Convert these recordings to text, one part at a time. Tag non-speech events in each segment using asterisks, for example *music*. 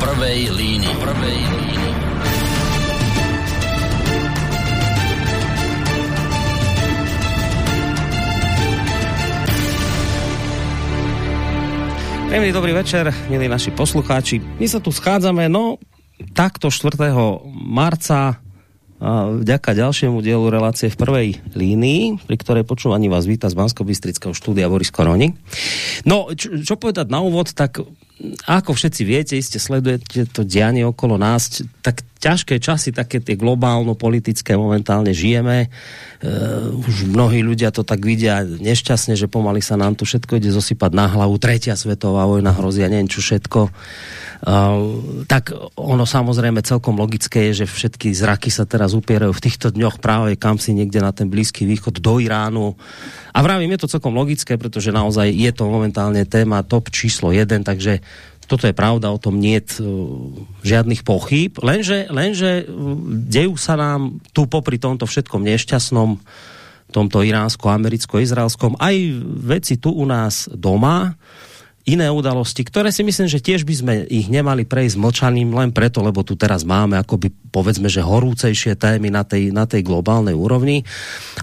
prvej línii. Prvej línii. Príjemný dobrý večer, milí naši poslucháči. My sa tu schádzame, no, takto 4. marca vďaka ďalšiemu dielu relácie v prvej línii, pri ktorej počúvaní vás víta z bansko štúdia Boris Koroni. No, čo, čo povedať na úvod, tak ako všetci viete, iste sledujete to dianie okolo nás, tak ťažké časy, také tie globálno-politické momentálne žijeme. Uh, už mnohí ľudia to tak vidia nešťastne, že pomaly sa nám tu všetko ide zosypať na hlavu. Tretia svetová vojna hrozí a neviem čo všetko. Uh, tak ono samozrejme celkom logické je, že všetky zraky sa teraz upierajú v týchto dňoch práve kam si niekde na ten Blízky východ do Iránu. A vravím, je to celkom logické, pretože naozaj je to momentálne téma top číslo jeden, takže toto je pravda, o tom nie je žiadnych pochýb, lenže, lenže dejú sa nám tu popri tomto všetkom nešťastnom, tomto iránsko-americko-izraelskom, aj veci tu u nás doma, iné udalosti, ktoré si myslím, že tiež by sme ich nemali prejsť mlčaným len preto, lebo tu teraz máme akoby povedzme, že horúcejšie témy na tej, na tej globálnej úrovni.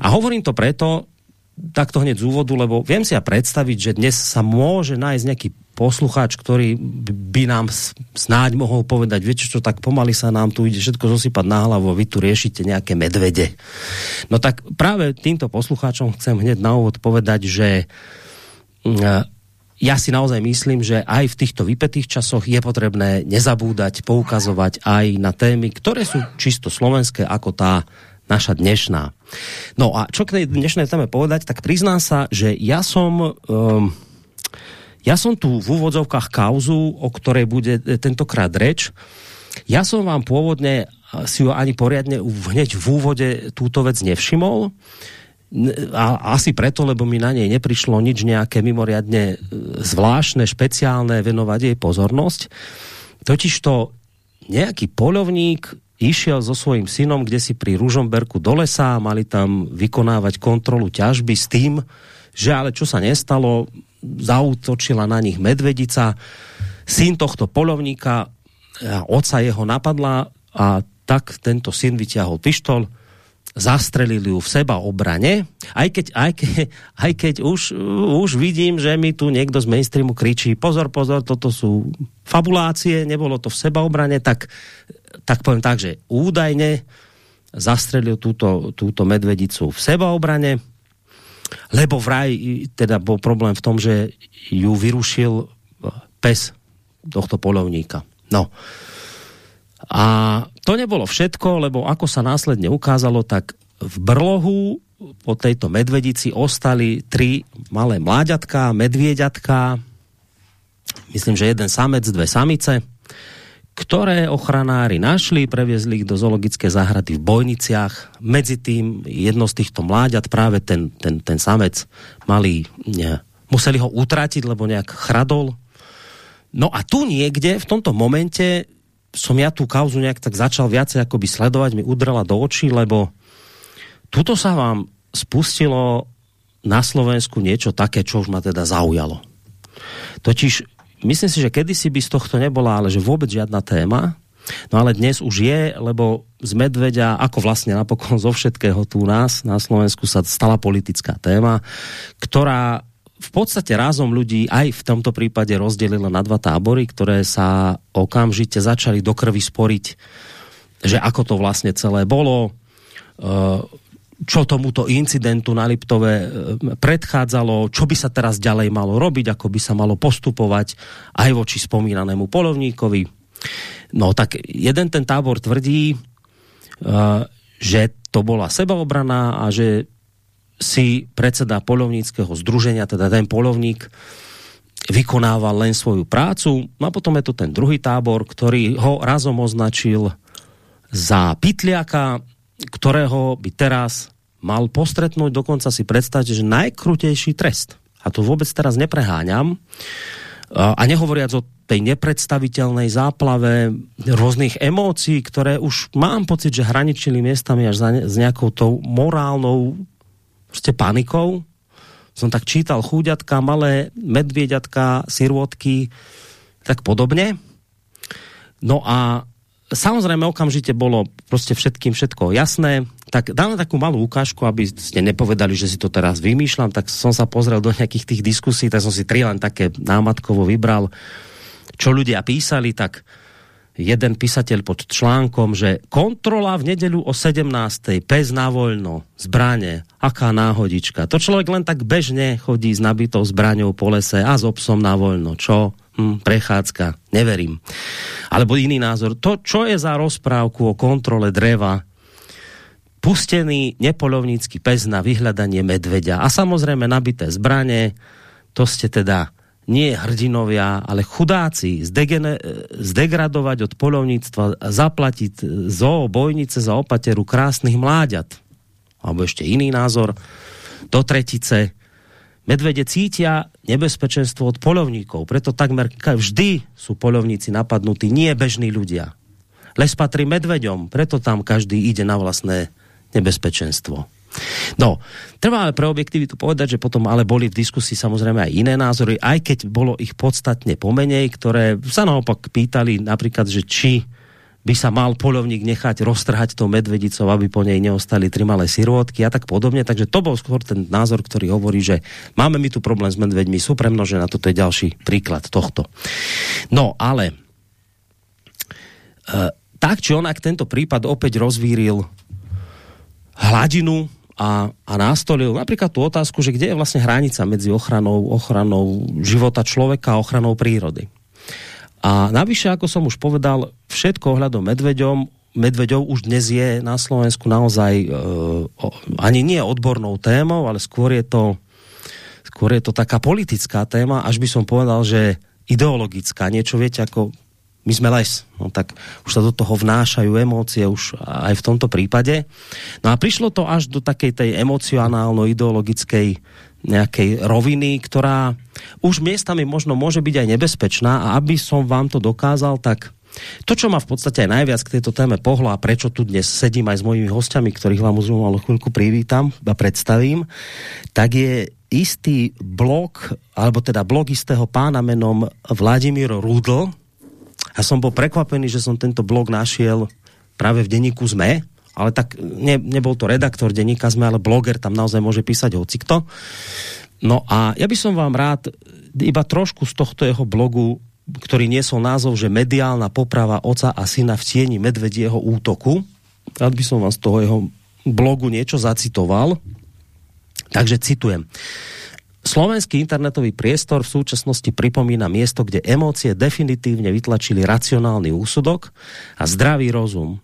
A hovorím to preto, takto hneď z úvodu, lebo viem si ja predstaviť, že dnes sa môže nájsť nejaký poslucháč, ktorý by nám snáď mohol povedať, viete čo, tak pomaly sa nám tu ide všetko zosypať na hlavu a vy tu riešite nejaké medvede. No tak práve týmto poslucháčom chcem hneď na úvod povedať, že mm, ja si naozaj myslím, že aj v týchto vypetých časoch je potrebné nezabúdať, poukazovať aj na témy, ktoré sú čisto slovenské, ako tá naša dnešná. No a čo k tej dnešnej téme povedať, tak priznám sa, že ja som... Um, ja som tu v úvodzovkách kauzu, o ktorej bude tentokrát reč. Ja som vám pôvodne si ju ani poriadne hneď v úvode túto vec nevšimol. A asi preto, lebo mi na nej neprišlo nič nejaké mimoriadne e, zvláštne, špeciálne venovať jej pozornosť. Totižto nejaký polovník išiel so svojím synom, kde si pri Ružomberku do lesa, mali tam vykonávať kontrolu ťažby s tým, že ale čo sa nestalo, zautočila na nich medvedica, syn tohto polovníka, oca jeho napadla a tak tento syn vyťahol pištol, zastrelili ju v seba obrane, aj keď, aj keď, aj keď už, už vidím, že mi tu niekto z mainstreamu kričí, pozor, pozor, toto sú fabulácie, nebolo to v seba obrane, tak tak poviem tak, že údajne zastrelil túto, túto medvedicu v sebaobrane, lebo vraj teda bol problém v tom, že ju vyrušil pes tohto polovníka. No. A to nebolo všetko, lebo ako sa následne ukázalo, tak v brlohu po tejto medvedici ostali tri malé mláďatka, medvieďatka, myslím, že jeden samec, dve samice, ktoré ochranári našli, previezli ich do zoologické záhrady v Bojniciach. Medzi tým jedno z týchto mláďat, práve ten, ten, ten samec, mali, ne, museli ho utratiť, lebo nejak chradol. No a tu niekde, v tomto momente, som ja tú kauzu nejak tak začal viacej akoby sledovať, mi udrela do očí, lebo tuto sa vám spustilo na Slovensku niečo také, čo už ma teda zaujalo. Totiž myslím si, že kedysi by z tohto nebola, ale že vôbec žiadna téma. No ale dnes už je, lebo z medveďa, ako vlastne napokon zo všetkého tu nás na Slovensku sa stala politická téma, ktorá v podstate rázom ľudí aj v tomto prípade rozdelila na dva tábory, ktoré sa okamžite začali do krvi sporiť, že ako to vlastne celé bolo, čo tomuto incidentu na Liptove e, predchádzalo, čo by sa teraz ďalej malo robiť, ako by sa malo postupovať aj voči spomínanému polovníkovi. No tak jeden ten tábor tvrdí, e, že to bola sebaobrana a že si predseda polovníckého združenia, teda ten polovník, vykonával len svoju prácu. No a potom je to ten druhý tábor, ktorý ho razom označil za pitliaka, ktorého by teraz mal postretnúť, dokonca si predstaviť, že najkrutejší trest. A to vôbec teraz nepreháňam. A nehovoriac o tej nepredstaviteľnej záplave rôznych emócií, ktoré už mám pocit, že hraničili miestami až za ne, s nejakou tou morálnou proste panikou. Som tak čítal chúďatka, malé medvieďatka, sirvotky, tak podobne. No a samozrejme okamžite bolo proste všetkým všetko jasné, tak dáme takú malú ukážku, aby ste nepovedali, že si to teraz vymýšľam, tak som sa pozrel do nejakých tých diskusí, tak som si tri len také námatkovo vybral, čo ľudia písali, tak jeden písateľ pod článkom, že kontrola v nedeľu o 17. pes na voľno, zbranie, aká náhodička. To človek len tak bežne chodí s nabitou zbraňou po lese a s obsom na voľno. Čo? Hm, prechádzka. Neverím. Alebo iný názor. To, čo je za rozprávku o kontrole dreva, pustený nepolovnícky pes na vyhľadanie medveďa a samozrejme nabité zbranie, to ste teda nie hrdinovia, ale chudáci zdegene, zdegradovať od polovníctva, zaplatiť zo bojnice za opateru krásnych mláďat. Alebo ešte iný názor. Do tretice. Medvede cítia nebezpečenstvo od polovníkov, preto takmer vždy sú polovníci napadnutí, nie bežní ľudia. Les patrí medveďom, preto tam každý ide na vlastné nebezpečenstvo. No, treba ale pre objektivitu povedať, že potom ale boli v diskusii samozrejme aj iné názory, aj keď bolo ich podstatne pomenej, ktoré sa naopak pýtali napríklad, že či by sa mal polovník nechať roztrhať tou medvedicou, aby po nej neostali tri malé sirotky a tak podobne. Takže to bol skôr ten názor, ktorý hovorí, že máme mi tu problém s medveďmi, sú premnožené, toto je ďalší príklad tohto. No, ale e, tak či onak tento prípad opäť rozvíril hladinu a, a nastolil napríklad tú otázku, že kde je vlastne hranica medzi ochranou, ochranou života človeka a ochranou prírody. A navyše, ako som už povedal, všetko ohľadom medveďom, medveďov už dnes je na Slovensku naozaj e, ani nie odbornou témou, ale skôr je to skôr je to taká politická téma, až by som povedal, že ideologická. Niečo, viete, ako my sme les, no tak už sa do toho vnášajú emócie už aj v tomto prípade. No a prišlo to až do takej tej emocionálno-ideologickej nejakej roviny, ktorá už miestami možno môže byť aj nebezpečná. A aby som vám to dokázal, tak to, čo ma v podstate aj najviac k tejto téme pohlo a prečo tu dnes sedím aj s mojimi hostiami, ktorých vám už malo chvíľku privítam a predstavím, tak je istý blog, alebo teda blog istého pána menom Vladimír Rudl, ja som bol prekvapený, že som tento blog našiel práve v denníku ZME, ale tak ne, nebol to redaktor denníka ZME, ale bloger, tam naozaj môže písať hocikto. No a ja by som vám rád iba trošku z tohto jeho blogu, ktorý niesol názov, že mediálna poprava oca a syna v tieni medvedieho útoku. Rád by som vám z toho jeho blogu niečo zacitoval. Takže citujem. Slovenský internetový priestor v súčasnosti pripomína miesto, kde emócie definitívne vytlačili racionálny úsudok a zdravý rozum.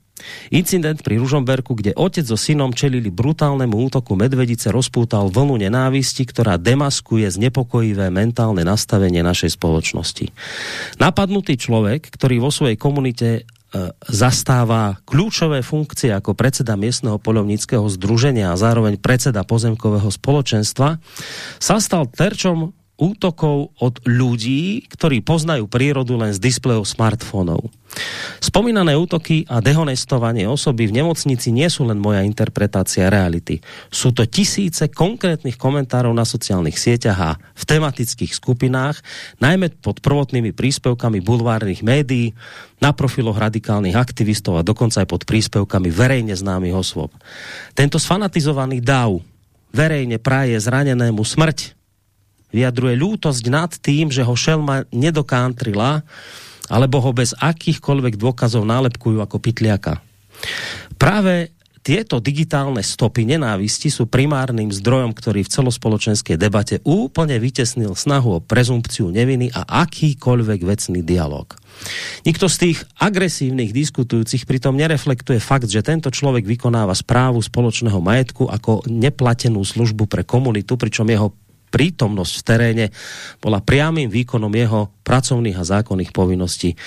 Incident pri Ružomberku, kde otec so synom čelili brutálnemu útoku medvedice, rozpútal vlnu nenávisti, ktorá demaskuje znepokojivé mentálne nastavenie našej spoločnosti. Napadnutý človek, ktorý vo svojej komunite E, zastáva kľúčové funkcie ako predseda miestneho polovníckého združenia a zároveň predseda pozemkového spoločenstva, sa stal terčom útokov od ľudí, ktorí poznajú prírodu len z displejov smartfónov. Spomínané útoky a dehonestovanie osoby v nemocnici nie sú len moja interpretácia reality. Sú to tisíce konkrétnych komentárov na sociálnych sieťach a v tematických skupinách, najmä pod prvotnými príspevkami bulvárnych médií, na profiloch radikálnych aktivistov a dokonca aj pod príspevkami verejne známych osôb. Tento sfanatizovaný dáv verejne praje zranenému smrť vyjadruje ľútosť nad tým, že ho šelma nedokántrila, alebo ho bez akýchkoľvek dôkazov nálepkujú ako pitliaka. Práve tieto digitálne stopy nenávisti sú primárnym zdrojom, ktorý v celospoločenskej debate úplne vytesnil snahu o prezumpciu neviny a akýkoľvek vecný dialog. Nikto z tých agresívnych diskutujúcich pritom nereflektuje fakt, že tento človek vykonáva správu spoločného majetku ako neplatenú službu pre komunitu, pričom jeho prítomnosť v teréne bola priamým výkonom jeho pracovných a zákonných povinností.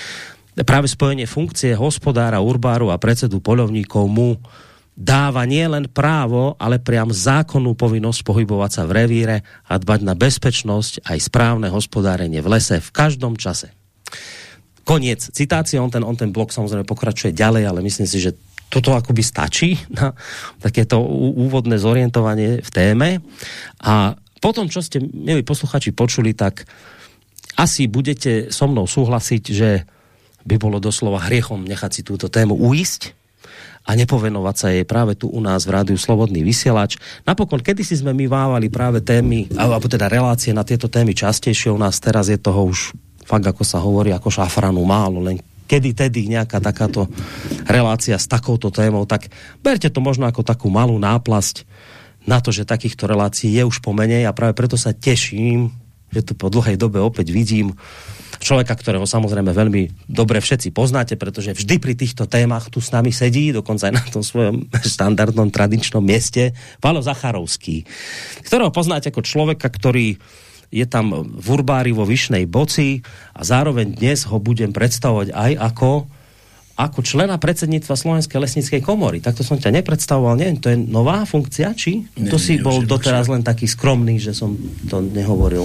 Práve spojenie funkcie hospodára, urbáru a predsedu polovníkov mu dáva nielen právo, ale priam zákonnú povinnosť pohybovať sa v revíre a dbať na bezpečnosť aj správne hospodárenie v lese v každom čase. Koniec citácie, on ten, on ten blok samozrejme pokračuje ďalej, ale myslím si, že toto akoby stačí na takéto úvodné zorientovanie v téme. A potom, čo ste, milí posluchači, počuli, tak asi budete so mnou súhlasiť, že by bolo doslova hriechom nechať si túto tému uísť a nepovenovať sa jej práve tu u nás v rádiu Slobodný vysielač. Napokon, kedy si sme my vávali práve témy, alebo teda relácie na tieto témy častejšie u nás, teraz je toho už fakt, ako sa hovorí, ako šafranu málo, len kedy tedy nejaká takáto relácia s takouto témou, tak berte to možno ako takú malú náplasť na to, že takýchto relácií je už pomenej a práve preto sa teším, že tu po dlhej dobe opäť vidím človeka, ktorého samozrejme veľmi dobre všetci poznáte, pretože vždy pri týchto témach tu s nami sedí, dokonca aj na tom svojom štandardnom tradičnom mieste, Palo Zacharovský, ktorého poznáte ako človeka, ktorý je tam v Urbári vo Vyšnej Boci a zároveň dnes ho budem predstavovať aj ako ako člena predsedníctva Slovenskej lesníckej komory. Takto som ťa nepredstavoval. Neviem, to je nová funkcia, či? Nie, to si nie, bol doteraz len taký skromný, že som to nehovoril.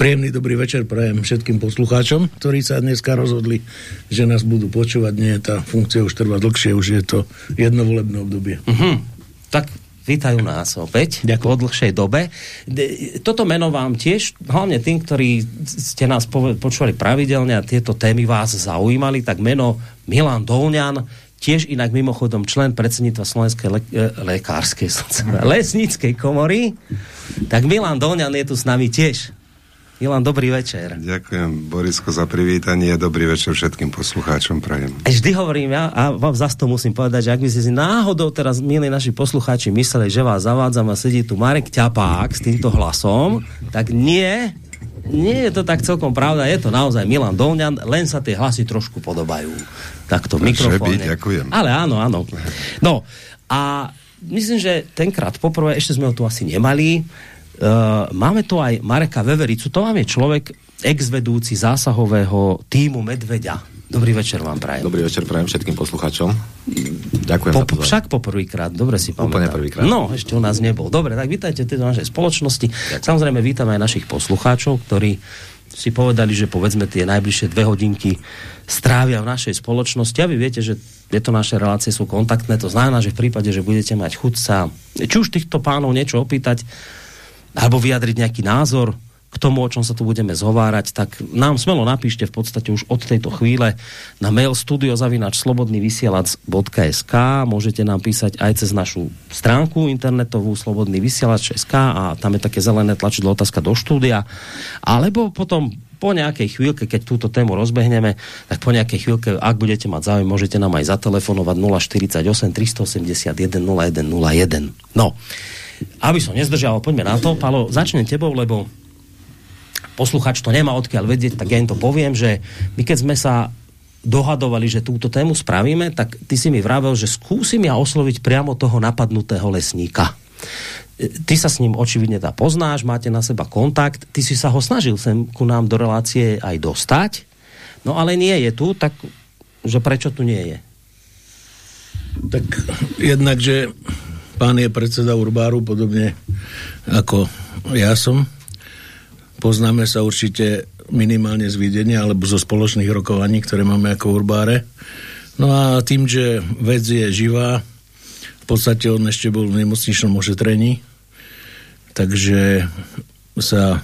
Príjemný dobrý večer prajem všetkým poslucháčom, ktorí sa dneska rozhodli, že nás budú počúvať. Nie, tá funkcia už trvá dlhšie, už je to jednovolebné obdobie. Uh-huh. Tak vítajú nás opäť Ďakujem. po dlhšej dobe. Toto meno vám tiež, hlavne tým, ktorí ste nás počúvali pravidelne a tieto témy vás zaujímali, tak meno Milan Dolňan, tiež inak mimochodom člen predsedníctva Slovenskej le- e, lekárskej *laughs* lesníckej komory, tak Milan Dolňan je tu s nami tiež. Milan, dobrý večer. Ďakujem, Borisko, za privítanie. Dobrý večer všetkým poslucháčom prajem. Vždy hovorím ja a vám zase to musím povedať, že ak by ste si náhodou teraz, milí naši poslucháči, mysleli, že vás zavádzam a sedí tu Marek Ťapák s týmto hlasom, tak nie, nie je to tak celkom pravda, je to naozaj Milan Dolňan, len sa tie hlasy trošku podobajú. Takto v mikrofóne. Ďakujem. Ale áno, áno. No a myslím, že tenkrát poprvé, ešte sme ho tu asi nemali, máme tu aj Mareka Vevericu, to vám je človek, ex-vedúci zásahového týmu Medveďa. Dobrý večer vám prajem. Dobrý večer prajem všetkým poslucháčom. Ďakujem po, za Však po prvýkrát, dobre si pamätám. Úplne prvýkrát. No, ešte u nás nebol. Dobre, tak vítajte v našej spoločnosti. Ďakujem. Samozrejme vítame aj našich poslucháčov, ktorí si povedali, že povedzme tie najbližšie dve hodinky strávia v našej spoločnosti. A vy viete, že tieto naše relácie sú kontaktné. To znamená, že v prípade, že budete mať chuť sa či už týchto pánov niečo opýtať, alebo vyjadriť nejaký názor k tomu, o čom sa tu budeme zhovárať, tak nám smelo napíšte v podstate už od tejto chvíle na mail studiozavinač.slobodnyvysielac.sk môžete nám písať aj cez našu stránku internetovú Slobodný vysielač.sk a tam je také zelené tlačidlo otázka do štúdia alebo potom po nejakej chvíľke, keď túto tému rozbehneme, tak po nejakej chvíľke, ak budete mať záujem, môžete nám aj zatelefonovať 048 381 0101. No, aby som nezdržal, poďme na to. Palo, začnem tebou, lebo posluchač to nemá odkiaľ vedieť, tak ja im to poviem, že my keď sme sa dohadovali, že túto tému spravíme, tak ty si mi vravel, že skúsim ja osloviť priamo toho napadnutého lesníka. Ty sa s ním očividne tá poznáš, máte na seba kontakt, ty si sa ho snažil sem ku nám do relácie aj dostať, no ale nie je tu, tak že prečo tu nie je? Tak jednak, že Pán je predseda Urbáru, podobne ako ja som. Poznáme sa určite minimálne z videnia alebo zo spoločných rokovaní, ktoré máme ako Urbáre. No a tým, že vec je živá, v podstate on ešte bol v nemocničnom ošetrení, takže sa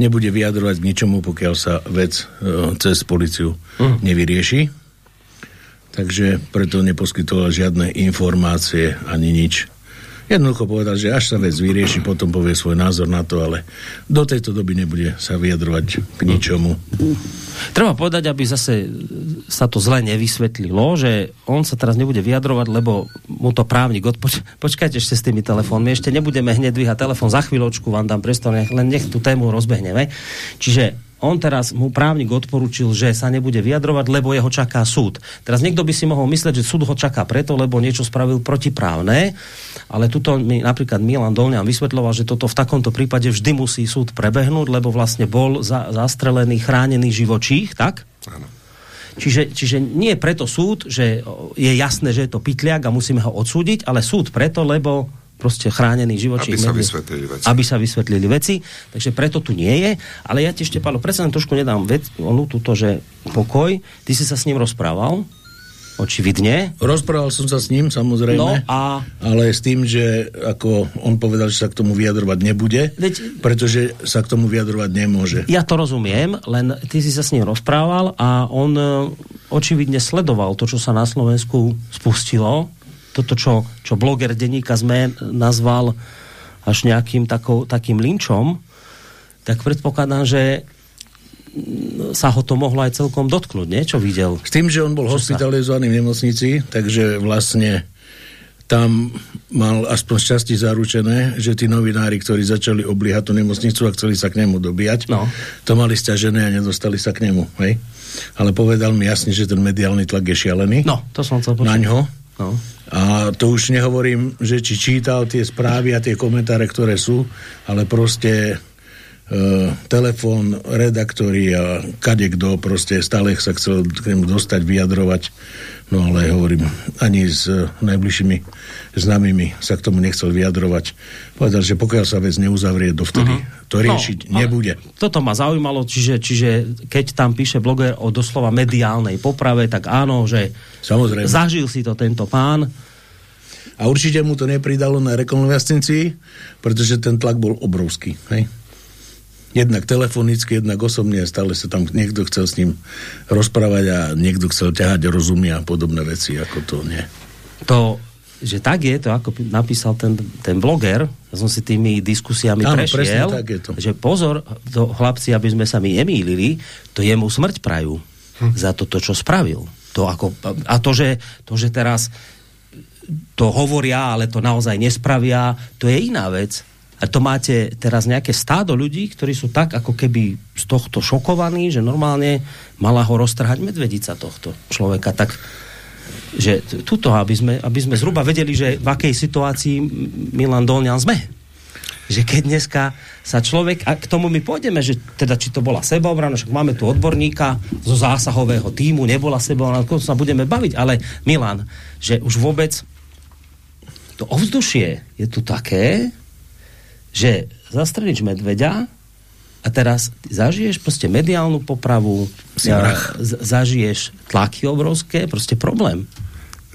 nebude vyjadrovať k ničomu, pokiaľ sa vec e, cez policiu mm. nevyrieši. Takže preto neposkytoval žiadne informácie ani nič. Jednoducho povedať, že až sa vec vyrieši, potom povie svoj názor na to, ale do tejto doby nebude sa vyjadrovať k ničomu. Treba povedať, aby zase sa to zle nevysvetlilo, že on sa teraz nebude vyjadrovať, lebo mu to právnik odpoč... Počkajte ešte s tými telefónmi, ešte nebudeme hneď dvíhať telefón, za chvíľočku vám dám priestor, len nech tú tému rozbehneme. Čiže on teraz mu právnik odporučil, že sa nebude vyjadrovať, lebo jeho čaká súd. Teraz niekto by si mohol myslieť, že súd ho čaká preto, lebo niečo spravil protiprávne, ale tuto mi napríklad Milan Dolňan vysvetloval, že toto v takomto prípade vždy musí súd prebehnúť, lebo vlastne bol za, zastrelený chránený živočích, tak? Áno. Čiže, čiže nie preto súd, že je jasné, že je to pitliak a musíme ho odsúdiť, ale súd preto, lebo proste chránený živočí. Aby sa vysvetlili veci. Aby sa vysvetlili veci. Takže preto tu nie je. Ale ja ti ešte, Pálo, predsa len trošku nedám vec, onu túto, že pokoj. Ty si sa s ním rozprával? očividne. Rozprával som sa s ním, samozrejme. No a... Ale s tým, že ako on povedal, že sa k tomu vyjadrovať nebude, Veď- pretože sa k tomu vyjadrovať nemôže. Ja to rozumiem, len ty si sa s ním rozprával a on e, očividne sledoval to, čo sa na Slovensku spustilo. Toto, čo, čo bloger denníka ZME nazval až nejakým takou, takým linčom, tak predpokladám, že sa ho to mohlo aj celkom dotknúť, nie? Čo videl? S tým, že on bol hospitalizovaný v nemocnici, takže vlastne tam mal aspoň šťastie zaručené, že tí novinári, ktorí začali obliehať tú nemocnicu a chceli sa k nemu dobíjať, No. to mali stiažené a nedostali sa k nemu. Hej? Ale povedal mi jasne, že ten mediálny tlak je šialený No, to som chcel na počuť. ňo. No. A to už nehovorím, že či čítal tie správy a tie komentáre, ktoré sú, ale proste e, telefón, redaktori a kadekto proste stále sa chcel k nemu dostať, vyjadrovať. No ale hovorím, ani s e, najbližšími známymi sa k tomu nechcel vyjadrovať. Povedal, že pokiaľ sa vec neuzavrie, dovtedy uh-huh. to riešiť No, nebude. Toto ma zaujímalo, čiže, čiže keď tam píše bloger o doslova mediálnej poprave, tak áno, že Samozrejme. zažil si to tento pán. A určite mu to nepridalo na rekonvalescencii, pretože ten tlak bol obrovský. Hej? Jednak telefonicky, jednak osobne, stále sa tam niekto chcel s ním rozprávať a niekto chcel ťahať rozumia a podobné veci, ako to nie. To, že tak je, to ako napísal ten, ten bloger, ja som si tými diskusiami Áno, prešiel, presne tak je to. že pozor, to, chlapci, aby sme sa my nemýlili, to jemu smrť prajú hm. za toto, čo spravil. To ako, a to že, to, že teraz to hovoria, ale to naozaj nespravia, to je iná vec. To máte teraz nejaké stádo ľudí, ktorí sú tak ako keby z tohto šokovaní, že normálne mala ho roztrhať medvedica tohto človeka. Tak že tuto, aby sme, aby sme zhruba vedeli, že v akej situácii Milan Dolňan sme. Že keď dneska sa človek, a k tomu my pôjdeme, že teda či to bola sebaobrana, však máme tu odborníka zo zásahového týmu, nebola sebaobrana, o sa budeme baviť, ale Milan, že už vôbec to ovzdušie je tu také, že zastrelič medveďa a teraz zažiješ proste mediálnu popravu, Si vrah. z- zažiješ tlaky obrovské, proste problém.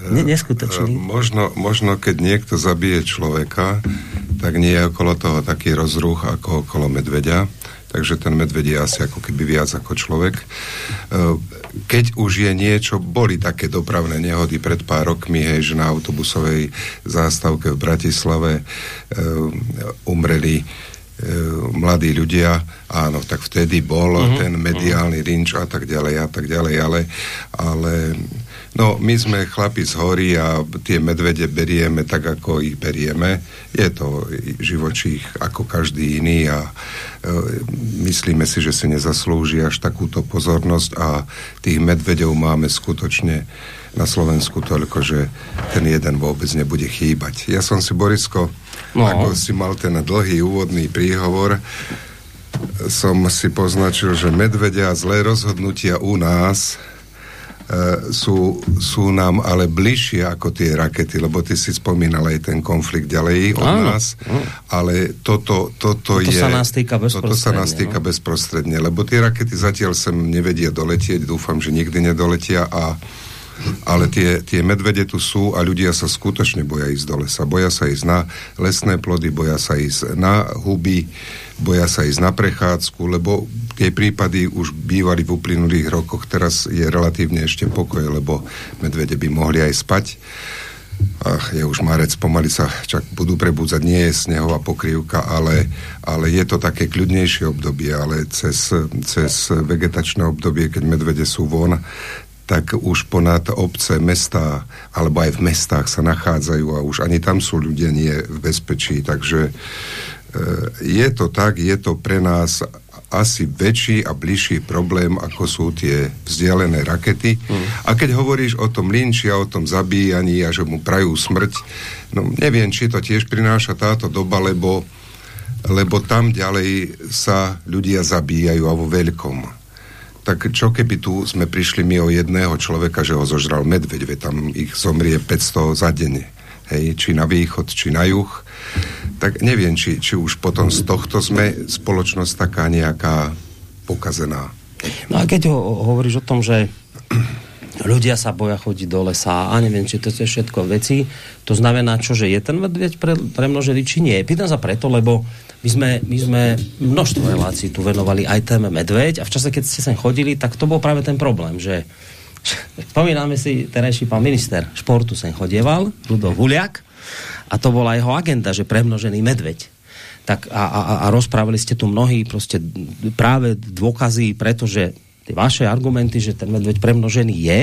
Ne, E, neskutočný. Možno, možno keď niekto zabije človeka, tak nie je okolo toho taký rozruch ako okolo medveďa. Takže ten medveď je asi ako keby viac ako človek. Keď už je niečo, boli také dopravné nehody pred pár rokmi, hej, že na autobusovej zástavke v Bratislave e, umreli e, mladí ľudia, áno, tak vtedy bol Mhm, mm-hmm. ten mediálny rinč a tak ďalej a tak ďalej, ale, ale no, my sme chlapi z hory a tie medvede berieme tak, ako ich berieme. Je to živočích ako každý iný a e, myslíme si, že si nezaslúži až takúto pozornosť a tých medvedov máme skutočne na Slovensku toľko, že ten jeden vôbec nebude chýbať. Ja som si, Borisko, No. ako si mal ten dlhý úvodný príhovor, som si poznačil, že medvedia a zlé rozhodnutia u nás sú, sú nám ale bližšie ako tie rakety, lebo ty si spomínal aj ten konflikt ďalej od Áno, nás, ale toto, toto, Toto je... sa nás týka Toto sa nás bezprostredne, týka no. bezprostredne, lebo tie rakety zatiaľ sem nevedia doletieť, dúfam, že nikdy nedoletia a ale tie, tie medvede tu sú a ľudia sa skutočne boja ísť do lesa. Boja sa ísť na lesné plody, boja sa ísť na huby, boja sa ísť na prechádzku, lebo tie prípady už bývali v uplynulých rokoch. Teraz je relatívne ešte pokoj, lebo medvede by mohli aj spať. Ach, je už marec, pomaly sa čak budú prebúdzať, nie je snehová pokrývka, ale, ale je to také kľudnejšie obdobie, ale cez, cez vegetačné obdobie, keď medvede sú von, tak už ponad obce, mesta, alebo aj v mestách sa nachádzajú a už ani tam sú ľudia nie v bezpečí. Takže je to tak, je to pre nás asi väčší a bližší problém, ako sú tie vzdialené rakety. Mm. A keď hovoríš o tom linči a o tom zabíjaní a že mu prajú smrť, no neviem, či to tiež prináša táto doba, lebo, lebo tam ďalej sa ľudia zabíjajú a vo veľkom tak čo keby tu sme prišli my o jedného človeka, že ho zožral medveď, veď tam ich zomrie 500 za deň, hej, či na východ, či na juh, tak neviem, či, či už potom z tohto sme spoločnosť taká nejaká pokazená. No a keď ho, hovoríš o tom, že ľudia sa boja chodiť do lesa a neviem, či to je všetko veci. To znamená, čo, že je ten medveď pre, premnožený, či nie. Pýtam sa preto, lebo my sme, my sme množstvo relácií tu venovali aj téme medveď a v čase, keď ste sem chodili, tak to bol práve ten problém, že spomíname si, terajší pán minister športu sem chodieval, Rudolf Huliak, a to bola jeho agenda, že premnožený medveď. Tak a, a, a rozprávali ste tu mnohí proste práve dôkazy, pretože tie vaše argumenty, že ten medveď premnožený je,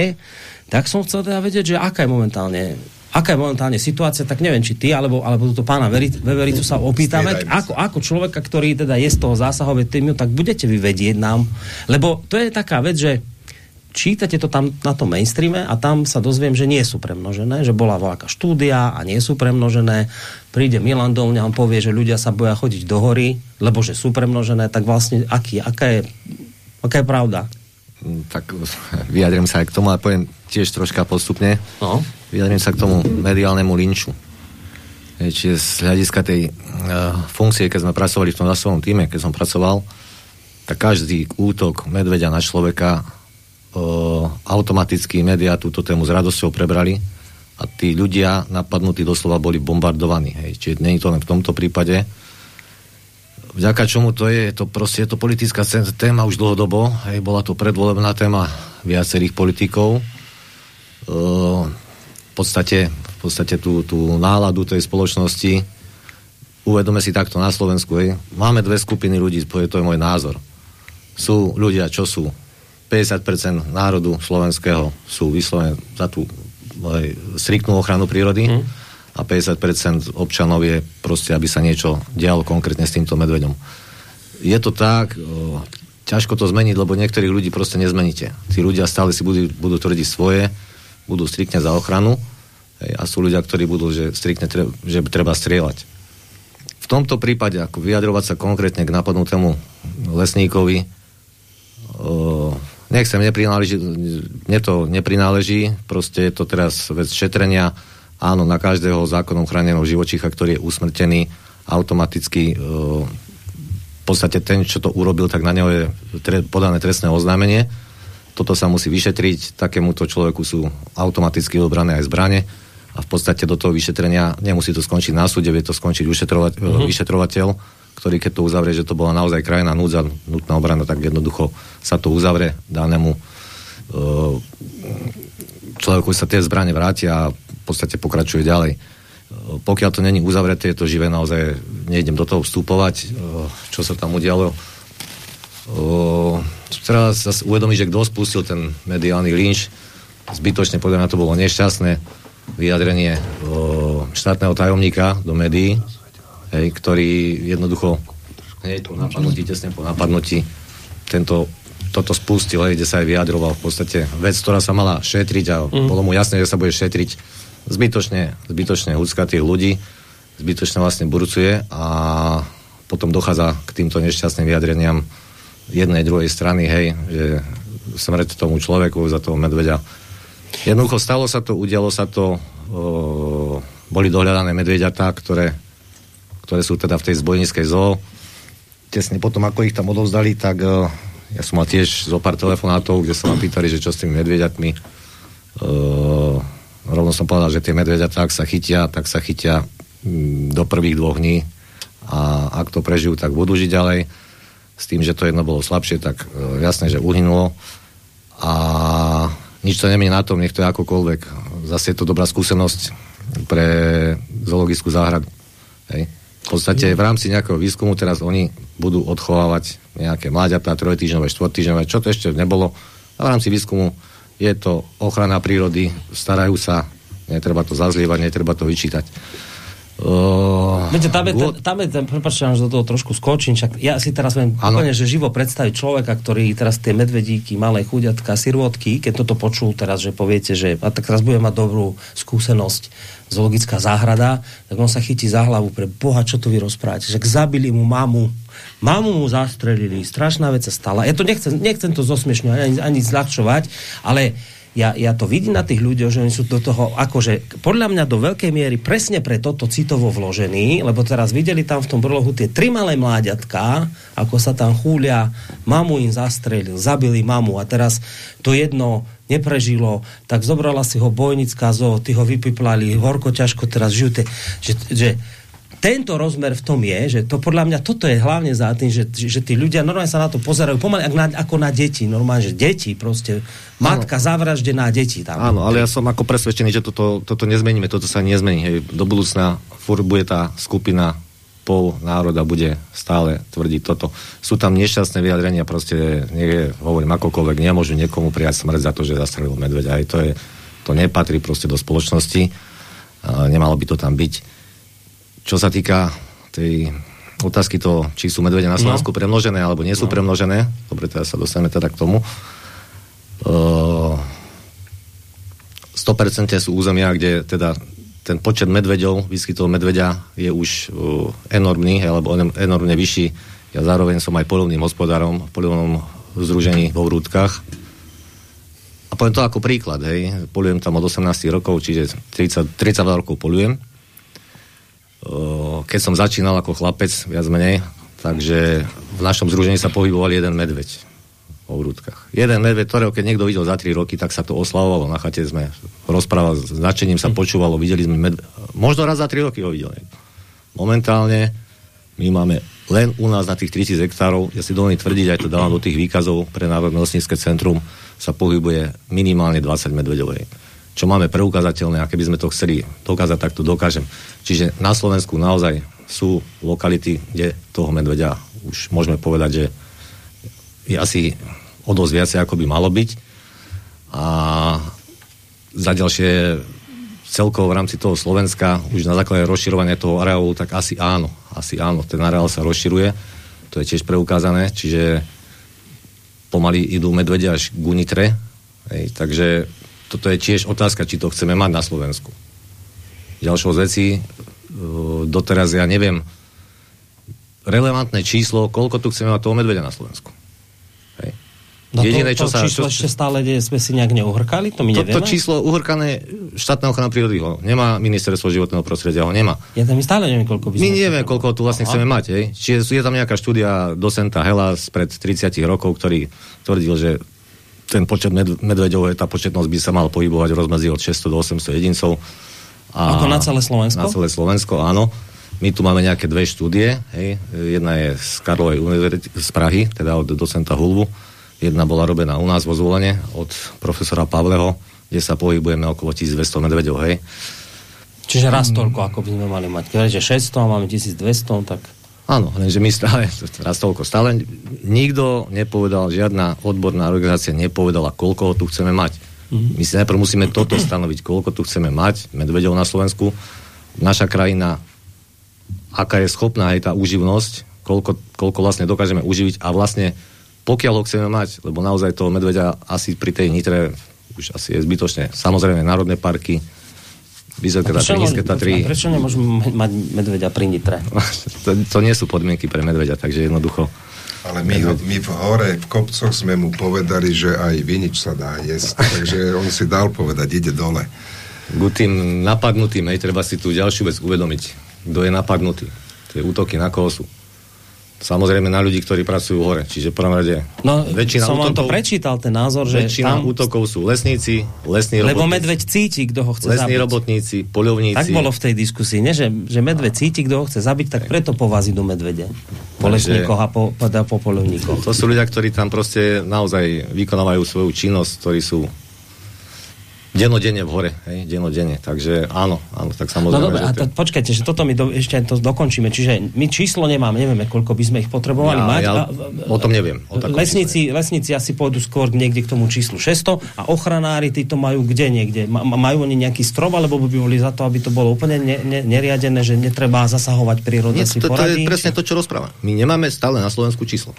tak som chcel teda vedieť, že aká je momentálne aká je momentálne situácia, tak neviem, či ty, alebo, alebo toto pána Vevericu sa opýtame, ako, ako človeka, ktorý teda je z toho zásahového týmu, tak budete vyvedieť nám, lebo to je taká vec, že čítate to tam na tom mainstreame a tam sa dozviem, že nie sú premnožené, že bola veľká štúdia a nie sú premnožené. Príde Milan do mňa, on povie, že ľudia sa boja chodiť do hory, lebo že sú premnožené, tak vlastne aký, aká, je, aká je pravda? Mm, tak *laughs* vyjadrím sa aj k tomu a poviem tiež troška postupne. No. Vyjadrím sa k tomu mediálnemu linču. Čiže z hľadiska tej uh, funkcie, keď sme pracovali v tom zásobovom týme, keď som pracoval, tak každý útok medveďa na človeka automaticky médiá túto tému s radosťou prebrali a tí ľudia napadnutí doslova boli bombardovaní. Hej. Čiže nie je to len v tomto prípade. Vďaka čomu to je, to proste je to politická téma už dlhodobo. Hej. Bola to predvolebná téma viacerých politikov. v podstate, v podstate tú, tú náladu tej spoločnosti uvedome si takto na Slovensku. Hej. Máme dve skupiny ľudí, to je môj názor. Sú ľudia, čo sú 50% národu slovenského sú vyslovené za tú striktnú ochranu prírody mm. a 50% občanov je proste, aby sa niečo dialo konkrétne s týmto medveďom. Je to tak, o, ťažko to zmeniť, lebo niektorých ľudí proste nezmeníte. Tí ľudia stále si budú, budú tvrdiť svoje, budú striktne za ochranu hej, a sú ľudia, ktorí budú, že striktne treba, že treba strieľať. V tomto prípade, ako vyjadrovať sa konkrétne k napadnutému lesníkovi, o, nechcem, neprináleží, mne to neprináleží, proste je to teraz vec šetrenia, áno, na každého zákonom chráneného živočícha, ktorý je usmrtený, automaticky e, v podstate ten, čo to urobil, tak na neho je tre, podané trestné oznámenie. Toto sa musí vyšetriť, takémuto človeku sú automaticky obrané aj zbrane a v podstate do toho vyšetrenia nemusí to skončiť na súde, vie to skončiť vyšetrova- mm-hmm. vyšetrovateľ ktorý keď to uzavrie, že to bola naozaj krajina núdza, nutná obrana, tak jednoducho sa to uzavre danému e, človeku sa tie zbranie vrátia a v podstate pokračuje ďalej. E, pokiaľ to není uzavreté, je to živé, naozaj nejdem do toho vstupovať, e, čo sa tam udialo. Treba sa uvedomiť, že kto spustil ten mediálny lynč, zbytočne podľa mňa to bolo nešťastné vyjadrenie štátneho tajomníka do médií, hej, ktorý jednoducho hneď po napadnutí, tesne po napadnutí tento, toto spustil, hej, kde sa aj vyjadroval v podstate vec, ktorá sa mala šetriť a mm. bolo mu jasné, že sa bude šetriť zbytočne, zbytočne ľudská tých ľudí, zbytočne vlastne burcuje a potom dochádza k týmto nešťastným vyjadreniam jednej, druhej strany, hej, že smrť tomu človeku za toho medveďa. Jednoducho stalo sa to, udialo sa to, o, boli dohľadané medveďatá, ktoré ktoré sú teda v tej zbojníckej zoo. Tesne potom, ako ich tam odovzdali, tak uh, ja som mal tiež zo pár telefonátov, kde sa ma pýtali, že čo s tými medvediatmi. Uh, rovno som povedal, že tie medvediatá, ak sa chytia, tak sa chytia um, do prvých dvoch dní a ak to prežijú, tak budú žiť ďalej. S tým, že to jedno bolo slabšie, tak uh, jasné, že uhynulo. A nič to nemení na tom, nech to je akokoľvek. Zase je to dobrá skúsenosť pre zoologickú záhradu. Hej v podstate v rámci nejakého výskumu teraz oni budú odchovávať nejaké mláďatá, trojtýždňové, štvortýždňové, čo to ešte nebolo. A v rámci výskumu je to ochrana prírody, starajú sa, netreba to zazlievať, netreba to vyčítať. Uh, Viete, tam je, ten, tam je ten, prepáčte, že do toho trošku skočím, však ja si teraz viem ano. úplne, že živo predstaviť človeka, ktorý teraz tie medvedíky, malé chuďatka, sirvotky, keď toto počul teraz, že poviete, že a tak teraz bude mať dobrú skúsenosť zoologická záhrada, tak on sa chytí za hlavu pre Boha, čo tu vy rozprávate, že zabili mu mamu, mamu mu zastrelili, strašná vec sa stala. Ja to nechcem, nechcem to zosmiešňovať ani, ani zľahčovať, ale ja, ja to vidím na tých ľuďoch, že oni sú do toho, akože podľa mňa do veľkej miery presne pre toto citovo vložení, lebo teraz videli tam v tom brlohu tie tri malé mláďatka, ako sa tam chúlia, mamu im zastrelil, zabili mamu a teraz to jedno neprežilo, tak zobrala si ho bojnická zo, ty ho vypiplali, horko, ťažko teraz žijú, že, že tento rozmer v tom je, že to podľa mňa toto je hlavne za tým, že, že tí ľudia normálne sa na to pozerajú pomaly ako na, ako na deti. Normálne, že deti proste. Matka ano. zavraždená deti tam. Áno, ale ja som ako presvedčený, že toto, toto nezmeníme, toto sa nezmení. Hej. Do budúcna furt bude tá skupina pol národa bude stále tvrdiť toto. Sú tam nešťastné vyjadrenia, proste, nie, hovorím akokoľvek, nemôžu niekomu prijať smrť za to, že zastrelil medveďa. Aj to, je, to nepatrí proste do spoločnosti. Nemalo by to tam byť čo sa týka tej otázky to, či sú medvede na Slovensku no. premnožené alebo nie sú no. premnožené, dobre, teraz sa dostaneme teda k tomu. Uh, 100% sú územia, kde teda ten počet medveďov, výskytov medveďa je už uh, enormný, alebo enormne vyšší. Ja zároveň som aj polovným hospodárom v polovnom združení vo Vrútkach. A poviem to ako príklad, hej. Polujem tam od 18 rokov, čiže 30, 30 rokov polujem keď som začínal ako chlapec, viac menej, takže v našom združení sa pohyboval jeden medveď o vrútkach. Jeden medveď, ktorého keď niekto videl za 3 roky, tak sa to oslavovalo. Na chate sme rozprávali, s nadšením sa počúvalo, videli sme medveď. Možno raz za 3 roky ho videl. Momentálne my máme len u nás na tých 3000 hektárov, ja si dovolím tvrdiť, aj to dávam do tých výkazov pre Národné lesnícke centrum, sa pohybuje minimálne 20 medveďov čo máme preukázateľné a keby sme to chceli dokázať, tak to dokážem. Čiže na Slovensku naozaj sú lokality, kde toho medveďa už môžeme povedať, že je asi o dosť viacej, ako by malo byť. A za ďalšie celkovo v rámci toho Slovenska, už na základe rozširovania toho areálu, tak asi áno. Asi áno, ten areál sa rozširuje. To je tiež preukázané, čiže pomaly idú medvede až k Unitre. Hej, takže toto je tiež otázka, či to chceme mať na Slovensku. Ďalšou z vecí, e, doteraz ja neviem relevantné číslo, koľko tu chceme mať toho medveďa na Slovensku. Hej. No Jediné, to, to čo sa, číslo čo, ešte stále kde sme si nejak neuhrkali, to my to, nevieme. To číslo uhrkané štátna ochrana prírody ho nemá, ministerstvo životného prostredia ho nemá. Ja tam stále neviem, koľko by My nevieme, koľko tu vlastne Aha. chceme mať. Hej. Čiže je tam nejaká štúdia docenta Helas pred 30 rokov, ktorý tvrdil, že ten počet med, medveďov, tá početnosť by sa mal pohybovať v rozmedzi od 600 do 800 jedincov. A Ako na celé Slovensko? Na celé Slovensko, áno. My tu máme nejaké dve štúdie. Hej. Jedna je z Karlovej univerzity z Prahy, teda od docenta Hulvu. Jedna bola robená u nás vo zvolenie od profesora Pavleho, kde sa pohybujeme okolo 1200 medveďov. Hej. Čiže raz toľko, ako by sme mali mať. Keď 600 a máme 1200, tak... Áno, lenže my stále, *laughs* raz toľko, stále nikto nepovedal, žiadna odborná organizácia nepovedala, koľko ho tu chceme mať. Mm-hmm. My si najprv musíme toto stanoviť, koľko tu chceme mať medvedov na Slovensku. Naša krajina, aká je schopná aj tá uživnosť, koľko, koľko vlastne dokážeme uživiť a vlastne pokiaľ ho chceme mať, lebo naozaj toho medveďa asi pri tej nitre už asi je zbytočne. Samozrejme, národné parky, Vysoké Tatry, Nízke Tatry. Prečo nemôžeme mať medveďa pri Nitre? *laughs* to, to nie sú podmienky pre medveďa, takže jednoducho... Ale my, ho, my v hore, v kopcoch sme mu povedali, že aj vinič sa dá jesť, *laughs* takže on si dal povedať, ide dole. K tým napadnutým, hej, treba si tu ďalšiu vec uvedomiť. Kto je napadnutý? Tie útoky na koho sú? Samozrejme na ľudí, ktorí pracujú hore. Čiže v prvom rade no, väčšina som útokov, vám to prečítal, ten názor, že väčšina tam... útokov sú lesníci, lesní Lebo robotníci. medveď cíti, kto ho chce lesní zabiť. robotníci, poľovníci. Tak bolo v tej diskusii, nie? Že, že medveď cíti, kto ho chce zabiť, tak preto po vás idú medvede. Po lesníkoch a po, po, po poľovníkoch. To sú ľudia, ktorí tam proste naozaj vykonávajú svoju činnosť, ktorí sú Denodene v hore, hej, denodene. Takže áno, áno, tak samozrejme. No dobre, a to, počkajte, že toto my do, ešte to dokončíme. Čiže my číslo nemáme, nevieme, koľko by sme ich potrebovali ja, mať. Ja, a, o tom neviem. O lesníci, lesníci asi pôjdu skôr niekde k tomu číslu 600 a ochranári títo majú kde niekde? Majú oni nejaký strop, alebo by boli za to, aby to bolo úplne ne, ne, neriadené, že netreba zasahovať prírodu? Nie, to, to je presne to, čo rozprávam. My nemáme stále na Slovensku číslo.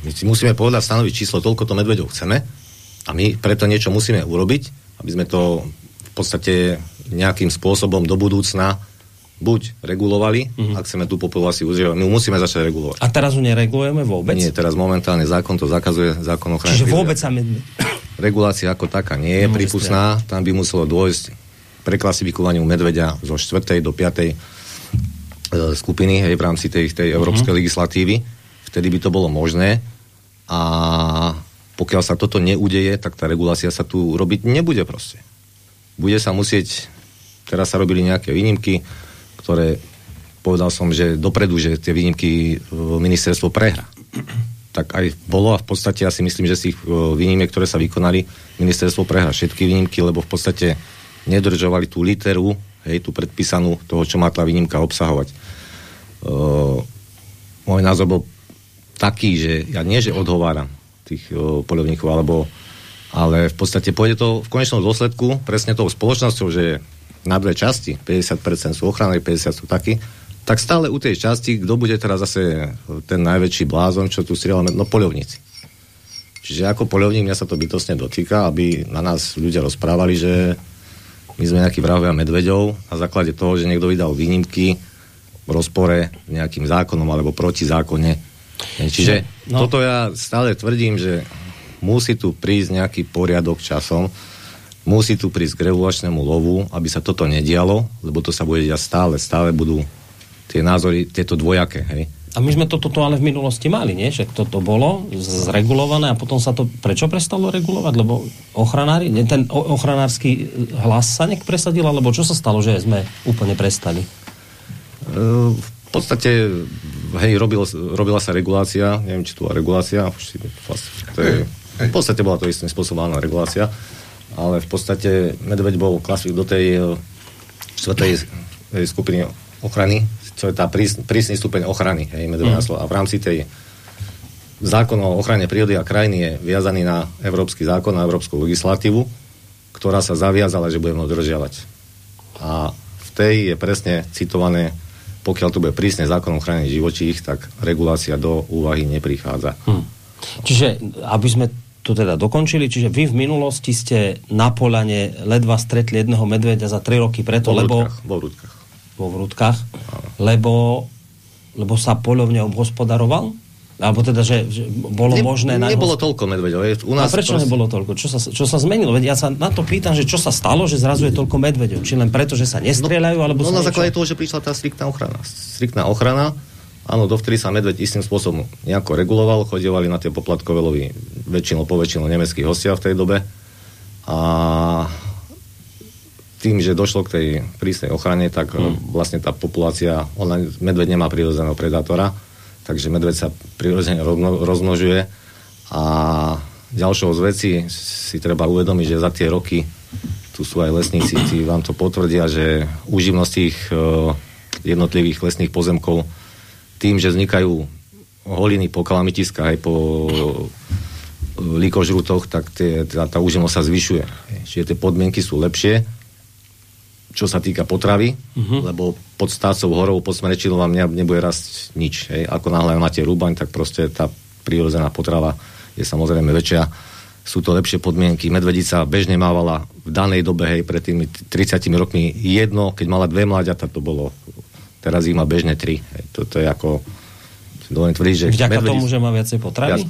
My si musíme povedať, stanoviť číslo, toľko to medveďov chceme a my preto niečo musíme urobiť, aby sme to v podstate nejakým spôsobom do budúcna buď regulovali, mm-hmm. ak chceme tú populáciu udržiavať, my musíme začať regulovať. A teraz ju neregulujeme vôbec? Nie, teraz momentálne zákon to zakazuje, zákon ochrany. Čiže vôbec sa... Regulácia ako taká nie je prípustná, tam by muselo dôjsť preklasifikovaniu medveďa zo 4. do 5. E, skupiny hej, v rámci tej, tej európskej mm-hmm. legislatívy. Vtedy by to bolo možné a pokiaľ sa toto neudeje, tak tá regulácia sa tu robiť nebude proste. Bude sa musieť, teraz sa robili nejaké výnimky, ktoré povedal som, že dopredu, že tie výnimky ministerstvo prehra. Tak aj bolo a v podstate ja si myslím, že z tých výnimiek, ktoré sa vykonali, ministerstvo prehra všetky výnimky, lebo v podstate nedržovali tú literu, hej, tú predpísanú toho, čo má tá výnimka obsahovať. Uh, môj názor bol taký, že ja nie, že odhováram tých polovníkov, alebo ale v podstate pôjde to v konečnom dôsledku presne tou spoločnosťou, že na dve časti, 50% sú ochranné, 50% sú takí, tak stále u tej časti, kto bude teraz zase ten najväčší blázon, čo tu strieľame, no poľovníci. Čiže ako poľovník mňa sa to bytostne dotýka, aby na nás ľudia rozprávali, že my sme nejakí vrahovia medveďov na základe toho, že niekto vydal výnimky v rozpore nejakým zákonom alebo proti zákone. Čiže no. toto ja stále tvrdím, že musí tu prísť nejaký poriadok časom, musí tu prísť k regulačnému lovu, aby sa toto nedialo, lebo to sa bude diať stále, stále budú tie názory, tieto dvojaké, hej. A my sme toto ale v minulosti mali, nie? Že toto bolo zregulované a potom sa to... Prečo prestalo regulovať? Lebo ochranári, ten ochranársky hlas sa nech presadil, alebo čo sa stalo, že sme úplne prestali? V podstate, hej, robil, robila sa regulácia, neviem, či tu bola regulácia, to je, v podstate bola to istým spôsobom regulácia, ale v podstate medveď bol klasik do tej čtvrtej skupiny ochrany, čo je tá prís, prísny stupeň ochrany hej, medveďa mm. A v rámci tej zákon o ochrane prírody a krajiny je viazaný na európsky zákon, na európsku legislatívu, ktorá sa zaviazala, že budeme dodržiavať. A v tej je presne citované, pokiaľ tu bude prísne zákon o ochrane živočích, tak regulácia do úvahy neprichádza. Hm. Čiže, aby sme to teda dokončili, čiže vy v minulosti ste na polane ledva stretli jedného medveďa za 3 roky preto, vo lebo... Vo vrútkach. Vo vrútkach, lebo, lebo sa polovne obhospodaroval? Alebo teda, že, že bolo ne, možné... Nebolo ho... toľko medveďov. U nás a prečo proste... nebolo toľko? Čo sa, čo sa zmenilo? Veď ja sa na to pýtam, že čo sa stalo, že zrazu je toľko medveďov. Či len preto, že sa nestrieľajú, alebo no, no na základe toho, že prišla tá striktná ochrana. Striktná ochrana, áno, dovtedy sa medveď istým spôsobom nejako reguloval, chodievali na tie poplatkové lovy väčšinou, poväčšinou nemeckých hostia v tej dobe. A tým, že došlo k tej prísnej ochrane, tak hmm. vlastne tá populácia, ona, medveď nemá prirodzeného predátora, takže medveď sa prirodzene rozmnožuje a ďalšou z vecí si treba uvedomiť, že za tie roky tu sú aj lesníci, tí vám to potvrdia, že úživnosť tých uh, jednotlivých lesných pozemkov tým, že vznikajú holiny po kalamitiskách aj po uh, likožrutoch, tak tie, tá, tá úživnosť sa zvyšuje. Čiže tie podmienky sú lepšie čo sa týka potravy, uh-huh. lebo pod stácou horou, pod smrečinou vám ne, nebude rásť nič. Hej. Ako náhle máte rúbaň, tak proste tá prírodzená potrava je samozrejme väčšia. Sú to lepšie podmienky. Medvedica bežne mávala v danej dobe, hej, pred tými 30 rokmi jedno, keď mala dve mláďata, to bolo, teraz ich má bežne tri. Hej. Toto je ako dovolím tvrdiť, že... Vďaka medvedi... tomu, že má viacej potravy?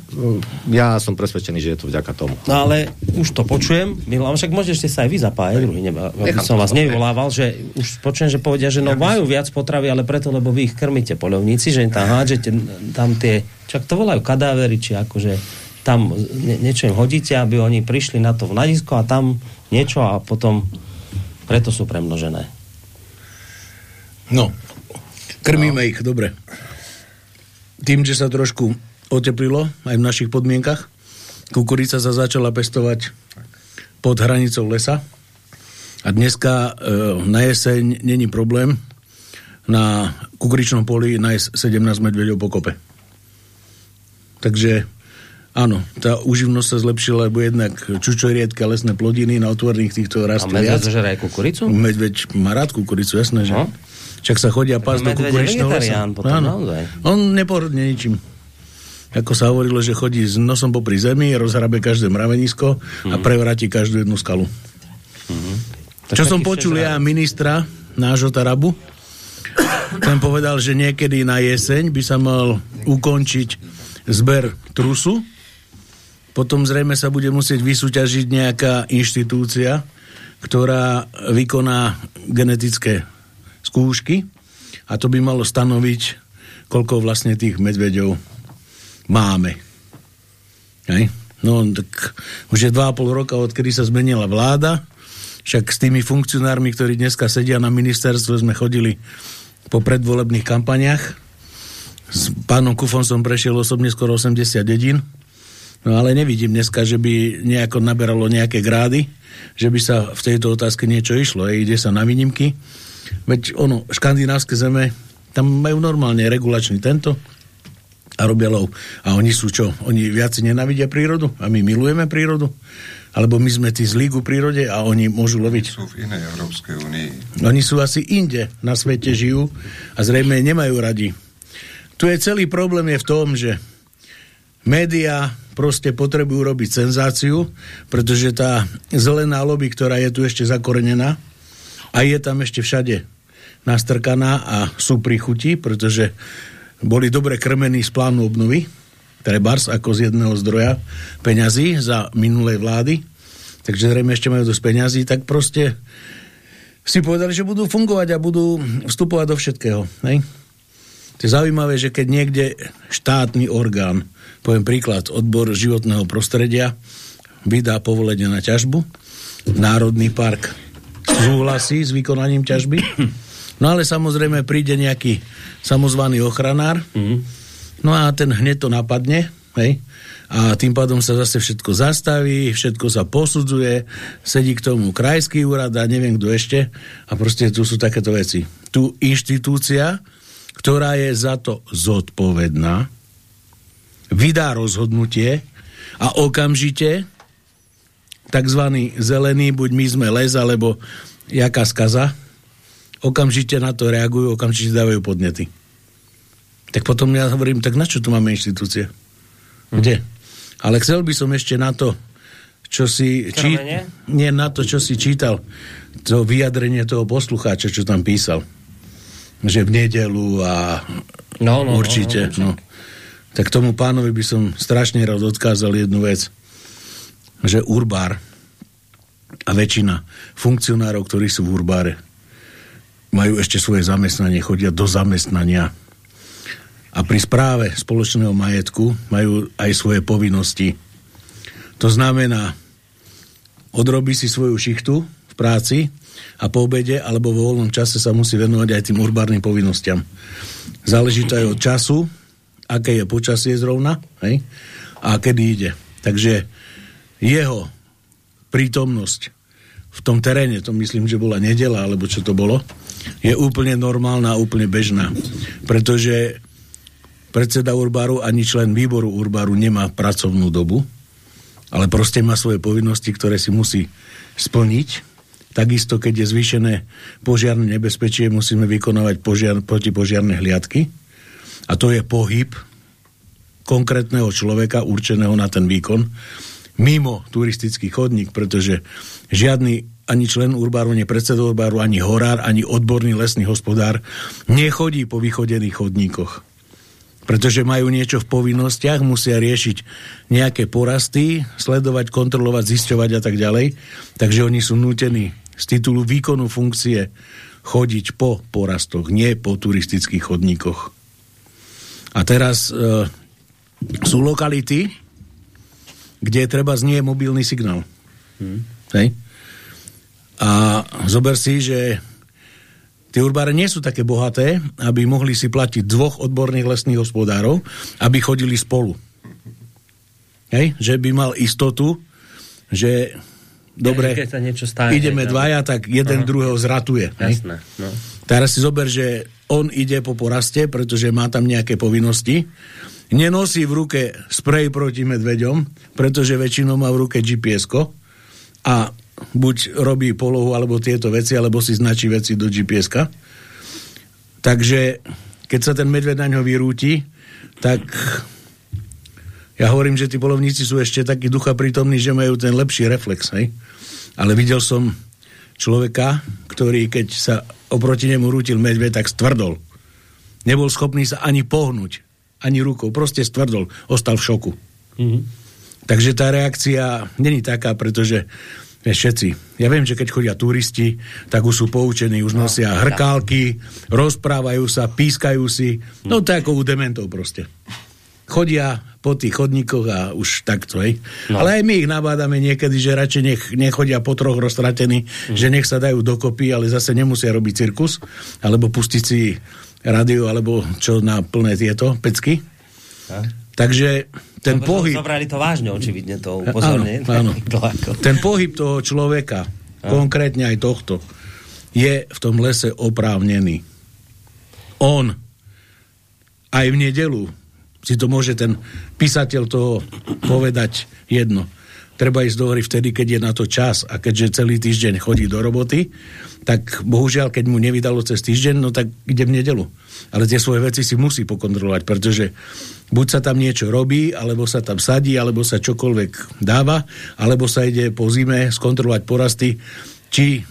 Ja, ja som presvedčený, že je to vďaka tomu. No ale už to počujem, Milan, však môžete sa aj vy zapájať, druhý, neba, aby som vás nevyvolával, že už počujem, že povedia, že no majú viac potravy, ale preto, lebo vy ich krmíte polovníci, že im tam hádžete tam tie, čak to volajú kadávery, či akože tam nie, niečo im hodíte, aby oni prišli na to v nadisko a tam niečo a potom preto sú premnožené. No, krmíme no. ich, dobre tým, že sa trošku oteplilo aj v našich podmienkach, kukurica sa začala pestovať pod hranicou lesa a dneska e, na jeseň není problém na kukuričnom poli nájsť 17 medveďov po kope. Takže áno, tá uživnosť sa zlepšila, lebo jednak čučoriedka, lesné plodiny na otvorných týchto rastú A medveď zožera aj kukuricu? Medveď má rád kukuricu, jasné, že? No. Však sa chodia pás do kukuričného lesa. Potom, Áno. On nepohodne ničím. Ako sa hovorilo, že chodí s nosom popri zemi, rozhrabe každé mravenisko mm-hmm. a mhm. prevráti každú jednu skalu. Mm-hmm. Čo som počul ja ministra nášho Tarabu, ten povedal, že niekedy na jeseň by sa mal ukončiť zber trusu, potom zrejme sa bude musieť vysúťažiť nejaká inštitúcia, ktorá vykoná genetické skúšky a to by malo stanoviť, koľko vlastne tých medveďov máme. Hej? No, tak už je 2,5 roka, odkedy sa zmenila vláda, však s tými funkcionármi, ktorí dneska sedia na ministerstve, sme chodili po predvolebných kampaniach. S pánom Kufom som prešiel osobne skoro 80 dedín. No ale nevidím dneska, že by nejako naberalo nejaké grády, že by sa v tejto otázke niečo išlo. Ej, ide sa na výnimky. Veď ono, škandinávske zeme, tam majú normálne regulačný tento a robia lov. A oni sú čo? Oni viac nenavidia prírodu? A my milujeme prírodu? Alebo my sme tí zlí ku prírode a oni môžu loviť? Sú v inej Európskej únii. Oni sú asi inde na svete žijú a zrejme nemajú radi. Tu je celý problém je v tom, že médiá proste potrebujú robiť senzáciu, pretože tá zelená lobby, ktorá je tu ešte zakorenená a je tam ešte všade nastrkaná a sú pri chuti, pretože boli dobre krmení z plánu obnovy, trebars ako z jedného zdroja peňazí za minulej vlády, takže zrejme ešte majú dosť peňazí, tak proste si povedali, že budú fungovať a budú vstupovať do všetkého. Hej? To je zaujímavé, že keď niekde štátny orgán poviem príklad, odbor životného prostredia vydá povolenie na ťažbu, Národný park súhlasí s vykonaním ťažby, no ale samozrejme príde nejaký samozvaný ochranár, no a ten hneď to napadne, hej, a tým pádom sa zase všetko zastaví, všetko sa posudzuje, sedí k tomu krajský úrad a neviem kto ešte. A proste tu sú takéto veci. Tu inštitúcia, ktorá je za to zodpovedná, vydá rozhodnutie a okamžite tzv. zelený, buď my sme les, alebo jaká skaza, okamžite na to reagujú, okamžite dávajú podnety. Tak potom ja hovorím, tak na čo tu máme inštitúcie? Kde? Ale chcel by som ešte na to, čo si... Či, nie na to, čo si čítal, to vyjadrenie toho poslucháča, čo tam písal. Že v nedelu a no, no, určite. No, no, no tak tomu pánovi by som strašne rád odkázal jednu vec, že Urbár a väčšina funkcionárov, ktorí sú v Urbáre, majú ešte svoje zamestnanie, chodia do zamestnania a pri správe spoločného majetku majú aj svoje povinnosti. To znamená, odrobí si svoju šichtu v práci a po obede alebo vo voľnom čase sa musí venovať aj tým urbárnym povinnostiam. Záleží to aj od času, aké je počasie zrovna hej? a kedy ide. Takže jeho prítomnosť v tom teréne, to myslím, že bola nedela, alebo čo to bolo, je úplne normálna a úplne bežná. Pretože predseda Urbáru ani člen výboru Urbáru nemá pracovnú dobu, ale proste má svoje povinnosti, ktoré si musí splniť. Takisto, keď je zvýšené požiarne nebezpečie, musíme vykonávať požiar, protipožiarne hliadky a to je pohyb konkrétneho človeka určeného na ten výkon mimo turistický chodník, pretože žiadny ani člen Urbáru, ani predseda Urbáru, ani horár, ani odborný lesný hospodár nechodí po vychodených chodníkoch. Pretože majú niečo v povinnostiach, musia riešiť nejaké porasty, sledovať, kontrolovať, zisťovať a tak ďalej. Takže oni sú nútení z titulu výkonu funkcie chodiť po porastoch, nie po turistických chodníkoch. A teraz e, sú lokality, kde treba znie mobilný signál. Hmm. Hej? A zober si, že tie urbáre nie sú také bohaté, aby mohli si platiť dvoch odborných lesných hospodárov, aby chodili spolu. Hej? Že by mal istotu, že dobre, sa niečo stane, ideme dvaja, tak jeden Aha. druhého zratuje. Jasné, no. Teraz si zober, že on ide po poraste, pretože má tam nejaké povinnosti. Nenosí v ruke sprej proti medveďom, pretože väčšinou má v ruke gps a buď robí polohu alebo tieto veci, alebo si značí veci do gps -ka. Takže keď sa ten medveď na ňo vyrúti, tak ja hovorím, že tí polovníci sú ešte takí ducha prítomní, že majú ten lepší reflex, hej? Ale videl som človeka, ktorý keď sa oproti nemu rútil medveď, tak stvrdol. Nebol schopný sa ani pohnúť, ani rukou, proste stvrdol, ostal v šoku. Mm-hmm. Takže tá reakcia není taká, pretože všetci. Ja viem, že keď chodia turisti, tak už sú poučení, už no, nosia hrkálky, rozprávajú sa, pískajú si. No to ako u dementov proste. Chodia, po tých chodníkoch a už takto, hej. No. Ale aj my ich nabádame niekedy, že radšej nech, nechodia po troch roztratení, mm. že nech sa dajú dokopy, ale zase nemusia robiť cirkus, alebo pustiť si rádio, alebo čo na plné tieto pecky. A? Takže ten no, pohyb... Zobrali to vážne, očividne to upozorne. Áno, áno. *laughs* ten pohyb toho človeka, a? konkrétne aj tohto, je v tom lese oprávnený. On aj v nedelu si to môže ten písateľ toho povedať jedno. Treba ísť do hory vtedy, keď je na to čas a keďže celý týždeň chodí do roboty, tak bohužiaľ, keď mu nevydalo cez týždeň, no tak ide v nedelu. Ale tie svoje veci si musí pokontrolovať, pretože buď sa tam niečo robí, alebo sa tam sadí, alebo sa čokoľvek dáva, alebo sa ide po zime skontrolovať porasty, či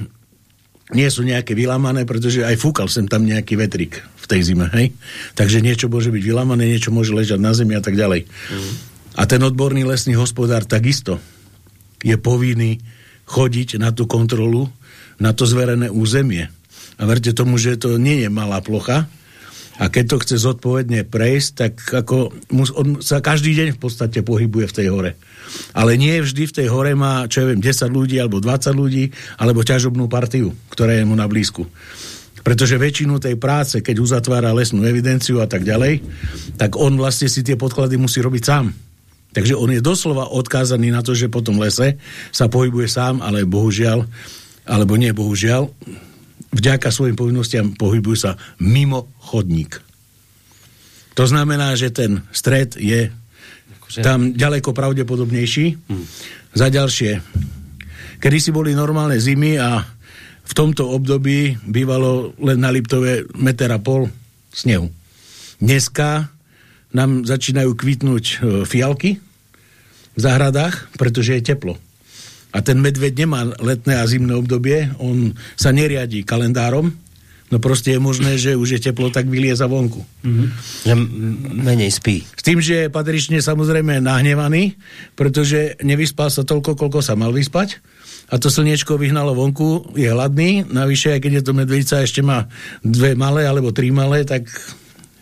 nie sú nejaké vylamané, pretože aj fúkal sem tam nejaký vetrik v tej zime, hej? Takže niečo môže byť vylamané, niečo môže ležať na zemi a tak ďalej. Mm. A ten odborný lesný hospodár takisto je povinný chodiť na tú kontrolu, na to zverené územie. A verte tomu, že to nie je malá plocha, a keď to chce zodpovedne prejsť, tak ako on sa každý deň v podstate pohybuje v tej hore. Ale nie vždy v tej hore má, čo ja viem, 10 ľudí alebo 20 ľudí, alebo ťažobnú partiu, ktorá je mu na blízku. Pretože väčšinu tej práce, keď uzatvára lesnú evidenciu a tak ďalej, tak on vlastne si tie podklady musí robiť sám. Takže on je doslova odkázaný na to, že po tom lese sa pohybuje sám, ale bohužiaľ, alebo nie bohužiaľ, vďaka svojim povinnostiam pohybuje sa mimo chodník. To znamená, že ten stred je akože... tam ďaleko pravdepodobnejší. Hmm. Za ďalšie, kedy si boli normálne zimy a v tomto období bývalo len na Liptove meter a pol snehu. Dneska nám začínajú kvitnúť e, fialky v záhradách, pretože je teplo. A ten medveď nemá letné a zimné obdobie, on sa neriadí kalendárom, no proste je možné, že už je teplo, tak vylieza vonku. Mm-hmm. Že menej spí. S tým, že je patrične samozrejme nahnevaný, pretože nevyspal sa toľko, koľko sa mal vyspať a to slniečko vyhnalo vonku, je hladný, navyše, aj keď je to medvedica, ešte má dve malé alebo tri malé, tak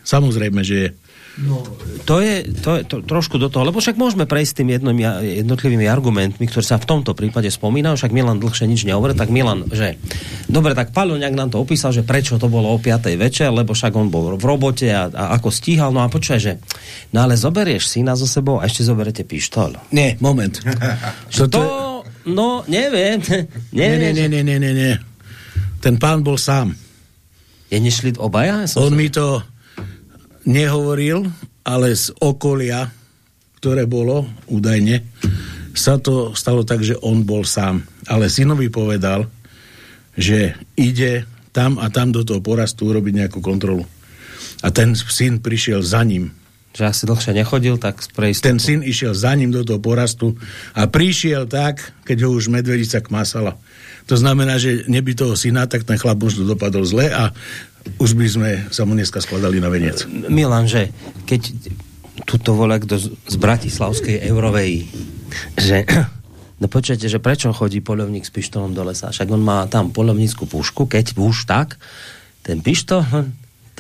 samozrejme, že je No, to je, to je to, trošku do toho, lebo však môžeme prejsť tým jedným, jednotlivými argumentmi, ktoré sa v tomto prípade spomínajú, však Milan dlhšie nič nehovorí, tak Milan, že dobre, tak nejak nám to opísal, že prečo to bolo o 5. večer, lebo však on bol v robote a, a ako stíhal, no a počkaj, že no ale zoberieš syna so sebou a ešte zoberete pištol. Nie, moment. *laughs* to, to, no, neviem. *laughs* neviem. Nie, nie, nie, nie, nie, nie. Ten pán bol sám. Je nešli obaja? On mi to nehovoril, ale z okolia, ktoré bolo údajne, sa to stalo tak, že on bol sám. Ale synovi povedal, že ide tam a tam do toho porastu urobiť nejakú kontrolu. A ten syn prišiel za ním. Že asi dlhšie nechodil, tak pre Ten syn išiel za ním do toho porastu a prišiel tak, keď ho už medvedica kmasala. To znamená, že neby toho syna, tak ten chlap možno dopadol zle a už by sme sa mu dneska skladali na veniec. Milan, že keď tuto volá kto z Bratislavskej Eurovej, že *clears throat* no počujete, že prečo chodí polovník s pištolom do lesa? Však on má tam polovnícku pušku, keď už tak, ten pištol,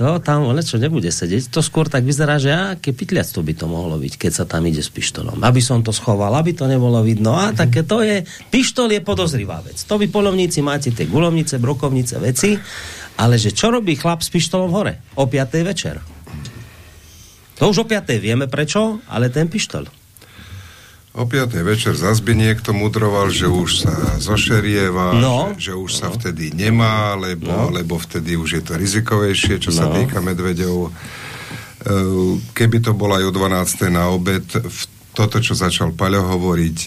to tam ale čo nebude sedieť. To skôr tak vyzerá, že aké pytliactvo by to mohlo byť, keď sa tam ide s pištolom. Aby som to schoval, aby to nebolo vidno. A také to je, pištol je podozrivá vec. To vy polovníci máte tie gulovnice, brokovnice, veci ale že čo robí chlap s pištolom hore? O 5. večer. To už o 5. vieme prečo, ale ten pištol. O 5. večer zas by niekto mudroval, že už sa zošerieva, no, že, že už no. sa vtedy nemá, lebo, no. lebo vtedy už je to rizikovejšie, čo no. sa týka medvedov. E, keby to bolo aj o 12. na obed, v toto, čo začal Paľo hovoriť,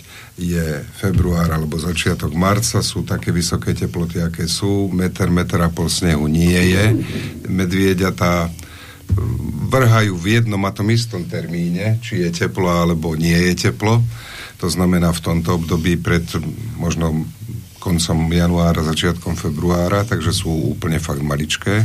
je február alebo začiatok marca, sú také vysoké teploty, aké sú, meter, meter a pol snehu nie je. Medvieďatá vrhajú v jednom a tom istom termíne, či je teplo alebo nie je teplo. To znamená v tomto období pred možno koncom januára, začiatkom februára, takže sú úplne fakt maličké.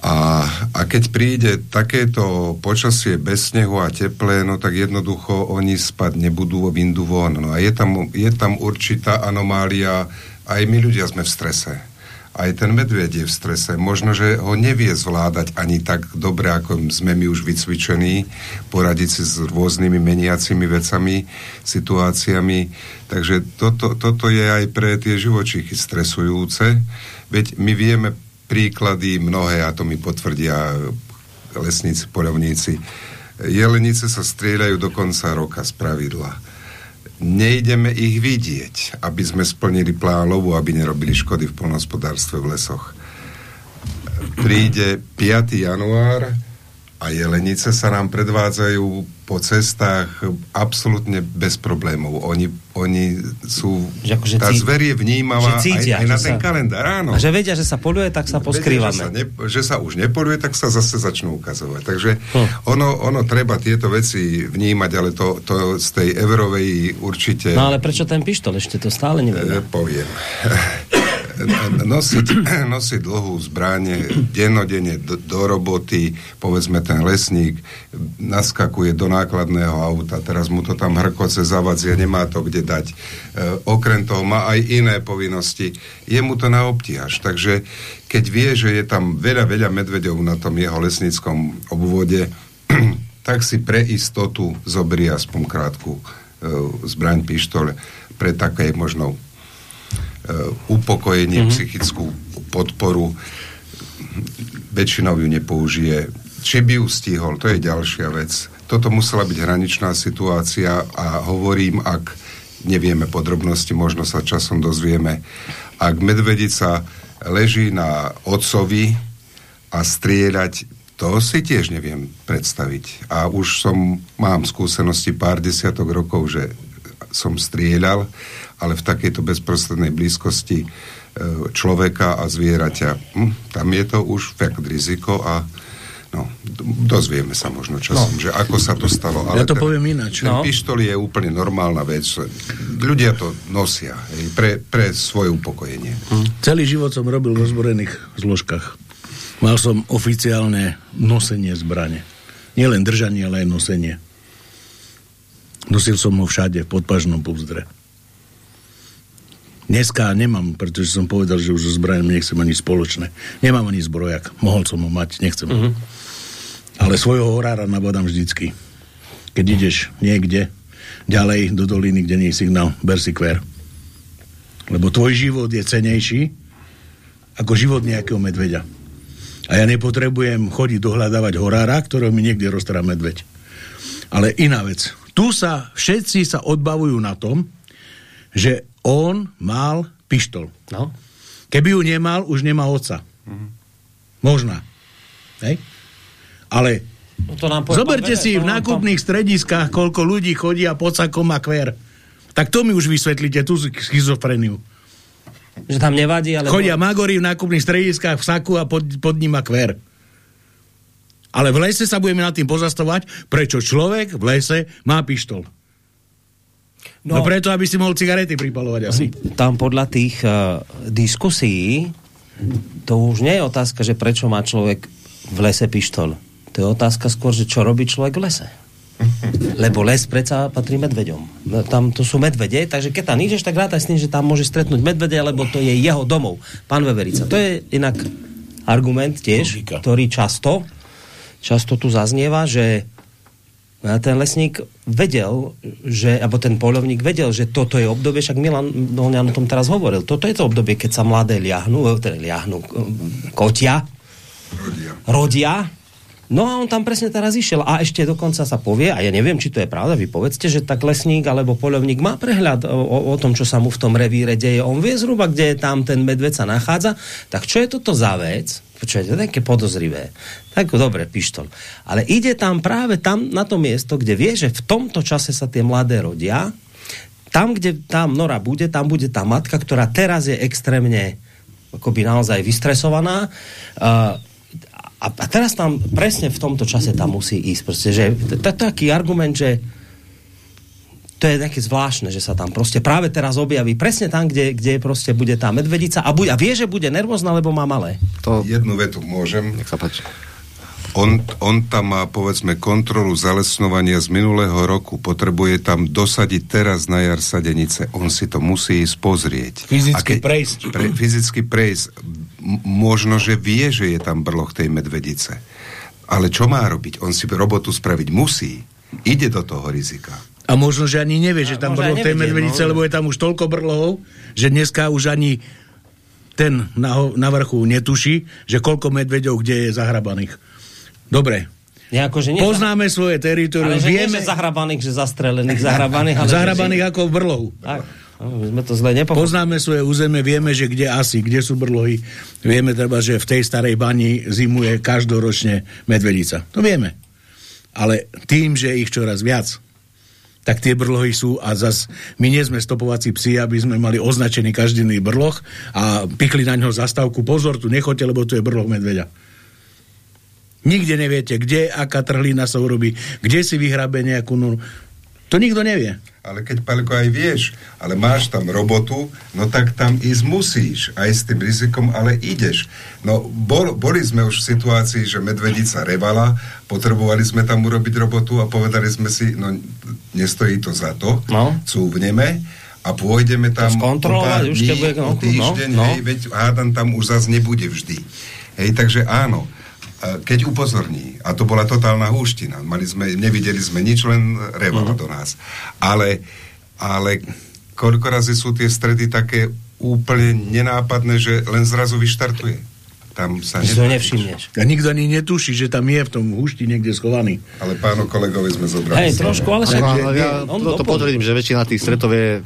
A, a keď príde takéto počasie bez snehu a teplé, no tak jednoducho oni spať nebudú, vyndú von. No a je tam, je tam určitá anomália, aj my ľudia sme v strese. Aj ten medveď je v strese. Možno, že ho nevie zvládať ani tak dobre, ako sme my už vycvičení, poradiť si s rôznymi meniacimi vecami, situáciami. Takže toto, toto je aj pre tie živočichy stresujúce. Veď my vieme príklady mnohé, a to mi potvrdia lesníci, poľovníci. Jelenice sa strieľajú do konca roka z pravidla nejdeme ich vidieť, aby sme splnili plán lovu, aby nerobili škody v polnospodárstve v lesoch. Príde 5. január a jelenice sa nám predvádzajú po cestách absolútne bez problémov. Oni, oni sú... Že akože tá cí... zver je vnímavá cítia, aj, aj na ten sa... kalendár, áno. A že vedia, že sa poluje, tak sa poskrývame. Vedia, že, sa ne, že sa už nepoluje, tak sa zase začnú ukazovať. Takže hm. ono, ono treba tieto veci vnímať, ale to, to z tej Everovej určite... No ale prečo ten pištol? Ešte to stále neviem. E, poviem. *laughs* nosiť, *clears throat* nosiť dlhú zbráne dennodenne do, do roboty, povedzme ten lesník naskakuje do nákladného auta, teraz mu to tam hrkoce zavadzie, nemá to kde dať. E, okrem toho má aj iné povinnosti. Je mu to na obtiaž. Takže keď vie, že je tam veľa, veľa medvedov na tom jeho lesníckom obvode, *clears throat* tak si pre istotu zobrie aspoň krátku e, zbraň, pištole pre také možno upokojenie, mm-hmm. psychickú podporu. Väčšinou ju nepoužije. Či by ju stihol, to je ďalšia vec. Toto musela byť hraničná situácia a hovorím, ak nevieme podrobnosti, možno sa časom dozvieme, ak medvedica leží na otcovi a strieľať, to si tiež neviem predstaviť. A už som, mám skúsenosti pár desiatok rokov, že som strieľal ale v takejto bezprostrednej blízkosti e, človeka a zvieraťa. Hm, tam je to už fakt riziko a no, dozvieme sa možno časom, no. že ako sa to stalo. Ale ja to ten, poviem ináč. Ten no. pištol je úplne normálna vec. Ľudia to nosia pre, pre svoje upokojenie. Hm. Celý život som robil v ozbrojených zložkách. Mal som oficiálne nosenie zbrane. Nielen držanie, ale aj nosenie. Nosil som ho všade, v podpažnom púzdre. Dneska nemám, pretože som povedal, že už so zbraním nechcem ani spoločné. Nemám ani zbrojak. Mohol som ho mať, nechcem. Uh-huh. Ale svojho horára nabadám vždycky. Keď ideš niekde, ďalej do doliny, kde nie je signál, ber si kver. Lebo tvoj život je cenejší ako život nejakého medveďa. A ja nepotrebujem chodiť dohľadávať horára, ktorého mi niekde roztrá medveď. Ale iná vec. Tu sa všetci sa odbavujú na tom, že on mal pištol. No. Keby ju nemal, už nemá oca. Mm. Možná. Hej? Ale no to nám zoberte si v nákupných tam... strediskách, koľko ľudí chodia pod sakom a kver. Tak to mi už vysvetlíte, tú schizofreniu. Že tam nevadí, ale... Chodia magory v nákupných strediskách v saku a pod, pod ním a kver. Ale v lese sa budeme nad tým pozastavať, prečo človek v lese má pištol. No, no preto, aby si mohol cigarety pripalovať asi. Tam podľa tých uh, diskusí to už nie je otázka, že prečo má človek v lese pištol. To je otázka skôr, že čo robí človek v lese. Lebo les predsa patrí medveďom. Tam to sú medvede, takže keď tam ideš, tak rátaj s tým, že tam môže stretnúť medvede, lebo to je jeho domov. Pán Veverica. To je inak argument tiež, Logika. ktorý často často tu zaznieva, že ten lesník vedel, že, alebo ten polovník vedel, že toto je obdobie, však Milan Dolňan o tom teraz hovoril, toto je to obdobie, keď sa mladé liahnu, e, teda liahnu, kotia, rodia. rodia. No a on tam presne teraz išiel. A ešte dokonca sa povie, a ja neviem, či to je pravda, vy povedzte, že tak lesník alebo polovník má prehľad o, o, o tom, čo sa mu v tom revíre deje. On vie zhruba, kde je tam ten medveď sa nachádza. Tak čo je toto za vec? Počujete, také podozrivé. Tak dobre, pištol. Ale ide tam práve tam na to miesto, kde vie, že v tomto čase sa tie mladé rodia. Tam, kde tá nora bude, tam bude tá matka, ktorá teraz je extrémne akoby naozaj vystresovaná. Uh, a, a teraz tam presne v tomto čase tam musí ísť. Proste, že to je taký argument, že to je také zvláštne, že sa tam proste práve teraz objaví presne tam, kde, kde proste bude tá medvedica a, bude, a vie, že bude nervózna, lebo má malé. To... Jednu vetu môžem. Nech sa páči. On, on tam má, povedzme, kontrolu zalesnovania z minulého roku. Potrebuje tam dosadiť teraz na jar sadenice. On si to musí ísť pozrieť. Fyzicky keď, prejsť. Pre, fyzicky prejsť m- možno, že vie, že je tam brloch tej medvedice. Ale čo má robiť? On si robotu spraviť musí. Ide do toho rizika. A možno, že ani nevie, že tam aj brloh tej medvedice, no. lebo je tam už toľko brlohov, že dneska už ani ten na, ho- na vrchu netuší, že koľko medveďov kde je zahrabaných. Dobre. Nie, akože nie, Poznáme svoje teritorium, ale že vieme... nie, že zahrabaných, že zastrelených, zahrabaných, ale Zahrabaných ako v brlohu. Že, tak, no, my sme to zle nepochopili. Poznáme svoje územie, vieme, že kde asi, kde sú brlohy. Vieme treba, že v tej starej bani zimuje každoročne medvedica. To vieme. Ale tým, že ich čoraz viac, tak tie brlohy sú a zas my nie sme stopovací psi, aby sme mali označený každý brloh a pikli na ňo zastávku. Pozor, tu nechoďte, lebo tu je brloh medveďa. Nikde neviete, kde, aká trhlina sa urobí, kde si vyhrabe nejakú... No, to nikto nevie. Ale keď, Palko, aj vieš, ale máš tam robotu, no tak tam ísť musíš, aj s tým rizikom, ale ideš. No, bol, boli sme už v situácii, že medvedica revala, potrebovali sme tam urobiť robotu a povedali sme si, no, nestojí to za to, No. cúvneme a pôjdeme tam skontrolovať o pár dní, bude- no, týždeň, no, no. hej, veď hádam tam už zase nebude vždy. Hej, takže áno, keď upozorní, a to bola totálna húština, mali sme, nevideli sme nič, len revala do nás. Ale, ale koľko razy sú tie stredy také úplne nenápadné, že len zrazu vyštartuje. Tam sa nevšimneš. A nikto ani netuší, že tam je v tom húšti niekde schovaný. Ale pánu kolegovi sme zobrali. Hej, trošku, ale však... No, ja on to, potvrdím, že väčšina tých stretov je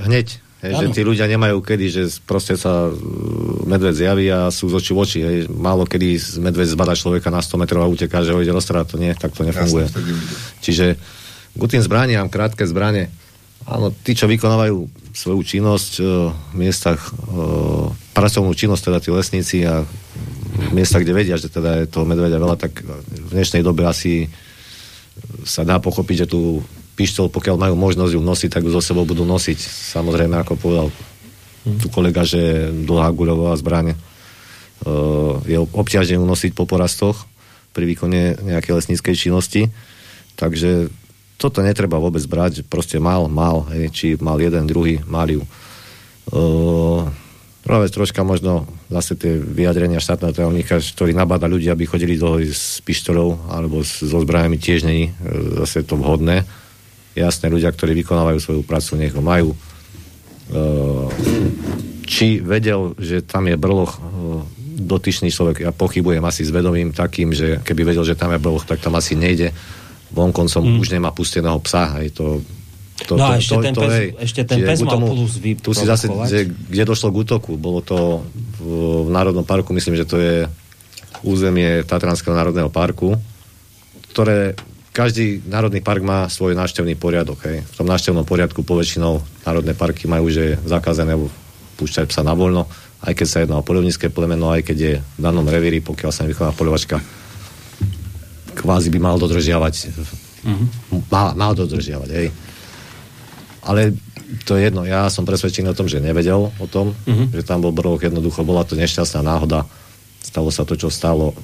hneď. Hej, že tí ľudia nemajú kedy, že proste sa uh, medveď zjaví a sú z očí v oči. Hej. Málo kedy medveď zbada človeka na 100 metrov a uteká, že ho ide roztrať. To nie, tak to nefunguje. Ide. Čiže k tým zbraniam, krátke zbranie, áno, tí, čo vykonávajú svoju činnosť uh, v miestach, uh, pracovnú činnosť, teda tí lesníci a v miestach, kde vedia, že teda je toho medveďa veľa, tak v dnešnej dobe asi sa dá pochopiť, že tú pištol, pokiaľ majú možnosť ju nosiť, tak ju so sebou budú nosiť. Samozrejme, ako povedal tu kolega, že dlhá guľová zbraň uh, je obťažne ju nosiť po porastoch pri výkone nejakej lesníckej činnosti. Takže toto netreba vôbec brať, proste mal, mal, hej, či mal jeden, druhý, mal ju. Uh, troška možno zase tie vyjadrenia štátneho tajomníka, ktorý nabáda ľudí, aby chodili do s pištolou alebo s, so zbraniami tiež není e, zase to vhodné. Jasné, ľudia, ktorí vykonávajú svoju prácu, nech ho majú. E, či vedel, že tam je brloch e, dotyčný človek, ja pochybujem asi s vedomím takým, že keby vedel, že tam je brloch, tak tam asi nejde. Vonkoncom mm. už nemá pusteného psa, hej, to to, No a ešte ten pes- hej. ešte ten pes mal plus Tu si zase, že, kde došlo k útoku, bolo to v, v Národnom parku, myslím, že to je územie Tatranského národného parku, ktoré každý národný park má svoj návštevný poriadok. Hej. V tom návštevnom poriadku poväčšinou národné parky majú, že je zakázané púšťať psa na voľno, aj keď sa jedná o polovnícke plemeno, aj keď je v danom revíri, pokiaľ sa nevychová polovačka, kvázi by mal dodržiavať, mm-hmm. mal, mal dodržiavať, hej. Ale to je jedno, ja som presvedčený o tom, že nevedel o tom, mm-hmm. že tam bol brok, jednoducho bola to nešťastná náhoda, stalo sa to, čo stalo.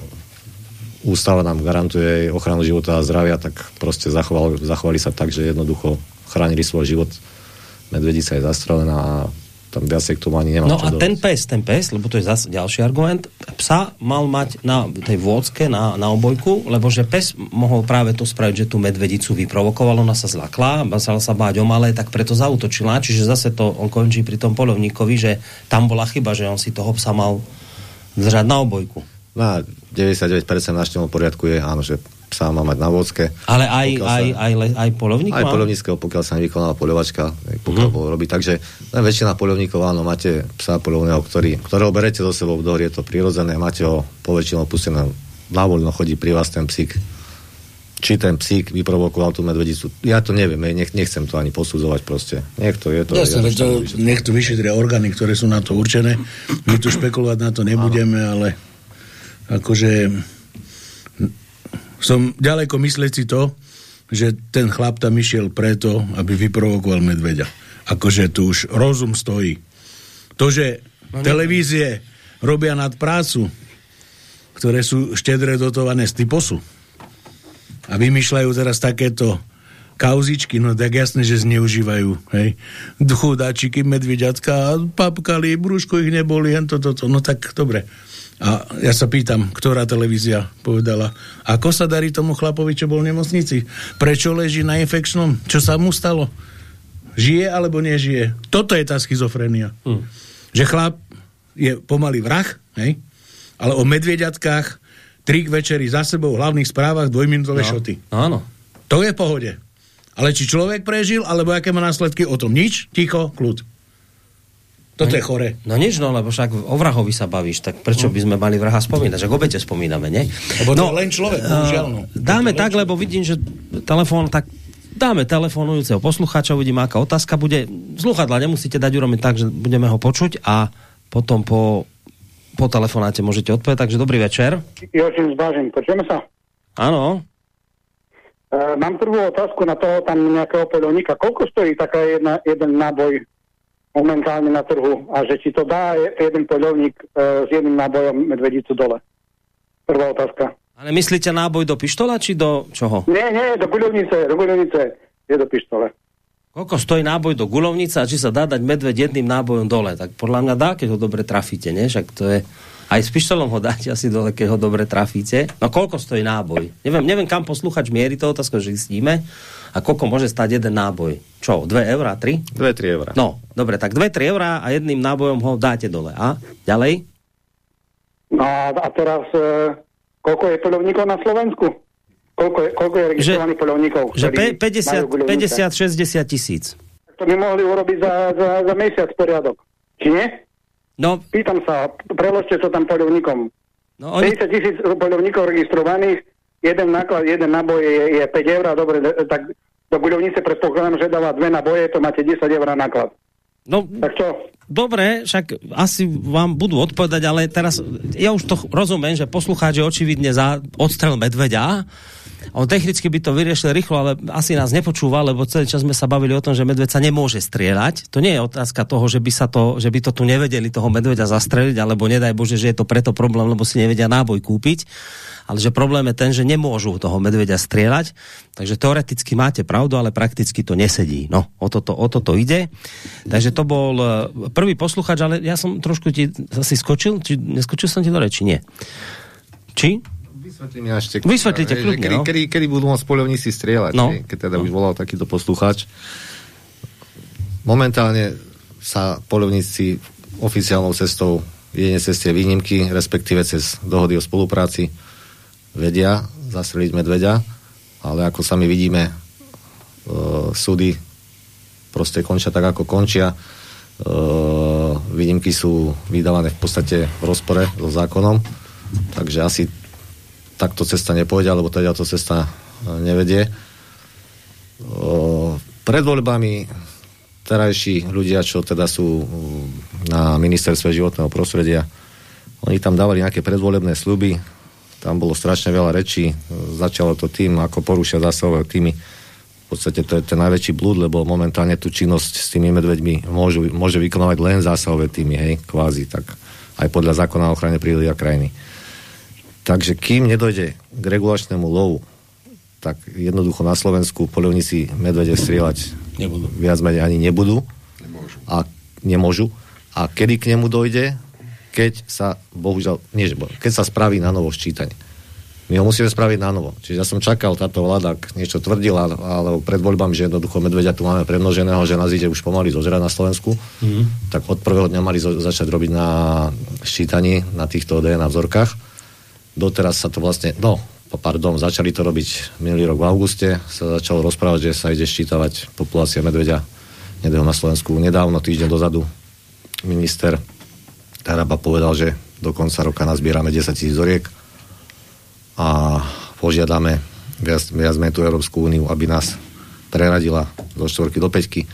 Ústava nám garantuje ochranu života a zdravia, tak proste zachoval, zachovali sa tak, že jednoducho chránili svoj život. Medvedica je zastrelená a tam viacej k tomu ani nemám No a ten pes, ten pes, lebo to je zase ďalší argument, psa mal mať na tej vôdzke, na, na obojku, lebo že pes mohol práve to spraviť, že tú medvedicu vyprovokoval, ona sa zlakla, basala sa báť o malé, tak preto zautočila, čiže zase to on končí pri tom polovníkovi, že tam bola chyba, že on si toho psa mal držať na obojku. Na 99% návštevnom poriadku je, áno, že psa má mať na vôdzke. Ale aj, Pokiaľ aj, sa- aj, aj, aj polovník Aj mal? polovníckého, pokiaľ sa nevykonala poľovačka, pokiaľ Mhm. mm. robiť. Takže väčšina polovníkov, áno, máte psa polovného, ktorý, ktorého berete so sebou dohri, je to prirodzené, máte ho poväčšinou pustené na voľno, chodí pri vás ten psík. Či ten psík vyprovokoval tú medvedicu, ja to neviem, nech, nechcem to ani posudzovať proste. Nech to je to. Jasne, ja veď to, nech to vyšetria orgány, ktoré sú na to určené. My tu špekulovať na to nebudeme, ale akože som ďaleko si to, že ten chlap tam išiel preto, aby vyprovokoval medveďa. Akože tu už rozum stojí. To, že televízie robia nad prácu, ktoré sú štedre dotované z typosu a vymýšľajú teraz takéto kauzičky, no tak jasné, že zneužívajú, hej. Chudáčiky, medviďatka, papkali, brúško ich neboli, jen to, to, to. No tak, dobre. A ja sa pýtam, ktorá televízia povedala, ako sa darí tomu chlapovi, čo bol v nemocnici? Prečo leží na infekčnom? Čo sa mu stalo? Žije alebo nežije? Toto je tá schizofrenia. Mm. Že chlap je pomaly vrah, hej? ale o medvediatkách tri večery za sebou v hlavných správach dvojminútové no. šoty. Áno. To je v pohode. Ale či človek prežil, alebo aké má následky, o tom nič, ticho, kľud. Toto no, je chore. No nič, no, lebo však o vrahovi sa bavíš, tak prečo no. by sme mali vraha spomínať? Že obete spomíname, nie? Lebo no, to len človek, bohužiaľ. No. Dáme tak, lebo vidím, že telefón, tak dáme telefonujúceho poslucháča, uvidíme, aká otázka bude. Sluchadla nemusíte dať urobiť tak, že budeme ho počuť a potom po, po telefonáte môžete odpovedať. Takže dobrý večer. Jožim zvážim, počujeme sa? Áno. E, mám prvú otázku na toho tam nejakého poľovníka. Koľko stojí taká jedna, jeden náboj momentálne na trhu a že či to dá jeden poľovník e, s jedným nábojom medvedicu dole. Prvá otázka. Ale myslíte náboj do pištola, či do čoho? Nie, nie, do guľovnice, do guľovnice je do pištole. Koľko stojí náboj do guľovnice a či sa dá dať medveď jedným nábojom dole? Tak podľa mňa dá, keď ho dobre trafíte, nie? Však to je... Aj s pištolom ho dáte asi dole, keď ho dobre trafíte. No koľko stojí náboj? Neviem, neviem kam posluchač mierí to otázka, že zistíme. A koľko môže stať jeden náboj? Čo, 2 eurá, 3? 2-3 eurá. No, dobre, tak 2-3 eurá a jedným nábojom ho dáte dole. A ďalej? No a teraz, e, koľko je poľovníkov na Slovensku? Koľko je, koľko je registrovaných poľovníkov? Že 50-60 tisíc. To by mohli urobiť za, za, za mesiac poriadok. Či nie? No, Pýtam sa, preložte to tam poľovníkom. no oni, 50 tisíc poľovníkov registrovaných, jeden náklad, jeden náboj je, je 5 eur, dobre, tak do guľovnice predpokladám, že dáva dve naboje, to máte 10 eur náklad. no, Tak čo? dobre, však asi vám budú odpovedať, ale teraz ja už to rozumiem, že poslucháč je očividne za odstrel medveďa. On technicky by to vyriešil rýchlo, ale asi nás nepočúva, lebo celý čas sme sa bavili o tom, že medveď sa nemôže strieľať. To nie je otázka toho, že by, sa to, že by to tu nevedeli toho medveďa zastreliť, alebo nedaj Bože, že je to preto problém, lebo si nevedia náboj kúpiť ale že problém je ten, že nemôžu toho medveďa strieľať, takže teoreticky máte pravdu, ale prakticky to nesedí. No, o toto, o toto ide. Takže to bol e, prvý posluchač, ale ja som trošku ti asi skočil, či neskočil som ti do reči? Nie. Či? Vysvetlím ja ešte. Vysvetlite Hej, že kľudne, kedy, no. kedy, kedy budú môcť poľovníci strieľať, No. keď teda už volal takýto poslucháč. Momentálne sa poľovníci oficiálnou cestou jedine cez tie výnimky, respektíve cez dohody o spolupráci vedia zastreliť medveďa, ale ako sami vidíme, e, súdy proste končia tak, ako končia. E, výnimky sú vydávané v podstate v rozpore so zákonom, takže asi takto cesta nepôjde, alebo teda to cesta e, nevedie. E, pred voľbami terajší ľudia, čo teda sú mm, na ministerstve životného prostredia, oni tam dávali nejaké predvolebné sluby, tam bolo strašne veľa rečí, začalo to tým, ako porušia zásahové týmy. V podstate to je ten najväčší blúd, lebo momentálne tú činnosť s tými medveďmi môžu, môže vykonávať len zásahové týmy, hej, kvázi, tak aj podľa zákona o ochrane prírody a krajiny. Takže kým nedojde k regulačnému lovu, tak jednoducho na Slovensku polovníci medvede strieľať Nebudú. viac menej ani nebudú Nemôžu. a nemôžu. A kedy k nemu dojde? Keď sa, bohužiaľ, nie, že bo- keď sa spraví na novo ščítanie. My ho musíme spraviť na novo. Čiže ja som čakal, táto vláda niečo tvrdila, ale pred voľbami, že jednoducho medveďa tu máme premnoženého, že nás ide už pomaly zožrať na Slovensku, mm. tak od prvého dňa mali zo- začať robiť na ščítaní na týchto DNA vzorkách. Doteraz sa to vlastne, no, pardon, začali to robiť minulý rok v auguste, sa začalo rozprávať, že sa ide ščítavať populácia medveďa nedého na Slovensku. Nedávno, týždeň dozadu, minister Taraba povedal, že do konca roka nazbierame 10 tisíc zoriek a požiadame viac, viac tú Európsku úniu, aby nás preradila zo štvorky do peťky.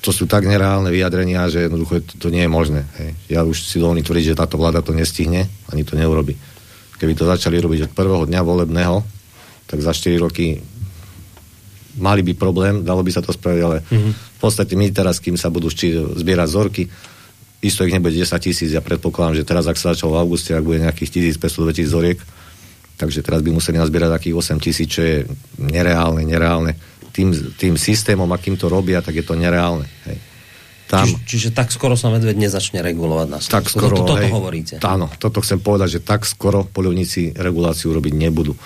To sú tak nereálne vyjadrenia, že jednoducho to, to nie je možné. Hej. Ja už si dovolím tvrdiť, že táto vláda to nestihne, ani to neurobi. Keby to začali robiť od prvého dňa volebného, tak za 4 roky mali by problém, dalo by sa to spraviť, ale mm-hmm. v podstate my teraz, kým sa budú šči, zbierať zorky, isto ich nebude 10 tisíc, ja predpokladám, že teraz, ak sa začalo v auguste, ak bude nejakých 1500 2000 zoriek, takže teraz by museli nazbierať takých 8 tisíc, čo je nereálne, nereálne. tým, tým systémom, akým to robia, tak je to nereálne. Tam, Čiže, čiže tak skoro sa medveď nezačne regulovať na Slovensku. Tak skoro, toto, toto hej, hovoríte. Áno, toto chcem povedať, že tak skoro poľovníci reguláciu robiť nebudú.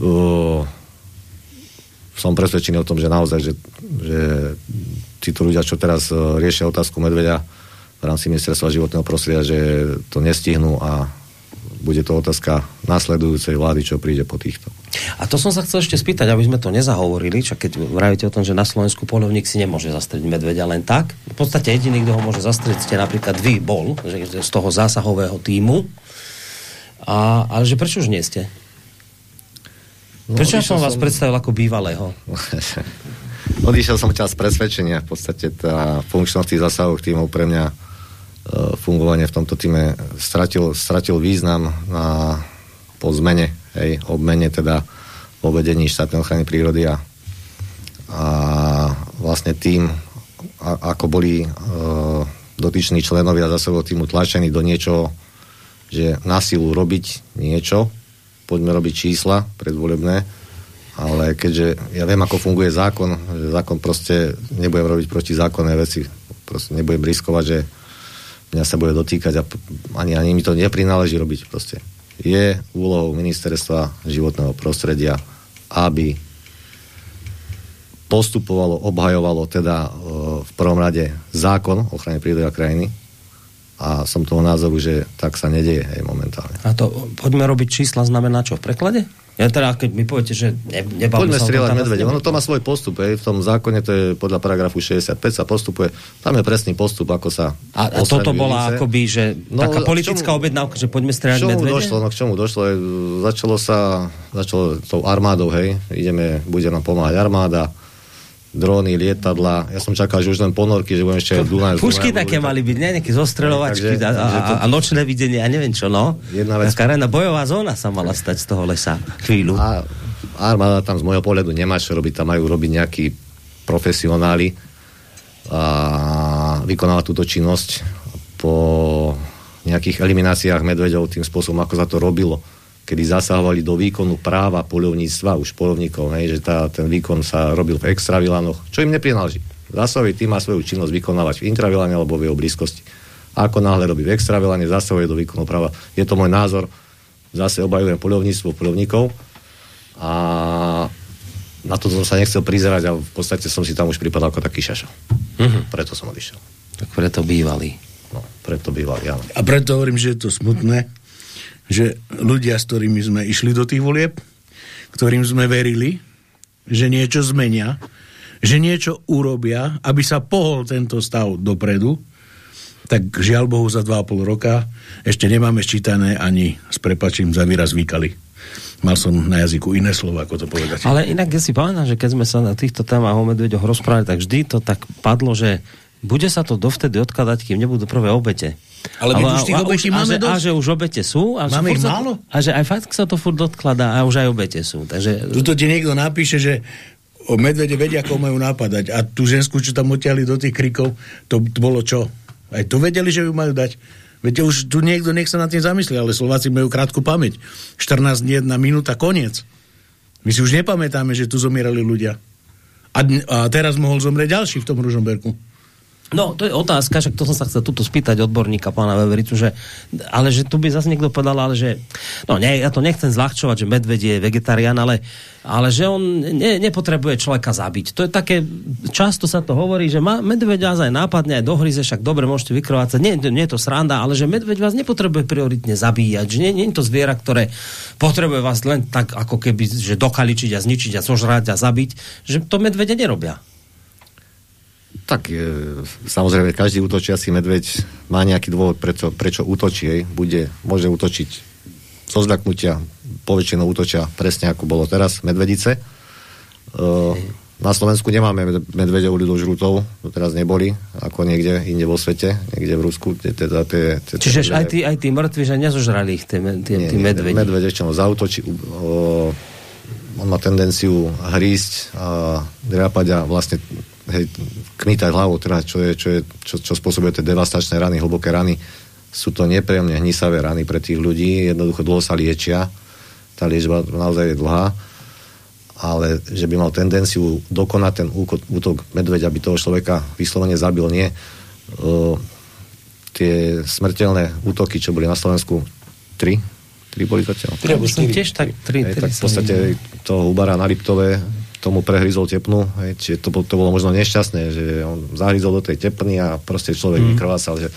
Uh, som presvedčený o tom, že naozaj, že, že títo ľudia, čo teraz uh, riešia otázku medveďa v rámci ministerstva životného prostredia, že to nestihnú a bude to otázka nasledujúcej vlády, čo príde po týchto. A to som sa chcel ešte spýtať, aby sme to nezahovorili, čak keď vravíte o tom, že na Slovensku polovník si nemôže zastrieť medveďa len tak. V podstate jediný, kto ho môže zastrieť, ste napríklad vy bol, že z toho zásahového týmu. A, ale že prečo už nie ste? No, prečo som vás som... predstavil ako bývalého? *laughs* odišiel som čas presvedčenia. V podstate tá funkčnosť tých zásahových týmov pre mňa fungovanie v tomto týme stratil, stratil význam na, po zmene, hej, obmene teda vo vedení štátnej ochrany prírody a, a vlastne tým, a, ako boli e, dotyční členovia zasobov týmu tlačení do niečoho, že na silu robiť niečo, poďme robiť čísla predvolebné, ale keďže ja viem, ako funguje zákon, že zákon proste nebudem robiť protizákonné veci, proste nebudem riskovať, že mňa sa bude dotýkať a ani, ani mi to neprináleží robiť proste. Je úlohou ministerstva životného prostredia, aby postupovalo, obhajovalo teda e, v prvom rade zákon ochrany prírody a krajiny a som toho názoru, že tak sa nedieje aj momentálne. A to poďme robiť čísla znamená čo? V preklade? Ja teda, keď mi poviete, že ne, Poďme strieľať medvede. Ono to má svoj postup. Hej. V tom zákone, to je podľa paragrafu 65 sa postupuje. Tam je presný postup, ako sa... A, a toto bola akoby, že no, taká politická čomu, objednávka, že poďme strieľať medvede? Došlo, no k čomu došlo? Začalo sa, začalo tou armádou, hej. Ideme, bude nám pomáhať armáda dróny, lietadla. Ja som čakal, že už len ponorky, že budem ešte aj Dunaj. Pušky také mali byť, ne? Nejaké zostreľovačky a, a, a, a, nočné videnie, a neviem čo, no. Jedna vec. Taká bojová zóna sa mala stať z toho lesa chvíľu. A armáda tam z môjho pohľadu nemá čo robiť, tam majú robiť nejakí profesionáli a vykonávať túto činnosť po nejakých elimináciách medveďov tým spôsobom, ako sa to robilo kedy zasahovali do výkonu práva polovníctva, už polovníkov, ne, že tá, ten výkon sa robil v extravilanoch, čo im neprináleží. Zasahový tým má svoju činnosť vykonávať v intravilane alebo v jeho blízkosti. A ako náhle robí v extravilane, zasahuje do výkonu práva. Je to môj názor. Zase obhajujem polovníctvo polovníkov a na to som sa nechcel prizerať a v podstate som si tam už pripadal ako taký šašo. Mm-hmm. Preto som odišiel. Tak preto bývalý. No, preto bývalý, áno. A preto hovorím, že je to smutné, že ľudia, s ktorými sme išli do tých volieb, ktorým sme verili, že niečo zmenia, že niečo urobia, aby sa pohol tento stav dopredu, tak žiaľ Bohu za 2,5 roka ešte nemáme ščítané ani s prepačím za výraz výkali. Mal som na jazyku iné slovo, ako to povedať. Ale inak ja si pamätám, že keď sme sa na týchto témach o medveďoch rozprávali, tak vždy to tak padlo, že bude sa to dovtedy odkladať, kým nebudú prvé obete. Ale my už tých obetí máme a, dosť. A že už obete sú. A máme ich málo? A že aj fakt sa to furt odkladá a už aj obete sú. Takže... Tuto ti niekto napíše, že o medvede vedia, ako majú napadať. A tú žensku, čo tam odtiahli do tých krikov, to, to bolo čo? Aj to vedeli, že ju majú dať. Viete, už tu niekto nech sa nad tým zamyslí, ale Slováci majú krátku pamäť. 14 dní, jedna minúta, koniec. My si už nepamätáme, že tu zomierali ľudia. A, a teraz mohol zomrieť ďalší v tom Ružomberku. No, to je otázka, však to som sa chcel tuto spýtať odborníka pána Vevericu, že, ale že tu by zase niekto povedal, ale že, no nie, ja to nechcem zľahčovať, že medveď je vegetarián, ale, ale že on ne, nepotrebuje človeka zabiť. To je také, často sa to hovorí, že má, medveď vás aj nápadne, aj dohryze, však dobre, môžete vykrovať sa, nie, nie je to sranda, ale že medveď vás nepotrebuje prioritne zabíjať, že nie, nie je to zviera, ktoré potrebuje vás len tak, ako keby, že dokaličiť a zničiť a zožrať a zabiť, že to medvede nerobia. Tak e, samozrejme, každý útočiaci medveď má nejaký dôvod, prečo, prečo útočí. Hej. Bude, môže útočiť zo zľaknutia, poväčšinou útočia presne ako bolo teraz, medvedice. E, na Slovensku nemáme medvedov ľudožrutov, teraz neboli, ako niekde inde vo svete, niekde v Rusku. Teda tie, tie, Čiže medvede... aj, tí, aj tí mŕtvi, že nezožrali ich tie, tie, nie, tí medvedi? Medveď ešte zautočí, o, on má tendenciu hrísť a drapať a vlastne hej, kmitať hlavou, teda, čo, je, čo, je, čo, čo spôsobuje tie devastačné rany, hlboké rany. Sú to nepríjemne hnisavé rany pre tých ľudí, jednoducho dlho sa liečia, tá liečba naozaj je dlhá. ale že by mal tendenciu dokonať ten útok medveď, aby toho človeka vyslovene zabil, nie. Uh, tie smrteľné útoky, čo boli na Slovensku, tri, tri boli zatiaľ. Tri alebo. Tiež tak, tri, hej, tak v podstate toho Ubara na Liptove tomu prehryzol tepnu, hej, čiže to, to bolo možno nešťastné, že on zahryzol do tej tepny a proste človek mm. vykrvácal, že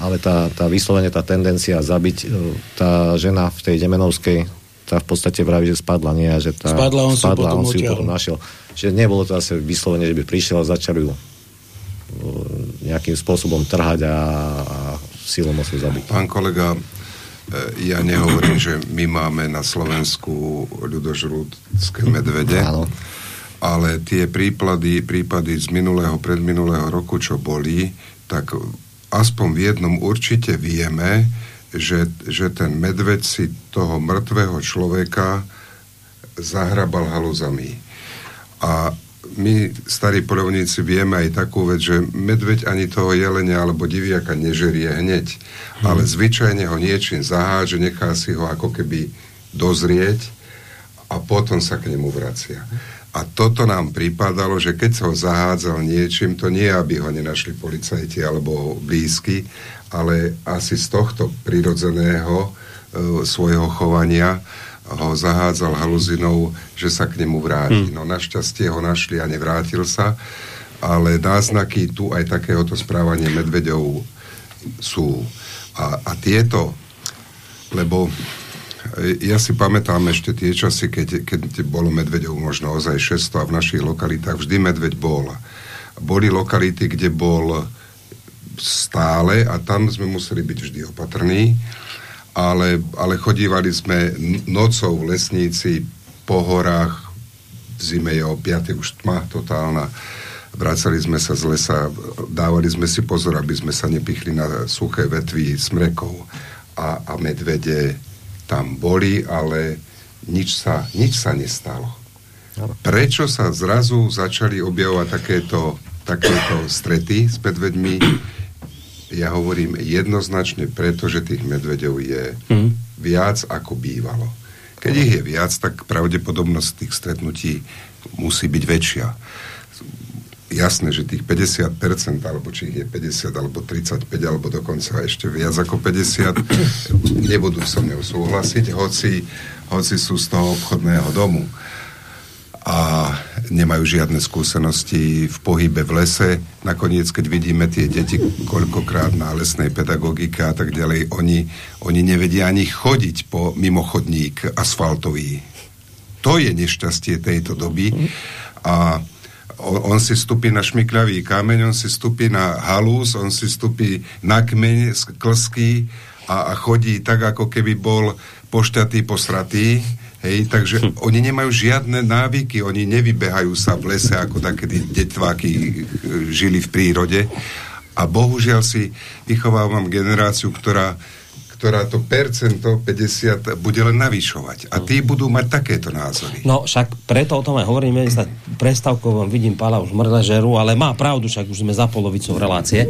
ale tá, tá vyslovene tá tendencia zabiť e, tá žena v tej Demenovskej tá v podstate vraví, že spadla, nie, a že tá spadla, on, spadla, si, potom on si ju potom našiel. Čiže nebolo to asi vyslovene, že by prišiel a začal ju e, nejakým spôsobom trhať a, a silom ho zabiť. Pán kolega, ja nehovorím, že my máme na Slovensku ľudožrúdske medvede, Áno. ale tie prípady, prípady z minulého, predminulého roku, čo boli, tak aspoň v jednom určite vieme, že, že ten medveď si toho mŕtvého človeka zahrabal haluzami. A my, starí polovníci, vieme aj takú vec, že medveď ani toho jelenia alebo diviaka nežerie hneď, hmm. ale zvyčajne ho niečím zaháže, nechá si ho ako keby dozrieť a potom sa k nemu vracia. A toto nám pripadalo, že keď sa ho zahádzal niečím, to nie, aby ho nenašli policajti alebo blízky, ale asi z tohto prirodzeného e, svojho chovania ho zahádzal haluzinou, že sa k nemu vráti. Hmm. No našťastie ho našli a nevrátil sa, ale náznaky tu aj takéhoto správania medveďov sú. A, a tieto, lebo ja si pamätám ešte tie časy, keď, keď bolo medveďov možno ozaj 600 a v našich lokalitách vždy medveď bol. Boli lokality, kde bol stále a tam sme museli byť vždy opatrní, ale, ale chodívali sme nocou v lesníci po horách, v zime je o 5. už tma totálna, vracali sme sa z lesa, dávali sme si pozor, aby sme sa nepichli na suché vetvy smrekov a, a medvede tam boli, ale nič sa, nič sa nestalo. Prečo sa zrazu začali objavovať takéto, takéto strety s medveďmi? Ja hovorím jednoznačne preto, že tých medveďov je mm. viac ako bývalo. Keď ich je viac, tak pravdepodobnosť tých stretnutí musí byť väčšia jasné, že tých 50%, alebo či ich je 50, alebo 35, alebo dokonca ešte viac ako 50, *coughs* nebudú so mnou súhlasiť, hoci, hoci sú z toho obchodného domu a nemajú žiadne skúsenosti v pohybe v lese. Nakoniec, keď vidíme tie deti koľkokrát na lesnej pedagogike a tak ďalej, oni, oni nevedia ani chodiť po mimochodník asfaltový. To je nešťastie tejto doby a on, on si stupí na šmikľavý kameň, on si stupí na halús, on si stupí na kmeň klský a, a chodí tak, ako keby bol pošťatý, posratý. Hej, takže hm. *laughs* oni nemajú žiadne návyky, oni nevybehajú sa v lese, ako takedy detváky e, žili v prírode. A bohužiaľ si vychovávam generáciu, ktorá ktorá to percento 50 bude len navyšovať. A tí budú mať takéto názory. No však preto o tom aj hovoríme, sa prestávkovom vidím Pála už žeru, ale má pravdu, však už sme za polovicou relácie.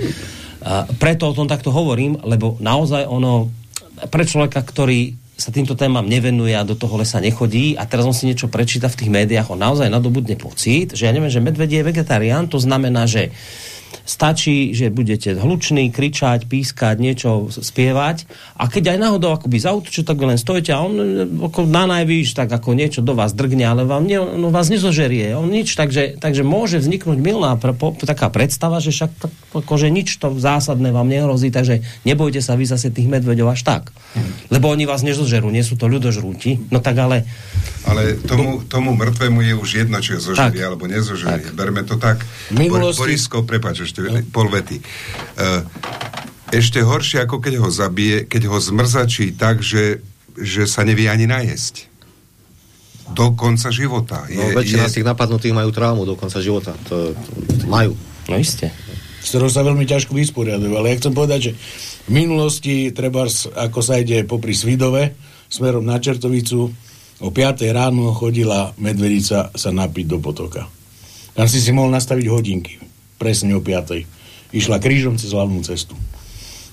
A preto o tom takto hovorím, lebo naozaj ono, pre človeka, ktorý sa týmto témam nevenuje a do toho lesa nechodí. A teraz on si niečo prečíta v tých médiách, on naozaj nadobudne pocit, že ja neviem, že medvedie je vegetarián, to znamená, že Stačí, že budete hluční, kričať, pískať, niečo spievať a keď aj náhodou akoby zautočí, tak len stojte a on ako na najvýš tak ako niečo do vás drgne, ale vám ne, no vás nezožerie. On nič, takže, takže môže vzniknúť milná pre, po, taká predstava, že však akože nič to zásadné vám nehrozí, takže nebojte sa vy zase tých medveďov až tak. Lebo oni vás nezožerú, nie sú to ľudožrúti. No tak ale... Ale tomu, tomu mŕtvemu je už jedno, či ho zožerie alebo nezožerie. Tak. Berme to tak. Minulosti... Borisko, prepáč, ešte pol vety. E, ešte horšie, ako keď ho zabije, keď ho zmrzačí tak, že, že sa nevie ani najesť. Do konca života. No, je, väčšina je... z tých napadnutých majú traumu do konca života. To, to majú. No isté. S ktorou sa veľmi ťažko vysporiadajú. Ale ja chcem povedať, že v minulosti, treba ako sa ide popri Svidove, smerom na Čertovicu, o 5 ráno chodila medvedica sa napiť do potoka. Tam si si mohol nastaviť hodinky presne o 5. Išla krížom cez hlavnú cestu.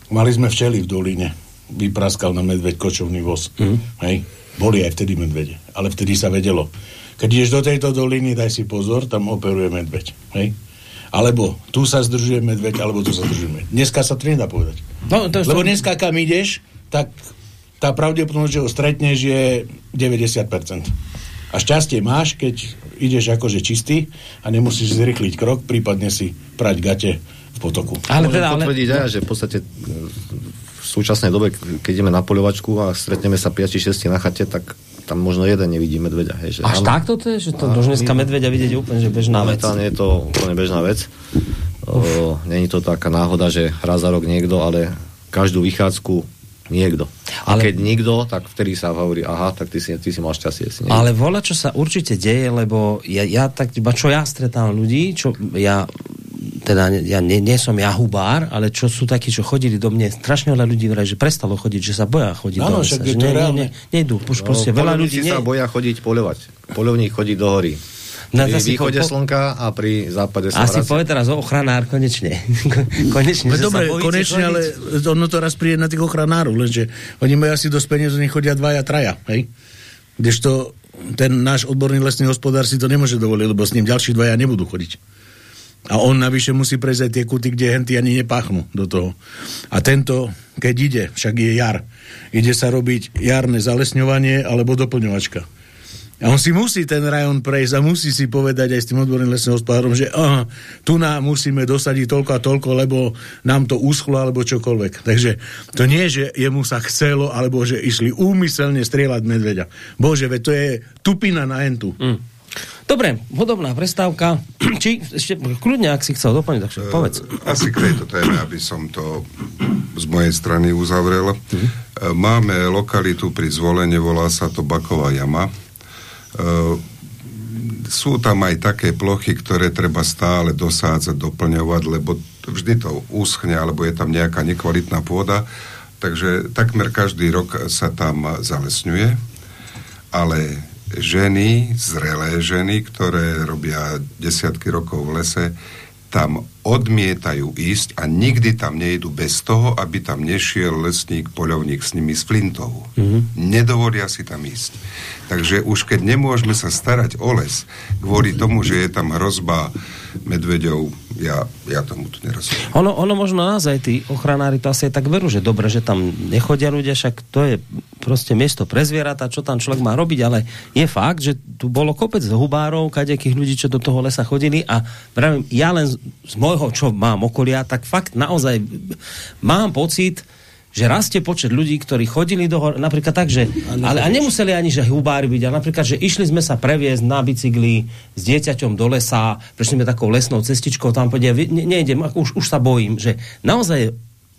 Mali sme včeli v doline. Vypraskal na medveď kočovný voz. Mm. Hej? Boli aj vtedy medvede, ale vtedy sa vedelo. Keď ideš do tejto doliny, daj si pozor, tam operuje medveď. Hej? Alebo tu sa zdržuje medveď, alebo tu sa zdržuje medveď. Dneska sa to nedá povedať. No, to Lebo dneska kam ideš, tak tá pravdepodobnosť, že ho stretneš, je 90%. A šťastie máš, keď ideš akože čistý a nemusíš zrychliť krok, prípadne si prať gate v potoku. Ale Môžem teda, ale... potvrdiť aj, že v podstate v súčasnej dobe, keď ideme na poľovačku a stretneme sa 5-6 na chate, tak tam možno jeden nevidí medveďa. Hej, že Až áno, takto to je? Že to už dneska medveďa vidieť je úplne že bežná vec. Je to úplne bežná vec. O, není to taká náhoda, že raz za rok niekto, ale každú vychádzku niekto. A Ale- keď nikto, tak vtedy sa hovorí, aha, tak ty si, ty si mal šťastie. Si niekto. Ale voľa, čo sa určite deje, lebo ja, ja tak, iba čo ja stretávam ľudí, čo ja teda ne- ja nie, nie som ja hubár, ale čo sú takí, čo chodili do mne, strašne veľa ľudí vraj, že prestalo chodiť, že sa boja chodiť Áno, do lesa. že ne, ne, ne, nejdú, už proste veľa ľudí nie. sa boja chodiť poľovať. Poľovník chodí do hory. No, pri východe po- slnka a pri západe sa Asi povie teraz o ochranár, konečne. *laughs* konečne, že dobre, bojíte konečne, ale ono to raz príde na tých ochranárov, lenže oni majú asi dosť peniazov, nech chodia dvaja, traja, hej? Kdežto ten náš odborný lesný hospodár si to nemôže dovoliť, lebo s ním ďalší dvaja nebudú chodiť. A on navyše musí prejsť aj tie kuty, kde henty ani nepáchnú do toho. A tento, keď ide, však je jar, ide sa robiť jarné zalesňovanie alebo doplňovačka. A on si musí ten rajón prejsť a musí si povedať aj s tým odborným lesným hospodárom, že aha, tu nám musíme dosadiť toľko a toľko, lebo nám to uschlo alebo čokoľvek. Takže to nie, že jemu sa chcelo, alebo že išli úmyselne strieľať medveďa. Bože, veď to je tupina na entu. Mm. Dobre, hudobná prestávka. *clears throat* Či ešte kľudne, ak si chcel doplniť, tak však povedz. Asi k tejto téme, aby som to z mojej strany uzavrel. Máme lokalitu pri zvolenie, volá sa to Baková jama. E, Sú tam aj také plochy, ktoré treba stále dosádzať, doplňovať, lebo vždy to uschne, alebo je tam nejaká nekvalitná pôda. Takže takmer každý rok sa tam zalesňuje. Ale ženy, zrelé ženy, ktoré robia desiatky rokov v lese, tam odmietajú ísť a nikdy tam nejdu bez toho, aby tam nešiel lesník, poľovník s nimi z Flintovu. Mm-hmm. Nedovolia si tam ísť. Takže už keď nemôžeme sa starať o les kvôli tomu, že je tam hrozba medveďov, ja, ja tomu tu nerozumiem. Ono, ono možno naozaj tí ochranári to asi aj tak verú, že dobre, že tam nechodia ľudia, však to je proste miesto pre zvieratá, čo tam človek má robiť, ale je fakt, že tu bolo kopec hubárov, kadejakých ľudí, čo do toho lesa chodili a pravím, ja len z, z môjho, čo mám okolia, tak fakt naozaj mám pocit, že rastie počet ľudí, ktorí chodili do hor, napríklad tak, že, ale a nemuseli ani, že hubári byť, ale napríklad, že išli sme sa previesť na bicykli s dieťaťom do lesa, prešli sme takou lesnou cestičkou, tam povedia, "Vy- ne, nejdem, už, už sa bojím, že naozaj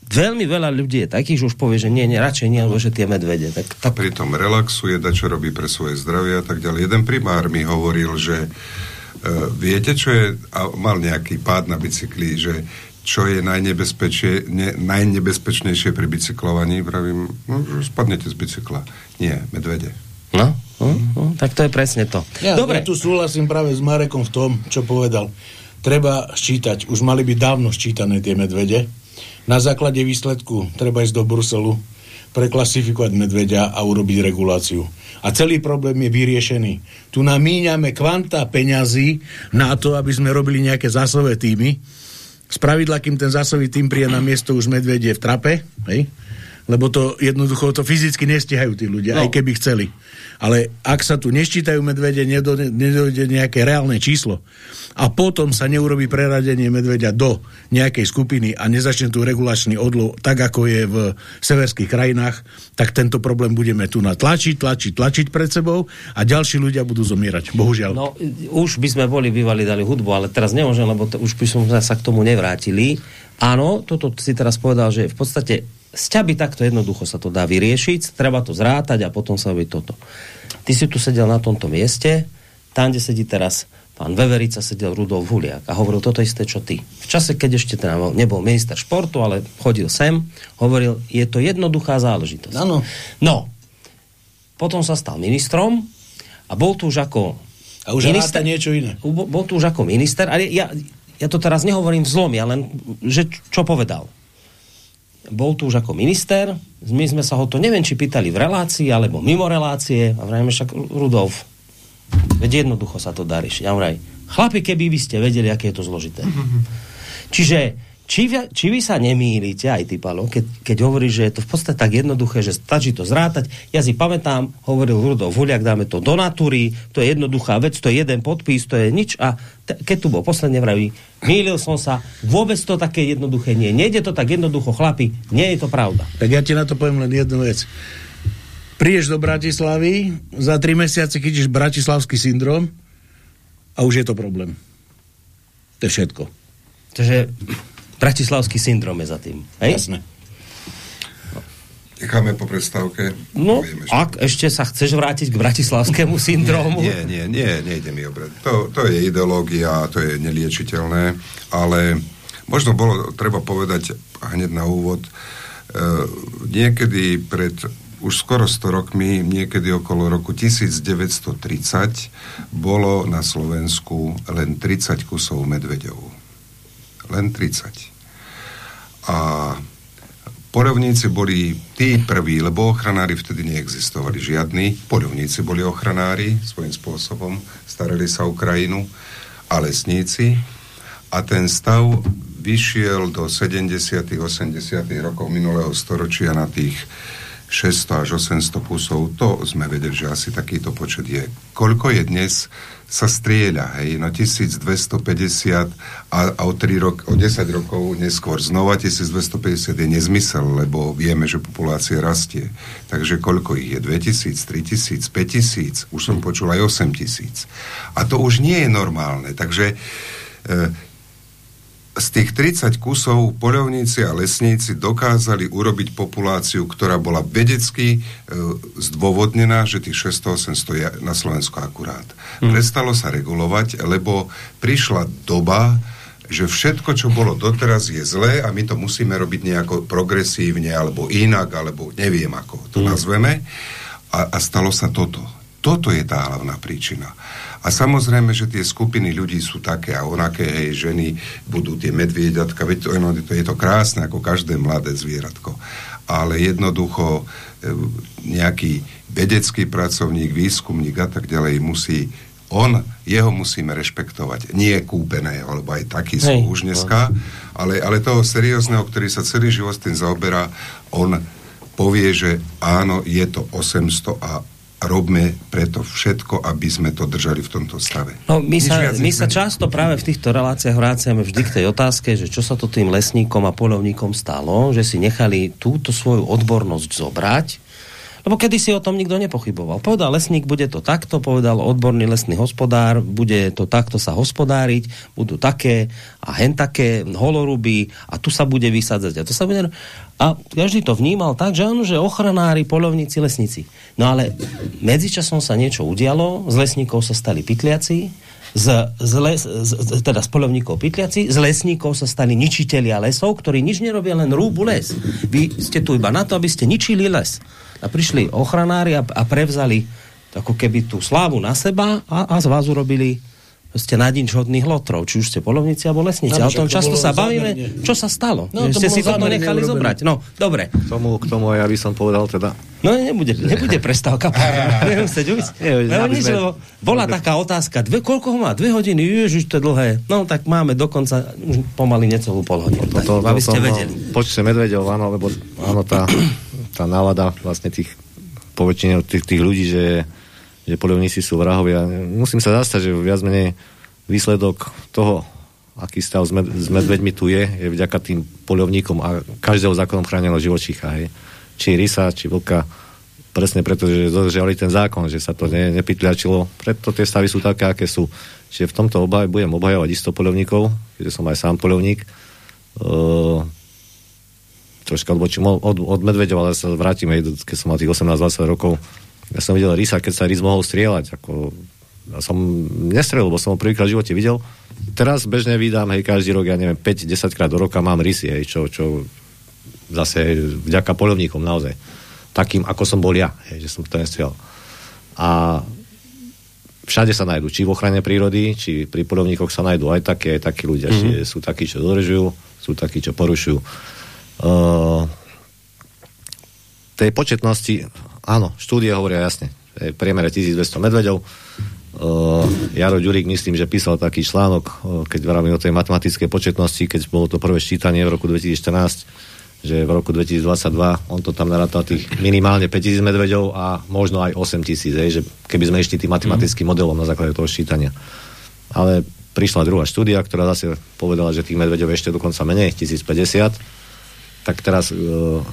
veľmi veľa ľudí je takých, že už povie, že nie, nie, radšej nie, lebo že tie medvede. Tak, tak, pritom relaxuje, da čo robí pre svoje zdravie a tak ďalej. Jeden primár mi hovoril, že uh, viete, čo je, a mal nejaký pád na bicykli, že čo je najnebezpečie, ne, najnebezpečnejšie pri bicyklovaní, pravím, no, že spadnete z bicykla. Nie, medvede. no, no, no, tak to je presne to. Ja, Dobre, ja tu súhlasím práve s Marekom v tom, čo povedal. Treba ščítať, už mali byť dávno ščítané tie medvede. Na základe výsledku treba ísť do Bruselu, preklasifikovať medveďa a urobiť reguláciu. A celý problém je vyriešený. Tu nám míňame kvanta peňazí na to, aby sme robili nejaké zásové týmy. Spravidla, kým ten zásový tým príde na miesto, už medvedie v trape, hej? Lebo to jednoducho to fyzicky nestihajú tí ľudia, no. aj keby chceli. Ale ak sa tu neščítajú medvede, nedojde, nejaké reálne číslo a potom sa neurobí preradenie medveďa do nejakej skupiny a nezačne tu regulačný odlov, tak ako je v severských krajinách, tak tento problém budeme tu natlačiť, tlačiť, tlačiť pred sebou a ďalší ľudia budú zomierať. Bohužiaľ. No, už by sme boli bývali dali hudbu, ale teraz nemôžem, lebo to, už by som sa k tomu nevrátili. Áno, toto si teraz povedal, že v podstate sťaby takto jednoducho sa to dá vyriešiť, treba to zrátať a potom sa robí toto. Ty si tu sedel na tomto mieste, tam, kde sedí teraz pán Veverica, sedel Rudolf Huliak a hovoril toto isté, čo ty. V čase, keď ešte teda nebol minister športu, ale chodil sem, hovoril, je to jednoduchá záležitosť. Áno. No, potom sa stal ministrom a bol tu už ako A už ráta niečo iné. Bol, tu už ako minister, ale ja, ja to teraz nehovorím v zlom, ja len, že čo povedal. Bol tu už ako minister, my sme sa ho to, neviem, či pýtali v relácii, alebo mimo relácie, a vrajme však Rudolf, veď jednoducho sa to dá riešiť. Ja vraj, chlapi, keby by ste vedeli, aké je to zložité. Čiže či, vy- či vy sa nemýlite, aj ty, Palo, keď, keď hovoríš, že je to v podstate tak jednoduché, že stačí to zrátať. Ja si pamätám, hovoril Rudolf Huliak, dáme to do natúry, to je jednoduchá vec, to je jeden podpis, to je nič. A keď tu bol posledne vraví, mýlil som sa, vôbec to také jednoduché nie. Nejde to tak jednoducho, chlapi, nie je to pravda. Tak ja ti na to poviem len jednu vec. Prídeš do Bratislavy, za tri mesiace chytíš bratislavský syndrom a už je to problém. To je všetko. Takže bratislavský syndrom je za tým. Hej? Jasné. Necháme po prestávke. No, ešte. ak ešte sa chceš vrátiť k bratislavskému *laughs* syndromu. Nie, nie, nie, nejde mi o brat. To, to je ideológia, to je neliečiteľné, ale možno bolo treba povedať hneď na úvod, e, niekedy pred už skoro 100 rokmi, niekedy okolo roku 1930, bolo na Slovensku len 30 kusov medveďov. Len 30. A poľovníci boli tí prví, lebo ochranári vtedy neexistovali žiadni. Poľovníci boli ochranári svojím spôsobom, starali sa o krajinu a lesníci. A ten stav vyšiel do 70 80 rokov minulého storočia na tých 600 až 800 kusov, to sme vedeli, že asi takýto počet je. Koľko je dnes, sa strieľa, hej, no 1250 a, a o, 3 rok, o 10 rokov neskôr znova 1250 je nezmysel, lebo vieme, že populácia rastie. Takže koľko ich je? 2000, 3000, 5000, už som počul aj 8000. A to už nie je normálne, takže e, z tých 30 kusov poľovníci a lesníci dokázali urobiť populáciu, ktorá bola vedecky e, zdôvodnená, že tých 600-800 je na Slovensku akurát. Hmm. Prestalo sa regulovať, lebo prišla doba, že všetko, čo bolo doteraz, je zlé a my to musíme robiť nejako progresívne, alebo inak, alebo neviem ako to hmm. nazveme. A, a stalo sa toto. Toto je tá hlavná príčina. A samozrejme, že tie skupiny ľudí sú také a onaké, hej, ženy budú tie medviedatka, veď to, no, to je to krásne ako každé mladé zvieratko. Ale jednoducho e, nejaký vedecký pracovník, výskumník a tak ďalej musí on, jeho musíme rešpektovať. Nie kúpeného, lebo aj takí sú Hej. už dneska, ale, ale toho seriózneho, ktorý sa celý život tým zaoberá, on povie, že áno, je to 800 a robme preto všetko, aby sme to držali v tomto stave. No, my Nič sa, my sa často práve v týchto reláciách vráciame vždy k tej otázke, že čo sa to tým lesníkom a polovníkom stalo, že si nechali túto svoju odbornosť zobrať, lebo kedy si o tom nikto nepochyboval. Povedal lesník, bude to takto, povedal odborný lesný hospodár, bude to takto sa hospodáriť, budú také a hen také holoruby a tu sa bude vysadzať a to sa bude... A každý to vnímal tak, že áno, že ochranári, polovníci, lesníci. No ale medzičasom sa niečo udialo, z lesníkov sa stali pytliaci, z, z, les, z, teda z polovníkov pytliaci, z lesníkov sa stali ničitelia lesov, ktorí nič nerobia, len rúbu les. Vy ste tu iba na to, aby ste ničili les. A prišli ochranári a, a prevzali ako keby tú slávu na seba a, a z vás urobili ste nadinčhodných lotrov, či už ste polovníci alebo lesníci. No, a o tom to často sa bavíme, zámerne. čo sa stalo. No, to ste si toto nechali urobené. zobrať. No, dobre. K tomu, k tomu ja by som povedal teda, No nebude, nebude prestávka. *laughs* Chcieť ujsť. Nič, lebo bola taká otázka, dve, koľko ho má? Dve hodiny? Ježiš, to je dlhé. No tak máme dokonca už pomaly necelú pol hodinu. Tak, to, aby ste vedeli. Počte medveďov, áno, lebo áno, tá, tá nálada vlastne tých poväčšine tých, tých ľudí, že, že polovníci sú vrahovia. Musím sa zastať, že viac menej výsledok toho, aký stav s, med, s medveďmi tu je, je vďaka tým polovníkom a každého zákonom chráneného živočícha. Hej. Či rysa, či vlka. Presne preto, že dodržiavali ten zákon, že sa to ne, nepytľačilo. Preto tie stavy sú také, aké sú. Čiže v tomto obaj, budem obhajovať isto polovníkov, keďže som aj sám polovník. Uh, troška odbočím od, od, medveďov, ale sa vrátim, aj, keď som mal tých 18-20 rokov. Ja som videl rysa, keď sa rys mohol strieľať. Ako, ja som nestrelil, lebo som ho prvýkrát v živote videl. Teraz bežne vydám, hej, každý rok, ja neviem, 5-10 krát do roka mám rysy, hej, čo, čo zase vďaka polovníkom naozaj. Takým, ako som bol ja, hej, že som to nestrieľal. A všade sa nájdú, či v ochrane prírody, či pri polovníkoch sa nájdú aj také, aj takí ľudia. Mm-hmm. Sú takí, čo dodržujú, sú takí, čo porušujú. Uh, tej početnosti, áno, štúdie hovoria jasne, v priemere 1200 medveďov. Uh, Jaro Ďurík, myslím, že písal taký článok, uh, keď vravím o tej matematickej početnosti, keď bolo to prvé ščítanie v roku 2014, že v roku 2022 on to tam narátal tých minimálne 5000 medveďov a možno aj 8000, že keby sme išli tým matematickým mm. modelom na základe toho ščítania. Ale prišla druhá štúdia, ktorá zase povedala, že tých medveďov ešte dokonca menej, 1050, tak teraz uh,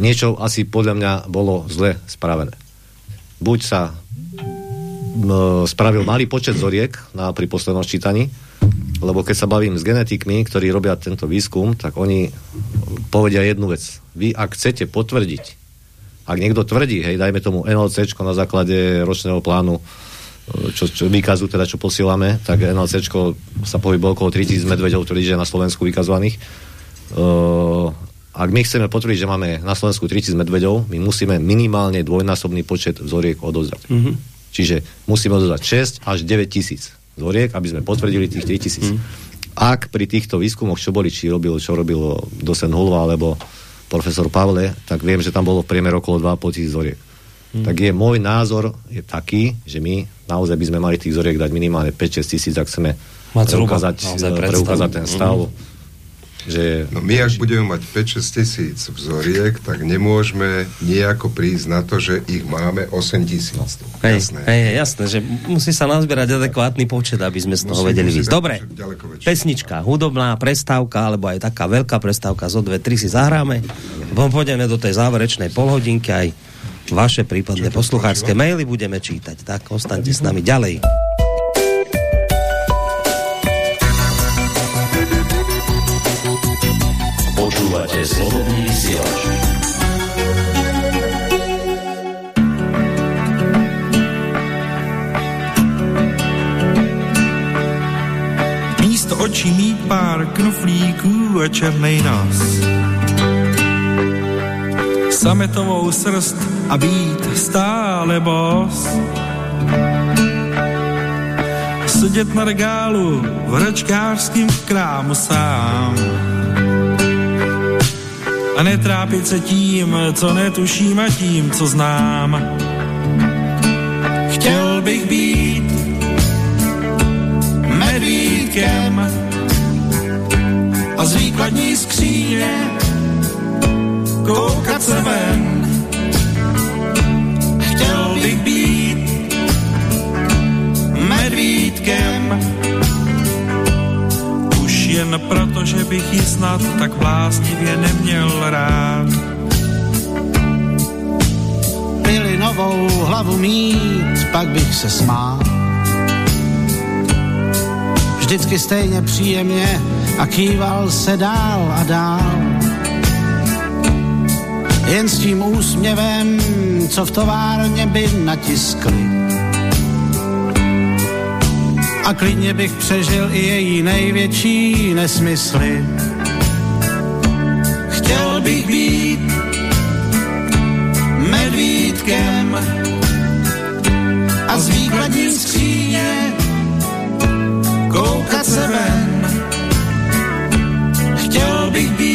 niečo asi podľa mňa bolo zle spravené. Buď sa uh, spravil malý počet zoriek na, pri poslednom ščítaní, lebo keď sa bavím s genetikmi, ktorí robia tento výskum, tak oni povedia jednu vec. Vy, ak chcete potvrdiť, ak niekto tvrdí, hej, dajme tomu NLC na základe ročného plánu, e, čo, čo vykazu, teda čo posielame, tak NLC sa pohybuje okolo 3000 medveďov, ktorí je na Slovensku vykazovaných. Uh, ak my chceme potvrdiť, že máme na Slovensku 3000 medveďov, my musíme minimálne dvojnásobný počet vzoriek odozdať. Mm-hmm. Čiže musíme odozdať 6 až 9 tisíc vzoriek, aby sme potvrdili tých 3000. Mm. Ak pri týchto výskumoch, čo boli, či robil, čo robilo Dosen Hulva alebo profesor Pavle, tak viem, že tam bolo v priemer okolo 2,5 tisíc vzoriek. Mm. Tak je môj názor je taký, že my naozaj by sme mali tých vzoriek dať minimálne 5-6 tisíc, ak chceme preukázať, preukázať ten stav. Mm že... No my, ak budeme mať 5-6 tisíc vzoriek, tak nemôžeme nejako prísť na to, že ich máme 8 tisíc. No. Hej, jasné. Hej, jasné, že musí sa nazbierať adekvátny počet, aby sme z toho musí, vedeli ísť. Dobre, pesnička, hudobná prestávka, alebo aj taká veľká prestávka zo dve, tri si zahráme. Potom pôjdeme do tej záverečnej polhodinky aj vaše prípadné poslucháčské maily budeme čítať. Tak, ostaňte s nami ďalej. Počúvate slobodný vysielač. Místo očí mít pár knuflíků a černej nos. Sametovou srst a být stále bos. Sedět na regálu v hračkářským krámu sám netrápit se tím, co netuším a tím, co znám. Chtěl bych být medvídkem a z výkladní skříně koukat se ven. Chtěl bych být medvídkem jen proto, že bych ji snad tak vlástivě neměl rád. Byli novou hlavu mít, pak bych se smál. Vždycky stejně příjemně a kýval se dál a dál. Jen s tím úsměvem, co v továrně by natiskli a klidně bych přežil i její největší nesmysly. Chtěl bych být medvídkem a z výkladní skříně koukat se ven. Chtěl bych být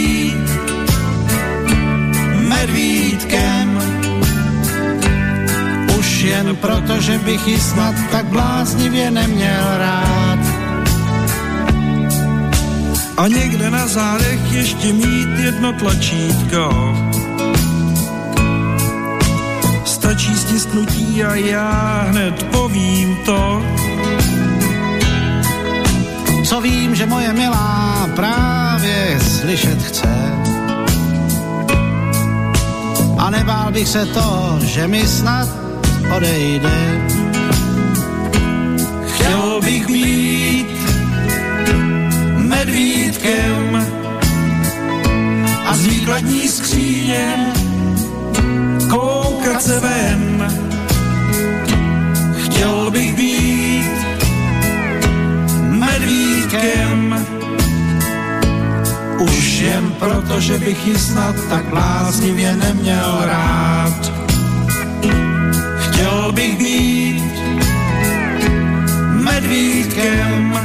jen proto, že bych ji snad tak bláznivě neměl rád. A někde na zádech ještě mít jedno tlačítko. Stačí stisknutí a já hned povím to. Co vím, že moje milá právě slyšet chce. A nebál bych se to, že mi snad odejde. Chtěl bych být medvídkem a z výkladní skříně koukat se ven. Chtěl bych být medvídkem už jen proto, že bych ji snad tak bláznivě neměl rád. Chtěl bych být medvídkem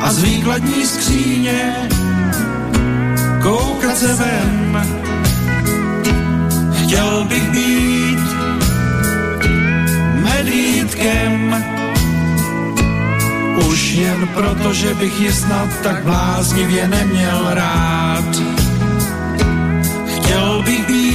a z výkladní skříně koukat se ven. Chtěl bych být medvídkem, už jen proto, že bych ji snad tak bláznivě neměl rád. Chtěl bych být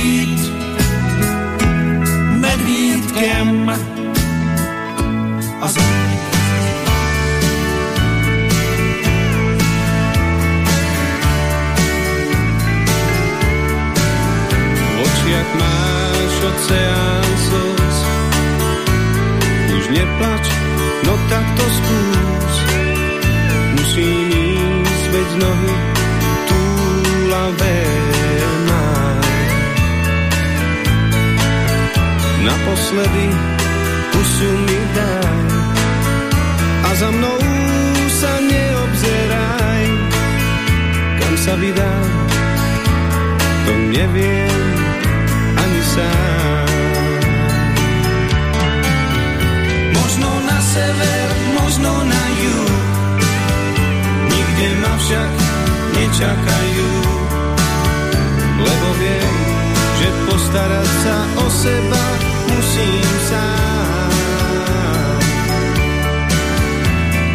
nohy túlavé mám Naposledy pusu mi daj A za mnou sa neobzeraj Kam sa vydám to neviem ani sám. Možno na sever, možno na juh, nikde ma však nečakajú. Lebo viem, že postarať sa o seba musím sám.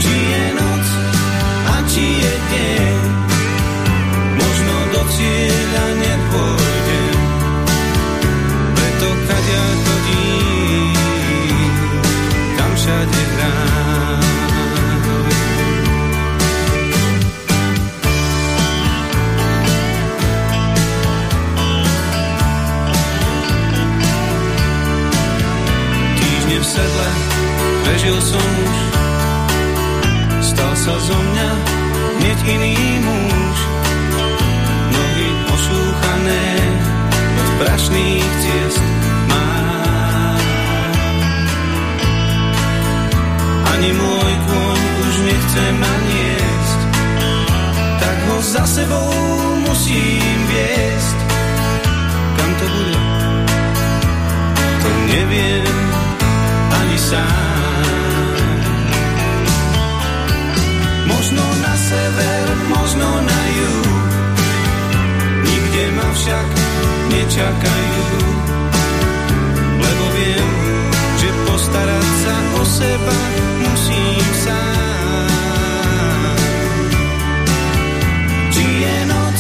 Či je noc a či je deň, možno do cieľa nepôjdem. Prežil som už, stal sa zo mňa hneď iný muž. Nohy ošúchané od prašných ciest mám. Ani môj kôň už nechce ma niesť, tak ho za sebou musím viesť. Kam to bude? To neviem ani sám. Možno na sever, možno na juh, nikde ma však nečakajú. Lebo viem, že postarať sa o seba musím sám. Či je noc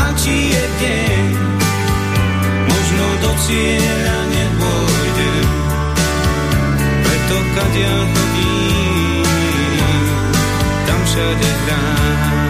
a či je deň, možno do cieľa nepôjdem. Preto kadia chodím, všade hrám.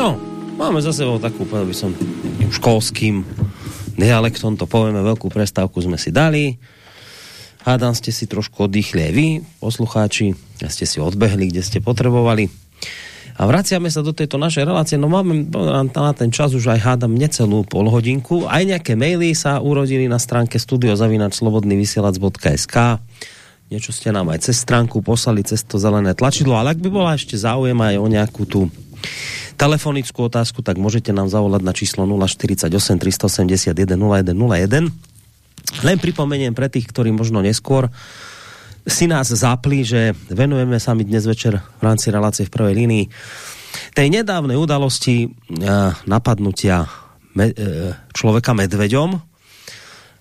No, máme za sebou takú, povedal by som, školským dialektom to povieme, veľkú prestávku sme si dali. Hádam ste si trošku oddychli aj vy, poslucháči, a ste si odbehli, kde ste potrebovali. A vraciame sa do tejto našej relácie, no máme na ten čas už aj hádam necelú polhodinku. Aj nejaké maily sa urodili na stránke studiozavinačslobodnyvysielac.sk Niečo ste nám aj cez stránku poslali cez to zelené tlačidlo, ale ak by bola ešte záujem aj o nejakú tú telefonickú otázku, tak môžete nám zavolať na číslo 048 381 0101. Len pripomeniem pre tých, ktorí možno neskôr si nás zapli, že venujeme sa mi dnes večer v rámci relácie v prvej línii tej nedávnej udalosti uh, napadnutia me, uh, človeka medveďom,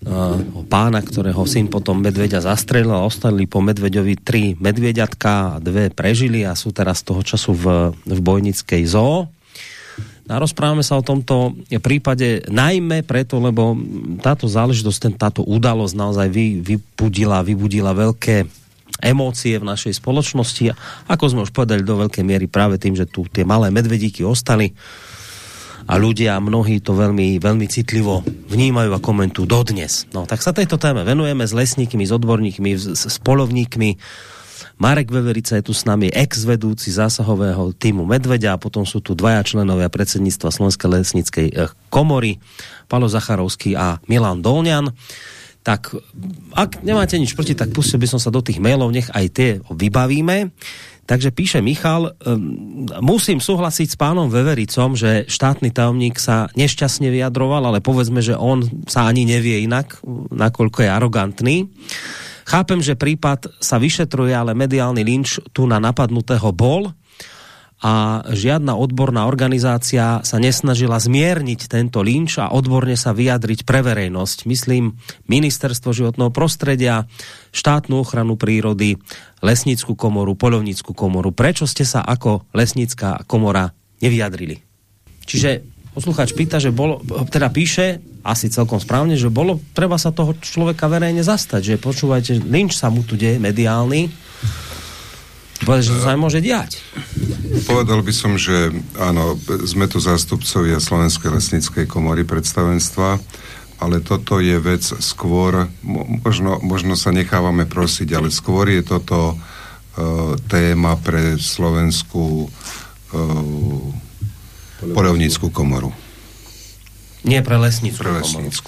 uh, pána, ktorého syn potom medveďa zastrelil a ostali po medveďovi tri medveďatka a dve prežili a sú teraz toho času v, v bojnickej zoo. A rozprávame sa o tomto prípade najmä preto, lebo táto záležitosť, táto udalosť naozaj vy, vypudila, vybudila veľké emócie v našej spoločnosti. Ako sme už povedali do veľkej miery práve tým, že tu tie malé medvedíky ostali a ľudia, mnohí to veľmi, veľmi citlivo vnímajú a komentujú dodnes. No, tak sa tejto téme venujeme s lesníkmi, s odborníkmi, s, s polovníkmi, Marek Veverica je tu s nami, ex-vedúci zásahového týmu Medveďa a potom sú tu dvaja členovia predsedníctva Slovenskej lesníckej eh, komory, Palo Zacharovský a Milan Dolňan. Tak ak nemáte nič proti, tak pustil by som sa do tých mailov, nech aj tie vybavíme. Takže píše Michal, um, musím súhlasiť s pánom Vevericom, že štátny tajomník sa nešťastne vyjadroval, ale povedzme, že on sa ani nevie inak, nakoľko je arogantný. Chápem, že prípad sa vyšetruje, ale mediálny lynč tu na napadnutého bol a žiadna odborná organizácia sa nesnažila zmierniť tento lynč a odborne sa vyjadriť pre verejnosť. Myslím Ministerstvo životného prostredia, štátnu ochranu prírody, lesnickú komoru, polovnickú komoru. Prečo ste sa ako lesnická komora nevyjadrili? Čiže poslucháč pýta, že bolo, teda píše, asi celkom správne, že bolo treba sa toho človeka verejne zastať, že počúvajte, lynč sa mu tu deje, mediálny, povedať, že to sa môže diať. Povedal by som, že áno, sme tu zástupcovia Slovenskej lesníckej komory predstavenstva, ale toto je vec skôr, možno, možno sa nechávame prosiť, ale skôr je toto uh, téma pre slovenskú uh, polovníckú komoru. Nie pre lesnícku, pre lesnícku.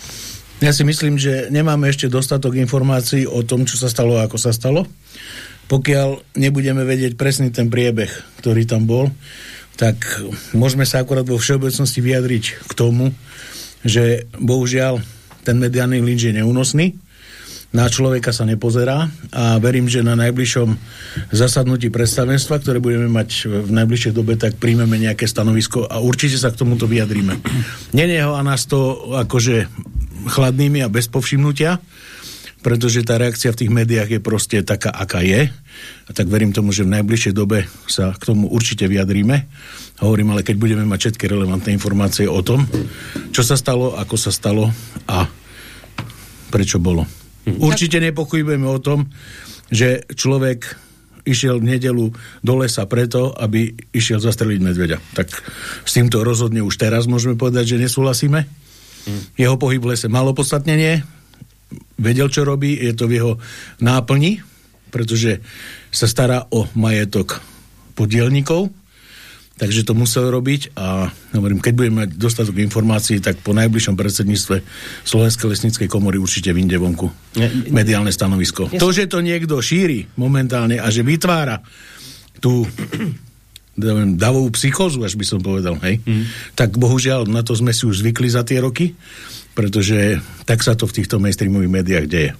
Ja si myslím, že nemáme ešte dostatok informácií o tom, čo sa stalo a ako sa stalo. Pokiaľ nebudeme vedieť presný ten priebeh, ktorý tam bol, tak môžeme sa akorát vo všeobecnosti vyjadriť k tomu, že bohužiaľ ten mediálny lynč je neúnosný, na človeka sa nepozerá a verím, že na najbližšom zasadnutí predstavenstva, ktoré budeme mať v najbližšej dobe, tak príjmeme nejaké stanovisko a určite sa k tomuto vyjadríme. Neneho a nás to akože chladnými a bez povšimnutia, pretože tá reakcia v tých médiách je proste taká, aká je. A tak verím tomu, že v najbližšej dobe sa k tomu určite vyjadríme. Hovorím, ale keď budeme mať všetky relevantné informácie o tom, čo sa stalo, ako sa stalo a prečo bolo. Mhm. Určite nepochybujeme o tom, že človek išiel v nedelu do lesa preto, aby išiel zastreliť medveďa. Tak s týmto rozhodne už teraz môžeme povedať, že nesúhlasíme. Mm. Jeho pohyb v lese malo podstatnenie, vedel, čo robí, je to v jeho náplni, pretože sa stará o majetok podielnikov, takže to musel robiť a hovorím, keď budeme mať dostatok informácií, tak po najbližšom predsedníctve Slovenskej lesníckej komory určite vyjde vonku ne, mediálne stanovisko. To, že to niekto šíri momentálne a že vytvára tú davovú psychózu, až by som povedal, hej, mm. tak bohužiaľ na to sme si už zvykli za tie roky, pretože tak sa to v týchto mainstreamových médiách deje.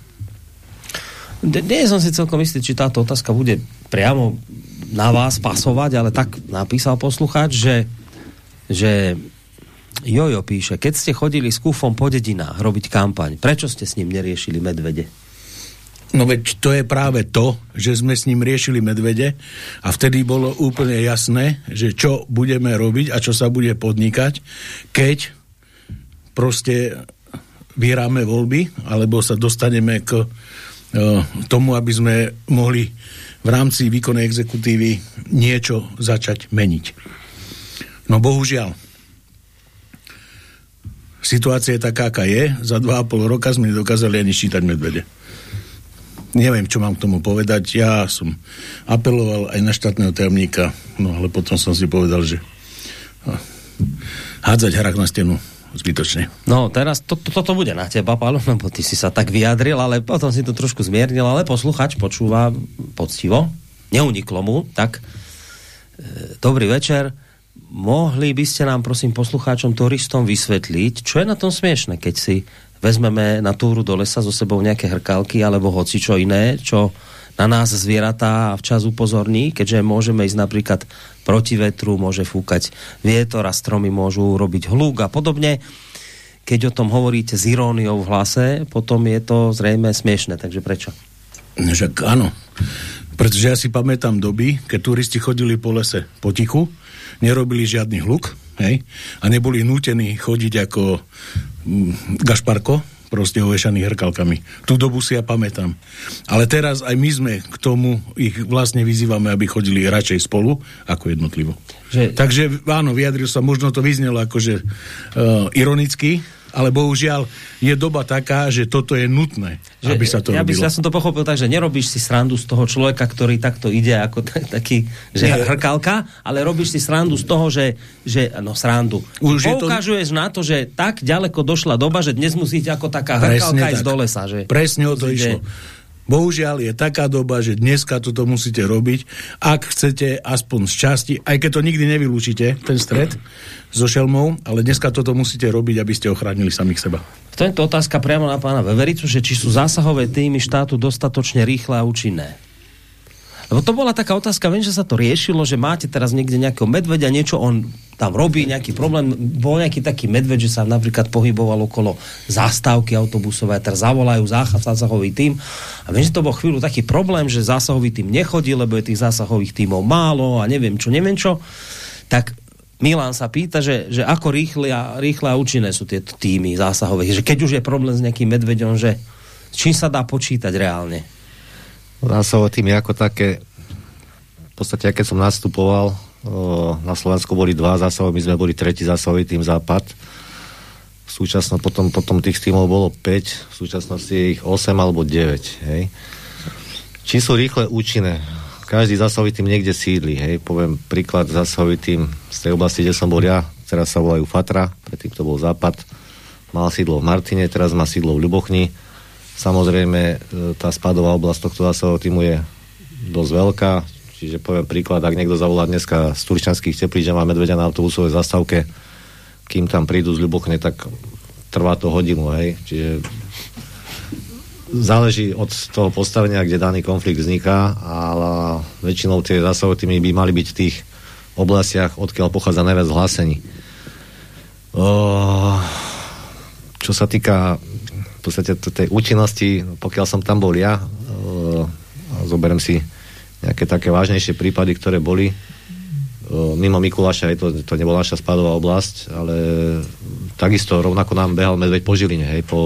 Nie som si celkom istý, či táto otázka bude priamo na vás pasovať, ale tak napísal poslucháč, že, že Jojo píše, keď ste chodili s kúfom po dedinách robiť kampaň, prečo ste s ním neriešili medvede? No veď to je práve to, že sme s ním riešili medvede a vtedy bolo úplne jasné, že čo budeme robiť a čo sa bude podnikať, keď proste vyhráme voľby, alebo sa dostaneme k uh, tomu, aby sme mohli v rámci výkonnej exekutívy niečo začať meniť. No bohužiaľ, situácia je taká, aká je. Za dva a pol roka sme nedokázali ani šítať medvede. Neviem, čo mám k tomu povedať. Ja som apeloval aj na štátneho tajomníka, no ale potom som si povedal, že hádzať hrak na stenu zbytočne. No teraz to, to, toto bude na teba, Pálo, *laughs* lebo ty si sa tak vyjadril, ale potom si to trošku zmiernil, ale posluchač počúva poctivo, neuniklo mu, tak e, dobrý večer. Mohli by ste nám, prosím, poslucháčom, turistom vysvetliť, čo je na tom smiešne, keď si vezmeme na túru do lesa so sebou nejaké hrkalky alebo hoci čo iné, čo na nás zvieratá včas upozorní, keďže môžeme ísť napríklad proti vetru, môže fúkať vietor a stromy môžu robiť hluk a podobne. Keď o tom hovoríte s iróniou v hlase, potom je to zrejme smiešne, takže prečo? Však áno, pretože ja si pamätám doby, keď turisti chodili po lese potichu, nerobili žiadny hluk, hej, a neboli nútení chodiť ako mm, Gašparko, proste ovešaný hrkalkami. Tú dobu si ja pamätám. Ale teraz aj my sme k tomu ich vlastne vyzývame, aby chodili radšej spolu, ako jednotlivo. Že... Takže áno, vyjadril sa, možno to vyznelo akože uh, ironicky, ale bohužiaľ je doba taká, že toto je nutné, že, aby sa to ja, robilo. By, ja som to pochopil tak, že nerobíš si srandu z toho človeka, ktorý takto ide ako *laughs* tak, taký, že Nie. hrkalka, ale robíš si srandu z toho, že, že no srandu. Už Poukážuješ to... na to, že tak ďaleko došla doba, že dnes musíte ako taká hrkalka ísť do lesa. Že Presne o to išlo. Bohužiaľ je taká doba, že dneska toto musíte robiť, ak chcete aspoň z časti, aj keď to nikdy nevylúčite, ten stred so šelmou, ale dneska toto musíte robiť, aby ste ochránili samých seba. To je to otázka priamo na pána Vevericu, že či sú zásahové týmy štátu dostatočne rýchle a účinné. Lebo to bola taká otázka, viem, že sa to riešilo, že máte teraz niekde nejakého medveďa, niečo on tam robí, nejaký problém. Bol nejaký taký medveď, že sa napríklad pohyboval okolo zastávky autobusové, a teraz zavolajú zásahový tým. A viem, že to bol chvíľu taký problém, že zásahový tým nechodí, lebo je tých zásahových tímov málo a neviem čo, neviem čo. Tak Milan sa pýta, že, že ako rýchle a, rýchle a účinné sú tieto týmy zásahové. Že keď už je problém s nejakým medveďom, že čím sa dá počítať reálne? Zásahové týmy ako také, v podstate, keď som nastupoval, na Slovensku boli dva zásahové, my sme boli tretí zásahový tým Západ. V súčasnosti potom, potom tých týmov bolo 5, v súčasnosti je ich 8 alebo 9. Hej. Či sú rýchle účinné? Každý zásahový tým niekde sídli. Hej. Poviem príklad zásahový tým z tej oblasti, kde som bol ja, teraz sa volajú Fatra, predtým to bol Západ. Mal sídlo v Martine, teraz má sídlo v Ľubochni Samozrejme, e, tá spadová oblasť tohto zásahového týmu je dosť veľká, čiže poviem príklad, ak niekto zavolá dneska z Turčanských teplíc, že má medvedia na autobusovej zastavke, kým tam prídu z Ľubochne, tak trvá to hodinu, hej, čiže záleží od toho postavenia, kde daný konflikt vzniká, ale väčšinou tie zásahové týmy by mali byť v tých oblastiach, odkiaľ pochádza najviac hlásení. O, čo sa týka v podstate tej účinnosti, pokiaľ som tam bol ja, uh, zoberiem si nejaké také vážnejšie prípady, ktoré boli uh, mimo Mikuláša, to, to nebola naša spadová oblasť, ale takisto rovnako nám behal medveď po Žiline, hej, po,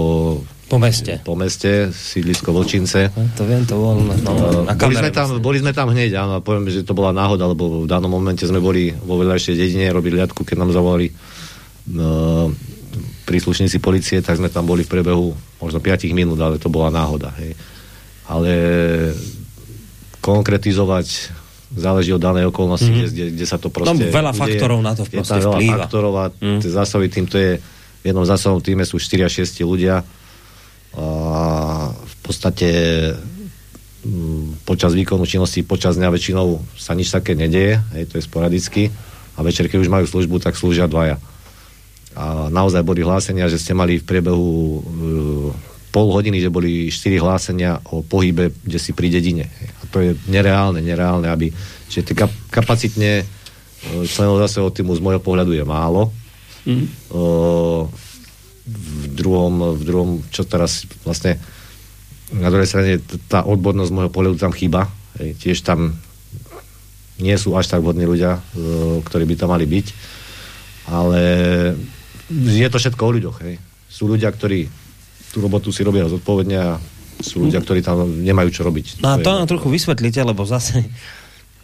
po meste. Po meste, sídlisko Vlčince. No, to viem, to bol no, na boli, sme tam, boli sme tam hneď, áno, poviem, že to bola náhoda, lebo v danom momente sme boli vo vedľajšej dedine, robili liadku, keď nám zavolali uh, príslušníci policie, tak sme tam boli v priebehu možno 5 minút, ale to bola náhoda. Hej. Ale konkretizovať záleží od danej okolnosti, mm-hmm. kde, kde sa to proste... No, veľa faktorov na to v proste je veľa faktorov a mm. zásahový tým, to je v jednom zásahovom týme sú 4 a 6 ľudia a v podstate m, počas výkonu činnosti, počas dňa väčšinou sa nič také nedeje, hej, to je sporadicky a večer, keď už majú službu, tak slúžia dvaja a naozaj boli hlásenia, že ste mali v priebehu uh, pol hodiny, že boli 4 hlásenia o pohybe, kde si pri dedine. A to je nereálne, nereálne, aby... Čiže kap- kapacitne uh, členov o týmu z môjho pohľadu je málo. Mm. Uh, v druhom, v druhom, čo teraz vlastne na druhej strane tá odbornosť z môjho pohľadu tam chýba. Hej, tiež tam nie sú až tak vhodní ľudia, uh, ktorí by tam mali byť. Ale je to všetko o ľuďoch. Hej. Sú ľudia, ktorí tú robotu si robia zodpovedne a sú ľudia, ktorí tam nemajú čo robiť. No a to nám trochu vysvetlíte, lebo zase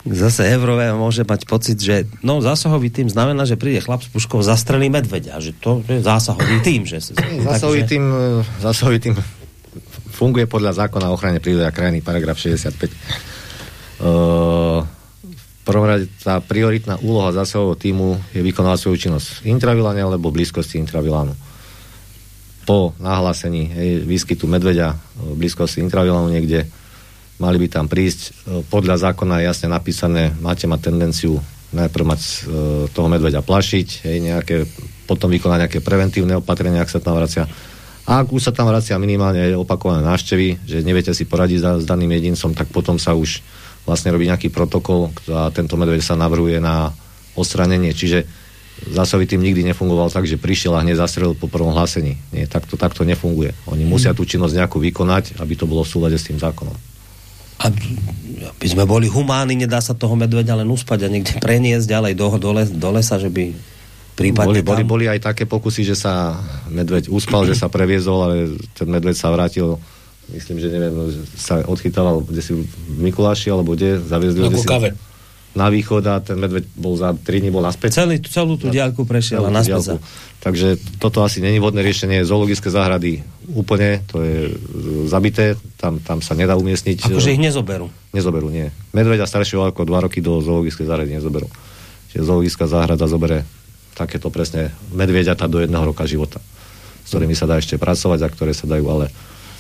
Zase Evrové môže mať pocit, že no, zásahový tým znamená, že príde chlap s puškou, zastrelí medveďa, že to je zásahový tým. Že, zásahový, tým, e, zásahový tým funguje podľa zákona o ochrane prírody a krajiny, paragraf 65. Uh, v prvom rade tá prioritná úloha zásahového týmu je vykonávať svoju činnosť v intraviláne alebo v blízkosti intravilánu. Po nahlásení hej, výskytu medveďa v blízkosti intravilánu niekde mali by tam prísť. E, podľa zákona je jasne napísané, máte mať tendenciu najprv mať e, toho medveďa plašiť, hej, nejaké, potom vykonať nejaké preventívne opatrenia, ak sa tam vracia. A ak už sa tam vracia minimálne opakované návštevy, že neviete si poradiť s daným jedincom, tak potom sa už vlastne robí nejaký protokol a tento medveď sa navrhuje na odstranenie. Čiže zásoby tým nikdy nefungoval tak, že prišiel a hneď zastrelil po prvom hlásení. Nie, takto, takto nefunguje. Oni musia tú činnosť nejakú vykonať, aby to bolo v súlade s tým zákonom aby sme boli humáni, nedá sa toho medveďa len uspať a niekde preniesť ďalej do, do, les, do lesa, že by prípadne boli, tam... boli, boli aj také pokusy, že sa medveď uspal, že sa previezol, ale ten medveď sa vrátil myslím, že neviem, že sa odchytával kde si v Mikuláši, alebo kde, zaviezli ho si na východ a ten medveď bol za 3 dní bol naspäť. Celý, celú tú diálku prešiel a naspäť. Takže toto asi není vhodné riešenie. Zoologické záhrady úplne, to je e, zabité, tam, tam sa nedá umiestniť. Akože ich nezoberú? Nezoberú, nie. Medveďa staršieho ako 2 roky do zoologickej záhrady nezoberú. Čiže zoologická záhrada zobere takéto presne medvieďata do jedného roka života, s ktorými sa dá ešte pracovať a ktoré sa dajú ale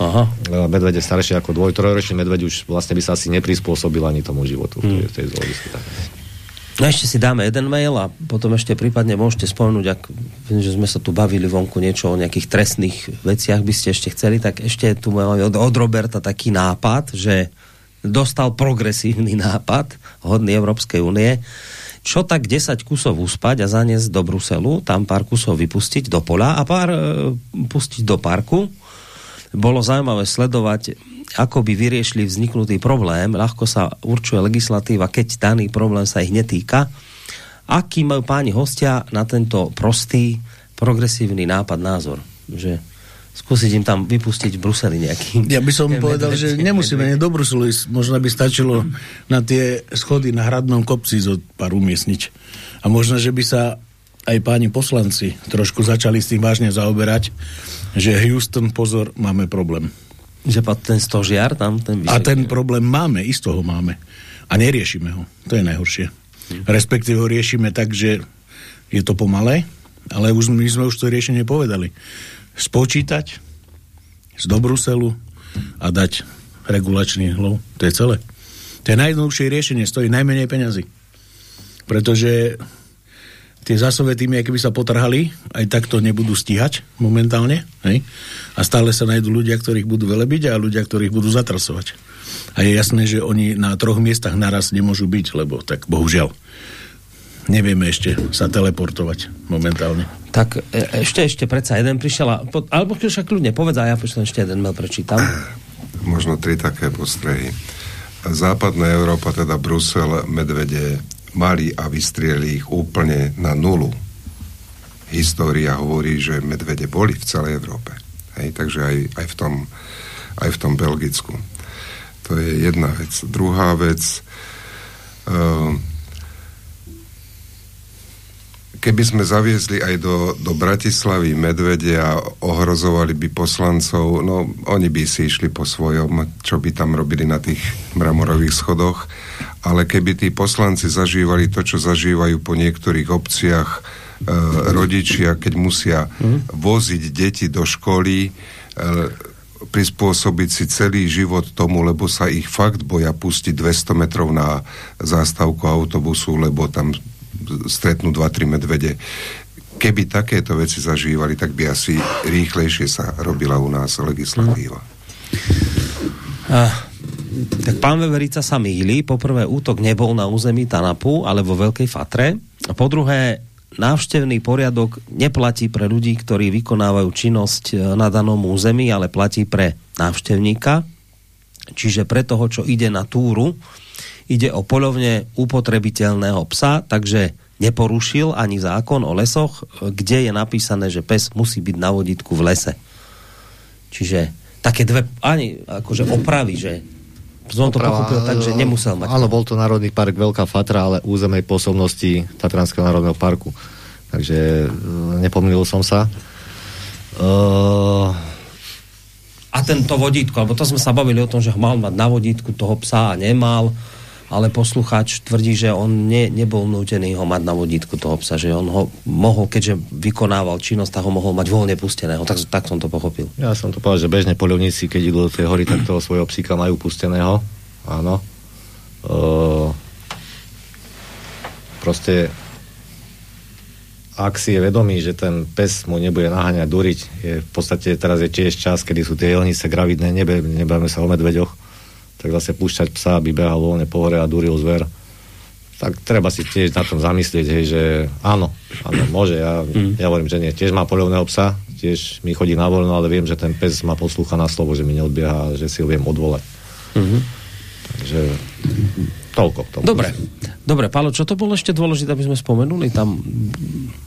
Aha. Medvede staršie ako dvoj, trojročný medveď už vlastne by sa asi neprispôsobil ani tomu životu hmm. v tej, tej No ešte si dáme jeden mail a potom ešte prípadne môžete spomenúť, ak že sme sa tu bavili vonku niečo o nejakých trestných veciach by ste ešte chceli, tak ešte tu máme od, od Roberta taký nápad, že dostal progresívny nápad hodný Európskej únie, čo tak 10 kusov uspať a zaniesť do Bruselu, tam pár kusov vypustiť do pola a pár e, pustiť do parku bolo zaujímavé sledovať, ako by vyriešili vzniknutý problém. Ľahko sa určuje legislatíva, keď daný problém sa ich netýka. Aký majú páni hostia na tento prostý, progresívny nápad, názor? Že skúsiť im tam vypustiť v Bruseli nejaký... Ja by som povedal, že nemusíme nie do Bruselu ísť. Možno by stačilo na tie schody na hradnom kopci zo pár umiestniť. A možno, že by sa aj páni poslanci trošku začali s tým vážne zaoberať že Houston, pozor, máme problém. Že ten stožiar tam? Ten a ten problém máme, isto ho máme. A neriešime ho. To je najhoršie. Hm. Respektíve ho riešime tak, že je to pomalé, ale už, my sme už to riešenie povedali. Spočítať z do Bruselu a dať regulačný hlov. To je celé. To je najjednoduchšie riešenie, stojí najmenej peňazí. Pretože tie zásové týmy, keby sa potrhali, aj takto nebudú stíhať momentálne. Hej? A stále sa nájdú ľudia, ktorých budú velebiť a ľudia, ktorých budú zatrasovať. A je jasné, že oni na troch miestach naraz nemôžu byť, lebo tak bohužiaľ nevieme ešte sa teleportovať momentálne. Tak e, ešte, ešte predsa jeden prišiel, a, po, alebo však ľudne povedz a ja ešte jeden mail prečítam. *clears throat* Možno tri také postrehy. Západná Európa, teda Brusel, medvede, mali a vystrieli ich úplne na nulu. História hovorí, že medvede boli v celej Európe. Hej, takže aj, aj, v tom, aj v tom Belgicku. To je jedna vec. Druhá vec, uh, keby sme zaviezli aj do, do Bratislavy medvede a ohrozovali by poslancov, no oni by si išli po svojom, čo by tam robili na tých mramorových schodoch ale keby tí poslanci zažívali to, čo zažívajú po niektorých obciach e, rodičia, keď musia mm. voziť deti do školy, e, prispôsobiť si celý život tomu, lebo sa ich fakt boja pustiť 200 metrov na zástavku autobusu, lebo tam stretnú 2-3 medvede. Keby takéto veci zažívali, tak by asi rýchlejšie sa robila u nás legislatíva. Mm. Tak pán Veverica sa mýli. Poprvé, útok nebol na území Tanapu, ale vo Veľkej Fatre. A po druhé, návštevný poriadok neplatí pre ľudí, ktorí vykonávajú činnosť e, na danom území, ale platí pre návštevníka. Čiže pre toho, čo ide na túru, ide o polovne upotrebiteľného psa, takže neporušil ani zákon o lesoch, e, kde je napísané, že pes musí byť na vodítku v lese. Čiže také dve, ani akože opravy, že Som to pochopil tak, že nemusel mať. Áno, bol to Národný park Veľká Fatra, ale územnej pôsobnosti Tatranského národného parku. Takže e, nepomýlil som sa. Uh, a tento vodítko, alebo to sme sa bavili o tom, že mal mať na vodítku toho psa a nemal, ale poslucháč tvrdí, že on ne, nebol nútený ho mať na vodítku toho psa, že on ho mohol, keďže vykonával činnosť, tak ho mohol mať voľne pusteného. Tak, tak som to pochopil. Ja som to povedal, že bežne polovníci, keď idú do tej hory, tak toho svojho psíka majú pusteného. Áno. Uh, proste ak si je vedomý, že ten pes mu nebude naháňať, duriť, je v podstate teraz je tiež čas, kedy sú tie jelnice gravidné, nebe, nebavíme sa o medveďoch, tak zase púšťať psa, aby behal voľne po hore a duril zver. Tak treba si tiež na tom zamyslieť, hej, že áno, áno, môže, ja, mm. ja hovorím, že nie. Tiež má polovného psa, tiež mi chodí na voľno, ale viem, že ten pes ma poslúcha na slovo, že mi neodbieha, že si ho viem odvolať. Mm-hmm. Takže toľko. Tomu Dobre. Dobre, Pálo, čo to bolo ešte dôležité, aby sme spomenuli tam?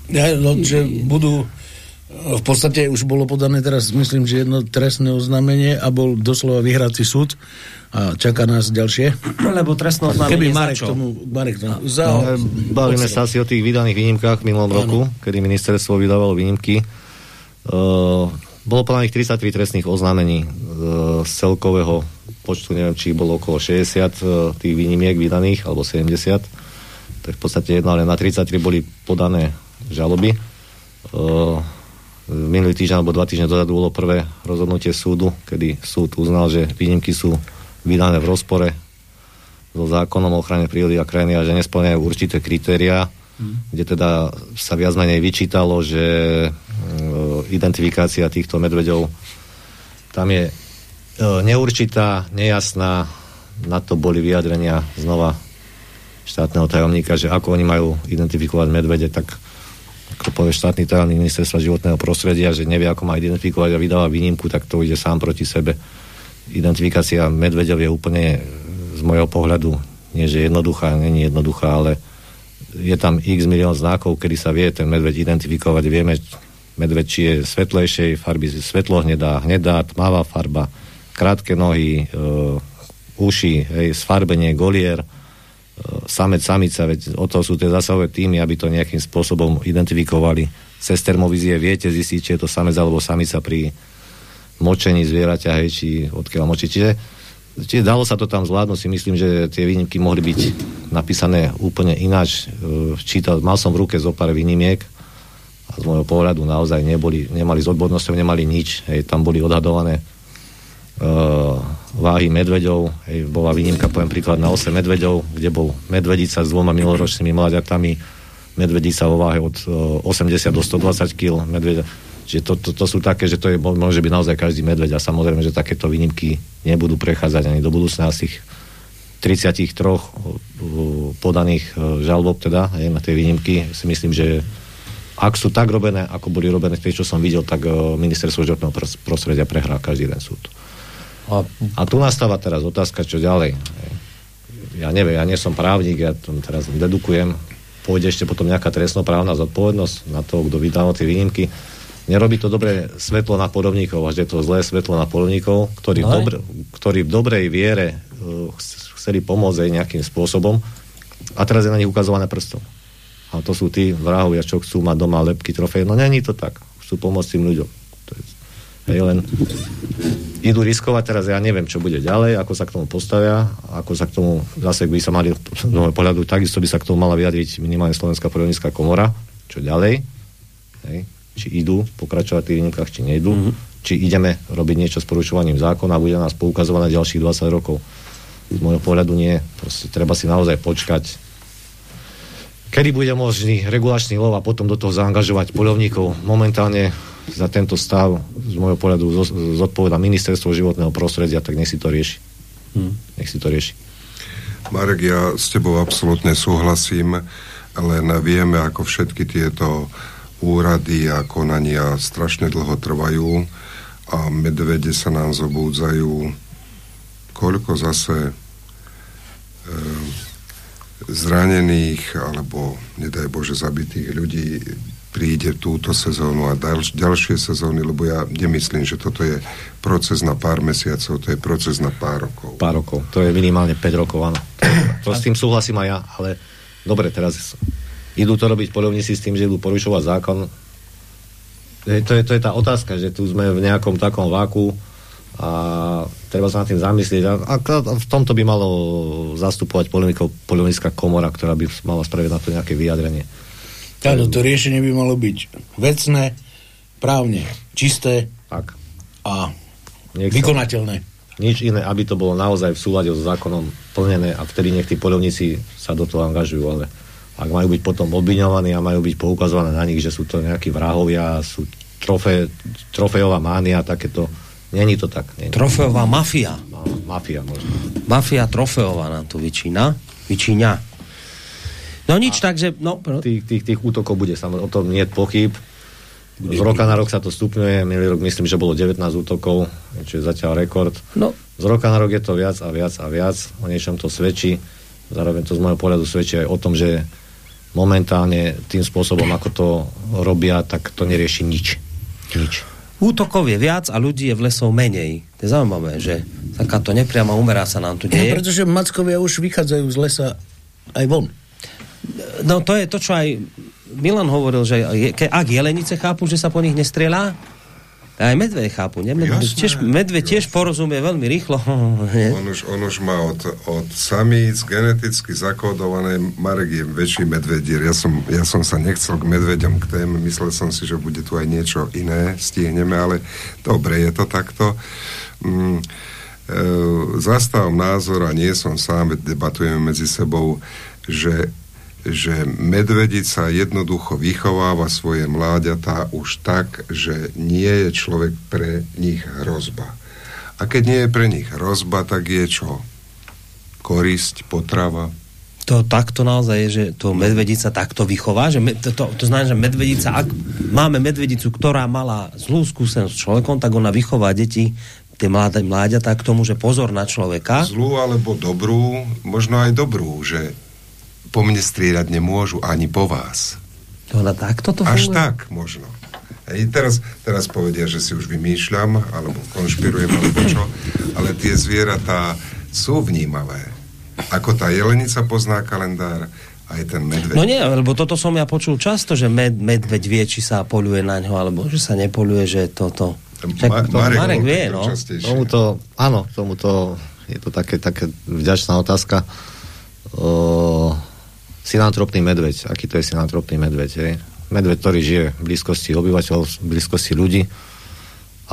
Ja, no, že budú v podstate už bolo podané teraz, myslím, že jedno trestné oznámenie a bol doslova vyhratý súd a čaká nás ďalšie. Lebo trestné oznámenie Keby Marek tomu, Marek tomu za... No, bavíme sa asi o tých vydaných výnimkách v minulom ano. roku, kedy ministerstvo vydávalo výnimky. Uh, bolo podaných 33 trestných oznámení uh, z celkového počtu, neviem, či bolo okolo 60 uh, tých výnimiek vydaných, alebo 70. To je v podstate jedno, ale na 33 boli podané žaloby. Uh, minulý týždeň alebo dva týždne dozadu bolo prvé rozhodnutie súdu, kedy súd uznal, že výnimky sú vydané v rozpore so zákonom o ochrane prírody a krajiny a že nesplňajú určité kritériá, mm. kde teda sa viac menej vyčítalo, že uh, identifikácia týchto medveďov tam je E, neurčitá, nejasná, na to boli vyjadrenia znova štátneho tajomníka, že ako oni majú identifikovať medvede, tak ako povie štátny tajomník ministerstva životného prostredia, že nevie, ako má identifikovať a vydáva výnimku, tak to ide sám proti sebe. Identifikácia medvedov je úplne z môjho pohľadu nie, že jednoduchá, není jednoduchá, ale je tam x milión znakov, kedy sa vie ten medveď identifikovať. Vieme, medveď, či je svetlejšej farby, svetlo hnedá, hnedá, tmavá farba, krátke nohy, e, uši, hej, sfarbenie, golier, samec, samica, veď o to sú tie zasahové týmy, aby to nejakým spôsobom identifikovali. Cez termovízie viete zistiť, či je to samec alebo samica pri močení zvieraťa, hej, či odkiaľ močí. Čiže, čiže dalo sa to tam zvládnuť, si myslím, že tie výnimky mohli byť napísané úplne ináč. E, čítal, mal som v ruke zo pár výnimiek, a z môjho pohľadu naozaj neboli, nemali s odbornosťou, nemali nič. Hej, tam boli odhadované váhy medveďov. Hej, bola výnimka, poviem príklad, na 8 medveďov, kde bol medvedica s dvoma miloročnými mladiatami, medvedica vo váhe od uh, 80 do 120 kg medveďa. Čiže to, to, to sú také, že to je, môže byť naozaj každý medveď a samozrejme, že takéto výnimky nebudú prechádzať ani do budúcna z tých 33 uh, podaných uh, žalob teda hej, na tie výnimky si myslím, že ak sú tak robené, ako boli robené tie, čo som videl, tak ministerstvo životného prostredia prehrá každý jeden súd. A, a tu nastáva teraz otázka, čo ďalej. Ja neviem, ja nie som právnik, ja to teraz dedukujem. Pôjde ešte potom nejaká trestnoprávna zodpovednosť na to, kto vydával tie výnimky. Nerobí to dobré svetlo na podobníkov, až je to zlé svetlo na podobníkov, ktorí, v, dobr, ktorí v dobrej viere uh, chceli pomôcť aj nejakým spôsobom a teraz je na nich ukazované prstom. A to sú tí vrahovia, čo chcú mať doma lepky, trofej. No není to tak. Chcú pomôcť tým ľuďom. To je Hej, len idú riskovať, teraz ja neviem, čo bude ďalej, ako sa k tomu postavia, ako sa k tomu, zase by sa mali, z môjho pohľadu, takisto by sa k tomu mala vyjadriť minimálne Slovenská prírodnická komora, čo ďalej, hej, či idú pokračovať v tých výnimkách, či nejdú, mm-hmm. či ideme robiť niečo s porušovaním zákona a bude nás poukazovať na ďalších 20 rokov. Z môjho pohľadu nie, proste treba si naozaj počkať, kedy bude možný regulačný lov a potom do toho zaangažovať polovníkov. Momentálne za tento stav z môjho pohľadu zodpoveda ministerstvo životného prostredia, tak nech si to rieši. Hmm. Nech si to rieši. Marek, ja s tebou absolútne súhlasím, len vieme, ako všetky tieto úrady a konania strašne dlho trvajú a medvede sa nám zobúdzajú koľko zase e, zranených alebo nedaj Bože zabitých ľudí príde túto sezónu a ďal, ďalšie sezóny, lebo ja nemyslím, že toto je proces na pár mesiacov, to je proces na pár rokov. Pár rokov, to je minimálne 5 rokov, áno. To s tým súhlasím aj ja, ale dobre, teraz idú to robiť polovníci s tým, že idú porušovať zákon. To je, to je tá otázka, že tu sme v nejakom takom váku a treba sa nad tým zamyslieť. A, a v tomto by malo zastupovať polovnícka komora, ktorá by mala spraviť na to nejaké vyjadrenie. Áno, to riešenie by malo byť vecné, právne čisté tak. a nech vykonateľné. Nič iné, aby to bolo naozaj v súlade so zákonom plnené a vtedy nech tí polovníci sa do toho angažujú, ale ak majú byť potom obviňovaní a majú byť poukazované na nich, že sú to nejakí vrahovia, sú trofe, trofejová mánia, takéto, není to tak. Není. Trofejová mafia. No, mafia možno. Mafia trofejová nám tu vyčína. Vyčíňa. No nič, a takže... No, tých, tých, tých útokov bude, samozrejme, o tom nie je pochyb. Z roka na rok sa to stupňuje, minulý rok myslím, že bolo 19 útokov, čo je zatiaľ rekord. No. Z roka na rok je to viac a viac a viac, o niečom to svedčí. Zároveň to z môjho pohľadu svedčí aj o tom, že momentálne tým spôsobom, ako to robia, tak to nerieši nič. Nič. Útokov je viac a ľudí je v lesov menej. To je zaujímavé, že takáto nepriama umerá sa nám tu deje. Ja, pretože mackovia už vychádzajú z lesa aj von. No to je to, čo aj Milan hovoril, že je, ke, ak jelenice chápu, že sa po nich nestrieľa, aj medveď chápu, ne? Medveď, jasné, tiež, medveď tiež porozumie veľmi rýchlo. *laughs* on, už, on už má od, od samíc geneticky zakódované, Marek je väčší medvedier. Ja som, ja som sa nechcel k medveďom k téme, myslel som si, že bude tu aj niečo iné, stihneme, ale dobre, je to takto. Mm, e, zastávam názor a nie som sám, debatujeme medzi sebou, že že medvedica jednoducho vychováva svoje mláďatá už tak, že nie je človek pre nich hrozba. A keď nie je pre nich hrozba, tak je čo? Korisť, potrava? To takto naozaj je, že to medvedica takto vychová, že to, to, to znamená, že medvedica, ak máme medvedicu, ktorá mala zlú skúsenosť s človekom, tak ona vychová deti tie mláďatá k tomu, že pozor na človeka. Zlú alebo dobrú, možno aj dobrú, že po mne strieľať nemôžu ani po vás. To na takto to Až tak možno. Hej, teraz, teraz povedia, že si už vymýšľam, alebo konšpirujem, alebo čo, ale tie zvieratá sú vnímavé. Ako tá jelenica pozná kalendár, aj ten medveď. No nie, lebo toto som ja počul často, že med, medveď vie, či sa poluje na ňo, alebo že sa nepoluje, že toto... Ma, to Marek, Marek vie, no. Tomuto, áno, tomuto je to také, také vďačná otázka. O, synantropný medveď. Aký to je synantropný medveď? Hej? Medveď, ktorý žije v blízkosti obyvateľov, v blízkosti ľudí.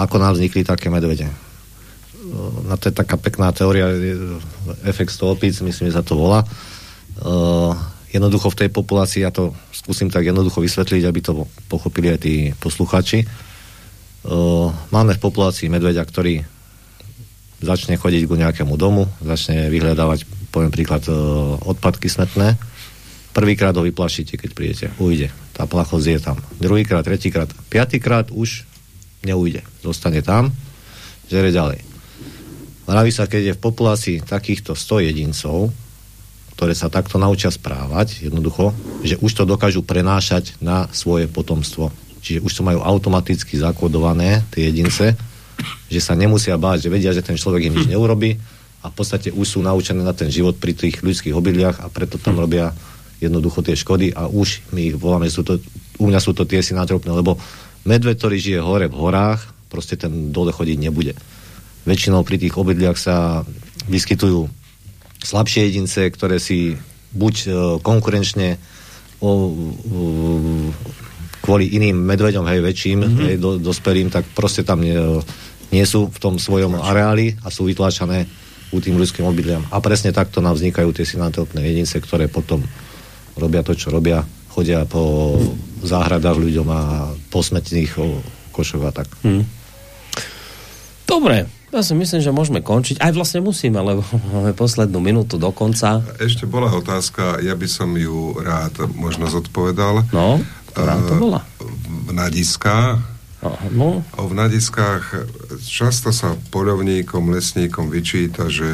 Ako nám vznikli také medvede? Na to je taká pekná teória, efekt stolpic, myslím, že sa to volá. Uh, jednoducho v tej populácii, ja to skúsim tak jednoducho vysvetliť, aby to pochopili aj tí posluchači. Uh, máme v populácii medveďa, ktorý začne chodiť ku nejakému domu, začne vyhľadávať, poviem príklad, odpadky smetné, Prvýkrát ho vyplašíte, keď prídete. Ujde. Tá plachosť je tam. Druhýkrát, tretíkrát, piatýkrát už neujde. Zostane tam, žere ďalej. Vraví sa, keď je v populácii takýchto 100 jedincov, ktoré sa takto naučia správať, jednoducho, že už to dokážu prenášať na svoje potomstvo. Čiže už to majú automaticky zakodované, tie jedince, že sa nemusia báť, že vedia, že ten človek im nič neurobi a v podstate už sú naučené na ten život pri tých ľudských obydliach a preto tam robia jednoducho tie škody a už my ich voláme, sú to, u mňa sú to tie synantropné, lebo medveď, ktorý žije hore v horách, proste ten dole chodiť nebude. Väčšinou pri tých obydliach sa vyskytujú slabšie jedince, ktoré si buď e, konkurenčne o, o, kvôli iným medveďom, hej, väčším, mm-hmm. hej, do, dospelým, tak proste tam nie, nie sú v tom svojom areáli a sú vytláčané u tým ľudským obydliam. A presne takto nám vznikajú tie synantropné jedince, ktoré potom robia to, čo robia, chodia po záhradách ľuďom a po smetných košoch a tak. Hmm. Dobre, ja si myslím, že môžeme končiť. Aj vlastne musíme, lebo *laughs* máme poslednú minútu do konca. Ešte bola otázka, ja by som ju rád možno zodpovedal. No, ktorá to bola? V Nadiska. No. O v Nadiskách často sa poľovníkom, lesníkom vyčíta, že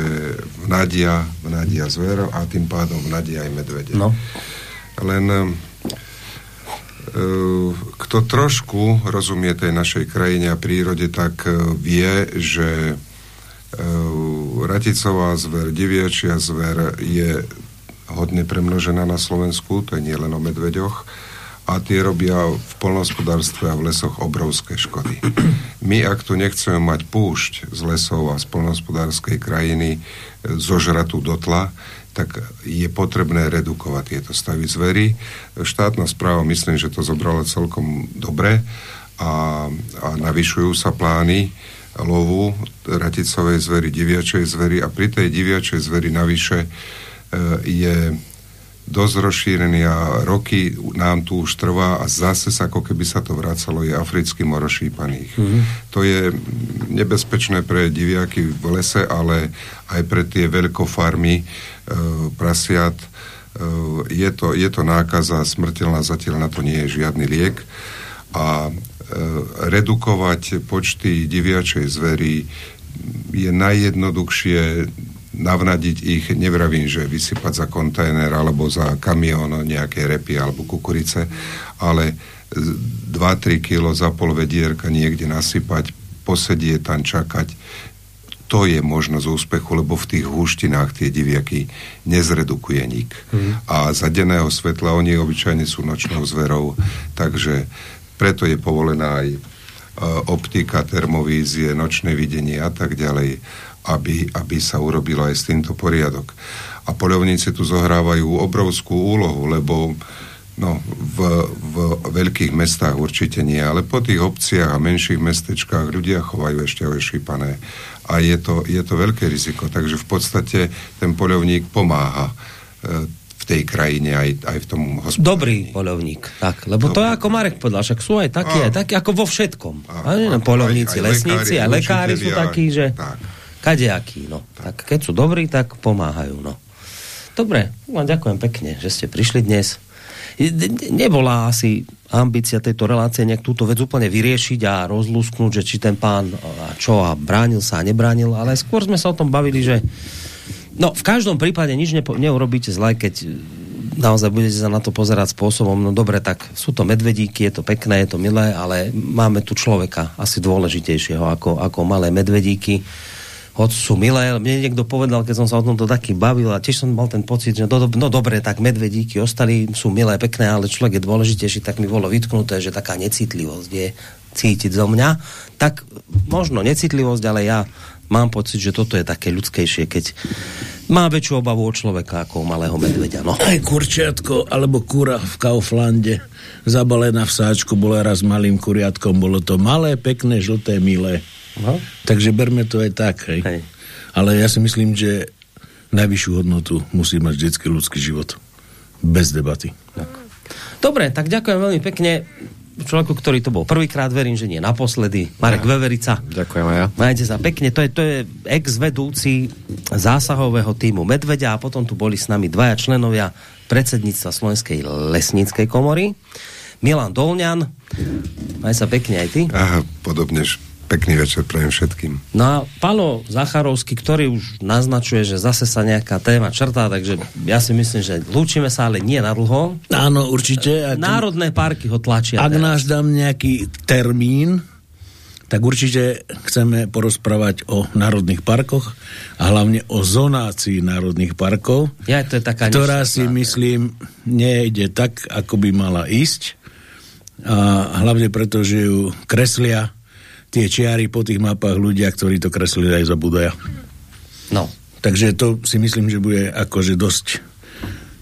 vnadia, vnadia zver a tým pádom vnadia aj medvede. No. Len e, kto trošku rozumie tej našej krajine a prírode, tak e, vie, že e, raticová zver, diviačia zver je hodne premnožená na Slovensku, to je nie len o medveďoch, a tie robia v polnospodárstve a v lesoch obrovské škody. *clears throat* My, ak tu nechceme mať púšť z lesov a z polnospodárskej krajiny zožratú dotla, tak je potrebné redukovať tieto stavy zvery. Štátna správa myslím, že to zobrala celkom dobre a, a navyšujú sa plány lovu raticovej zvery, diviačej zvery a pri tej diviačej zveri navyše e, je dosť rozšírený a roky nám tu už trvá a zase sa ako keby sa to vracalo, je africký morošípaných. Mm-hmm. To je nebezpečné pre diviaky v lese, ale aj pre tie veľkofarmy e, prasiat. E, je, to, je to nákaza smrteľná, zatiaľ na to nie je žiadny liek a e, redukovať počty diviačej zvery je najjednoduchšie navnadiť ich, nevravím, že vysypať za kontajner alebo za kamión nejaké repy alebo kukurice, ale 2-3 kilo za pol vedierka niekde nasypať, posedieť tam čakať, to je možnosť úspechu, lebo v tých húštinách tie diviaky nezredukuje nik. Mm. A za denného svetla oni obyčajne sú nočnou zverou, takže preto je povolená aj e, optika, termovízie, nočné videnie a tak ďalej aby, aby sa urobilo aj s týmto poriadok. A poľovníci tu zohrávajú obrovskú úlohu, lebo no, v, v veľkých mestách určite nie, ale po tých obciach a menších mestečkách ľudia chovajú ešte ošípané. A je to, je to veľké riziko. Takže v podstate ten poľovník pomáha e, v tej krajine aj, aj v tom hospodárení. Dobrý poľovník, tak, lebo Dobrý. to je ako Marek povedal, však sú aj takí, aj takí, ako vo všetkom. A, a, poľovníci, aj, aj lesníci, aj lekári sú takí, že... Tak kadejakí, no. Tak keď sú dobrí, tak pomáhajú, no. Dobre, vám ďakujem pekne, že ste prišli dnes. Nebola asi ambícia tejto relácie nejak túto vec úplne vyriešiť a rozlúsknuť, že či ten pán čo a bránil sa a nebránil, ale skôr sme sa o tom bavili, že no v každom prípade nič neurobíte zle, keď naozaj budete sa na to pozerať spôsobom, no dobre, tak sú to medvedíky, je to pekné, je to milé, ale máme tu človeka asi dôležitejšieho ako, ako malé medvedíky sú milé. Mne niekto povedal, keď som sa o tomto taký bavil a tiež som mal ten pocit, že no, no dobre, tak medvedíky ostali, sú milé, pekné, ale človek je dôležitejší, tak mi bolo vytknuté, že taká necitlivosť je cítiť zo mňa. Tak možno necitlivosť, ale ja mám pocit, že toto je také ľudskejšie, keď má väčšiu obavu o človeka ako o malého medveďa. No. Aj kurčiatko alebo kura v Kauflande zabalená v sáčku bola raz malým kuriatkom. Bolo to malé, pekné, žlté, milé. No. Takže berme to aj tak. Hej. Hej. Ale ja si myslím, že najvyššiu hodnotu musí mať vždycky ľudský život. Bez debaty. Tak. Dobre, tak ďakujem veľmi pekne človeku, ktorý to bol prvýkrát, verím, že nie naposledy. Marek ja. Veverica. Ďakujem aj ja. Majte sa pekne. To je, to je ex-vedúci zásahového týmu Medvedia a potom tu boli s nami dvaja členovia predsedníctva Slovenskej lesníckej komory. Milan Dolňan. Maj sa pekne aj ty. Aha, podobne Pekný večer prajem všetkým. No a Palo Zacharovský, ktorý už naznačuje, že zase sa nejaká téma črtá, takže ja si myslím, že lúčime sa, ale nie na dlho. Áno, určite. Ak, Národné parky ho tlačia. Ak teraz. náš dám nejaký termín, tak určite chceme porozprávať o národných parkoch a hlavne o zonácii národných parkov, ja, to je taká ktorá si myslím nejde tak, ako by mala ísť. A hlavne preto, že ju kreslia tie čiary po tých mapách ľudia, ktorí to kreslili aj za Budaja. No. Takže to si myslím, že bude akože dosť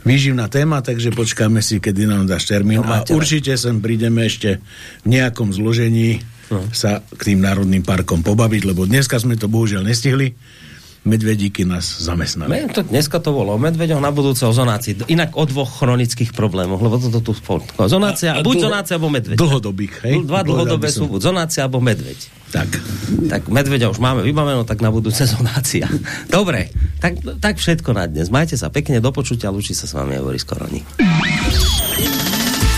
výživná téma, takže počkáme si, kedy nám dáš termín. No, a určite sem prídeme ešte v nejakom zložení no. sa k tým národným parkom pobaviť, lebo dneska sme to bohužiaľ nestihli medvedíky nás zamestnali. Me, to, dneska to bolo o medveďoch, na budúce o zonácii. Inak o dvoch chronických problémoch, lebo toto tu spolu. Zonácia, a, a buď dlho, zonácia, alebo medveď. Dlhodobých, hej? Dva dlhodobé sú buď zonácia, alebo medveď. Tak. Tak medveďa už máme vybaveno, tak na budúce *laughs* zonácia. Dobre, tak, tak všetko na dnes. Majte sa pekne, do počutia, lúči sa s vami Boris Koroni.